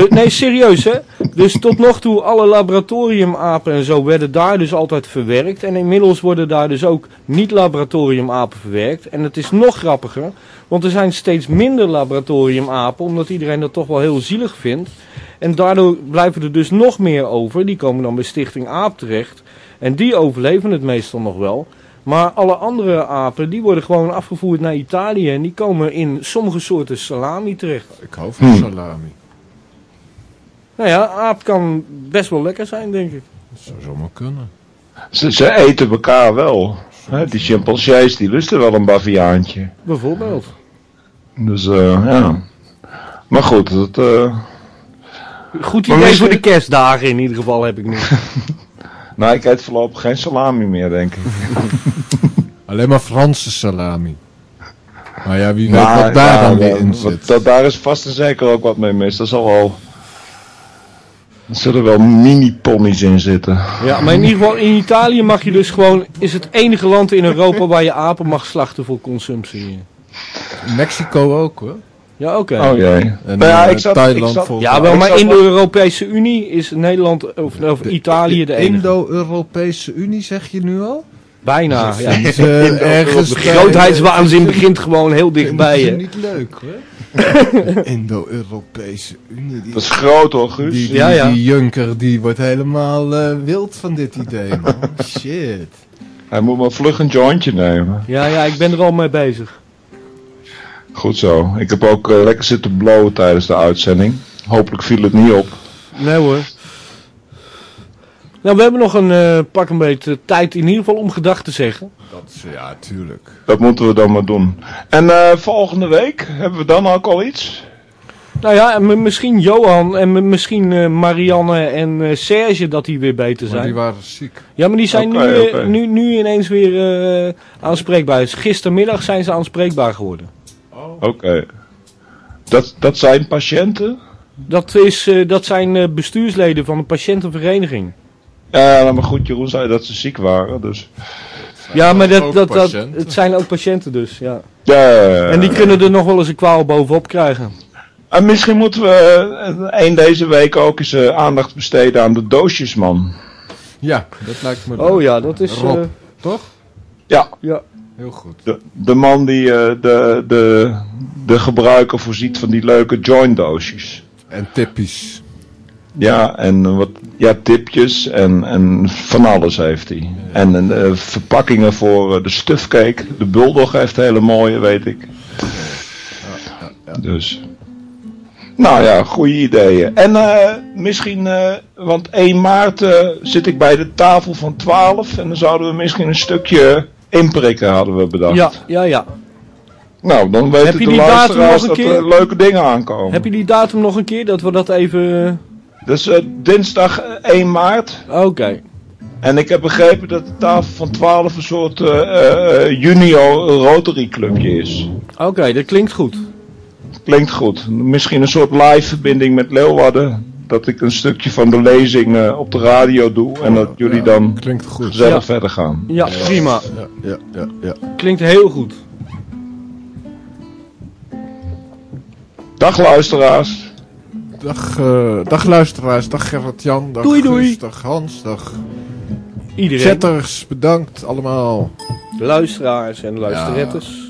Nee, serieus hè. Dus tot nog toe, alle laboratoriumapen en zo werden daar dus altijd verwerkt. En inmiddels worden daar dus ook niet-laboratoriumapen verwerkt. En het is nog grappiger, want er zijn steeds minder laboratoriumapen, omdat iedereen dat toch wel heel zielig vindt. En daardoor blijven er dus nog meer over. Die komen dan bij Stichting Aap terecht. En die overleven het meestal nog wel. Maar alle andere apen, die worden gewoon afgevoerd naar Italië. En die komen in sommige soorten salami terecht. ik hou van Hmm. salami. Nou ja, aap kan best wel lekker zijn, denk ik. Dat zou zomaar kunnen. Ze, ze eten elkaar wel. Hè, die chimpansees die lusten wel een baviaantje. Bijvoorbeeld. Dus eh, ja. Maar goed, dat, eh, Goed Maar idee voor de kerstdagen in ieder geval heb ik nu. (laughs) nou ik eet voorlopig geen salami meer denk ik. (laughs) Alleen maar Franse salami. Maar ja, wie weet Maar, wat daar ja, dan weer in zit. dat, daar is vast en zeker ook wat mee mis. Dat zal wel... Er zullen wel mini-ponies in zitten. Ja, maar in ieder geval in Italië mag je dus gewoon... Is het enige land in Europa waar je apen mag slachten voor consumptie. In Mexico ook hoor. Ja, oké. Oh jee. En Nou ja, eh, ik zat- Thailand ik zat- volgens Ja, wel, ik maar zat in de Europese Unie is Nederland of, of Italië de enige. Indo-Europese Unie zeg je nu al? Bijna, ja. Is, (laughs) eh, ergens De bij- grootheidswaanzin begint gewoon heel dichtbij Dat is je. niet leuk hoor. (laughs) Indo-Europese Unie. Die, Dat is groot hoor, Guus. die, die, Ja, ja. die Junker die wordt helemaal eh, wild van dit idee man. (laughs) Shit. Hij moet maar vlug een jointje nemen. Ja, ja, ik ben er al mee bezig. Goed zo. Ik heb ook eh, lekker zitten blowen tijdens de uitzending. Hopelijk viel het niet op. Nee hoor. Nou, we hebben nog een eh, pak een beetje tijd in ieder geval om gedag te zeggen. Dat is, ja, tuurlijk. Dat moeten we dan maar doen. En eh, volgende week hebben we dan ook al iets? Nou ja, en misschien Johan en misschien eh, Marianne en eh, Serge dat die weer beter Maar die zijn. waren ziek. Ja, maar die zijn nu, eh, nu, nu ineens weer eh, aanspreekbaar. Dus gistermiddag zijn ze aanspreekbaar geworden. Oké. Dat, dat zijn patiënten? Dat, is, eh, dat zijn eh, bestuursleden van een patiëntenvereniging. Ja, maar goed, Jeroen zei dat ze ziek waren, dus... Ja, maar dat, dat, dat, het zijn ook patiënten dus, ja. Ja, ja, ja. En die kunnen er nog wel eens een kwaal bovenop krijgen. En misschien moeten we eh, één deze week ook eens eh, aandacht besteden aan de doosjesman. Ja, dat lijkt me Oh ja, dat is... Rob. eh, Toch? Ja, ja. Heel goed. de, de man die eh, de, de, de gebruiker voorziet van die leuke joint doosjes. En tippies. Ja, en wat ja, tipjes en, en van alles heeft hij. En eh, verpakkingen voor eh, de stuffcake. De Bulldog heeft hele mooie, weet ik. Dus. Nou ja, goede ideeën. En misschien, want 1 maart zit ik bij de tafel van 12 en dan zouden we misschien een stukje inprikken, hadden we bedacht. ja, ja, ja. Nou, dan weten Heb je de die datum luisteraars dat er leuke dingen aankomen. Heb je die datum nog een keer, dat we dat even... eh, Dus eh, dinsdag eh, 1 maart. Oké. En ik heb begrepen dat de tafel van 12 een soort eh, eh, junior Rotary clubje is. Oké, dat klinkt goed. Klinkt goed. Misschien een soort live verbinding met Leeuwarden. Dat ik een stukje van de lezing eh, op de radio doe. En dat jullie Ja, dan Klinkt goed. gezellig Ja. verder gaan. Ja, prima. Ja, ja, ja, ja. Klinkt heel goed. Dag luisteraars. Dag, eh, dag luisteraars, dag Gerrit-Jan, dag Doei, Guus, doei. dag Hans, dag Iedereen. chatters, bedankt allemaal. Luisteraars en luisterettes.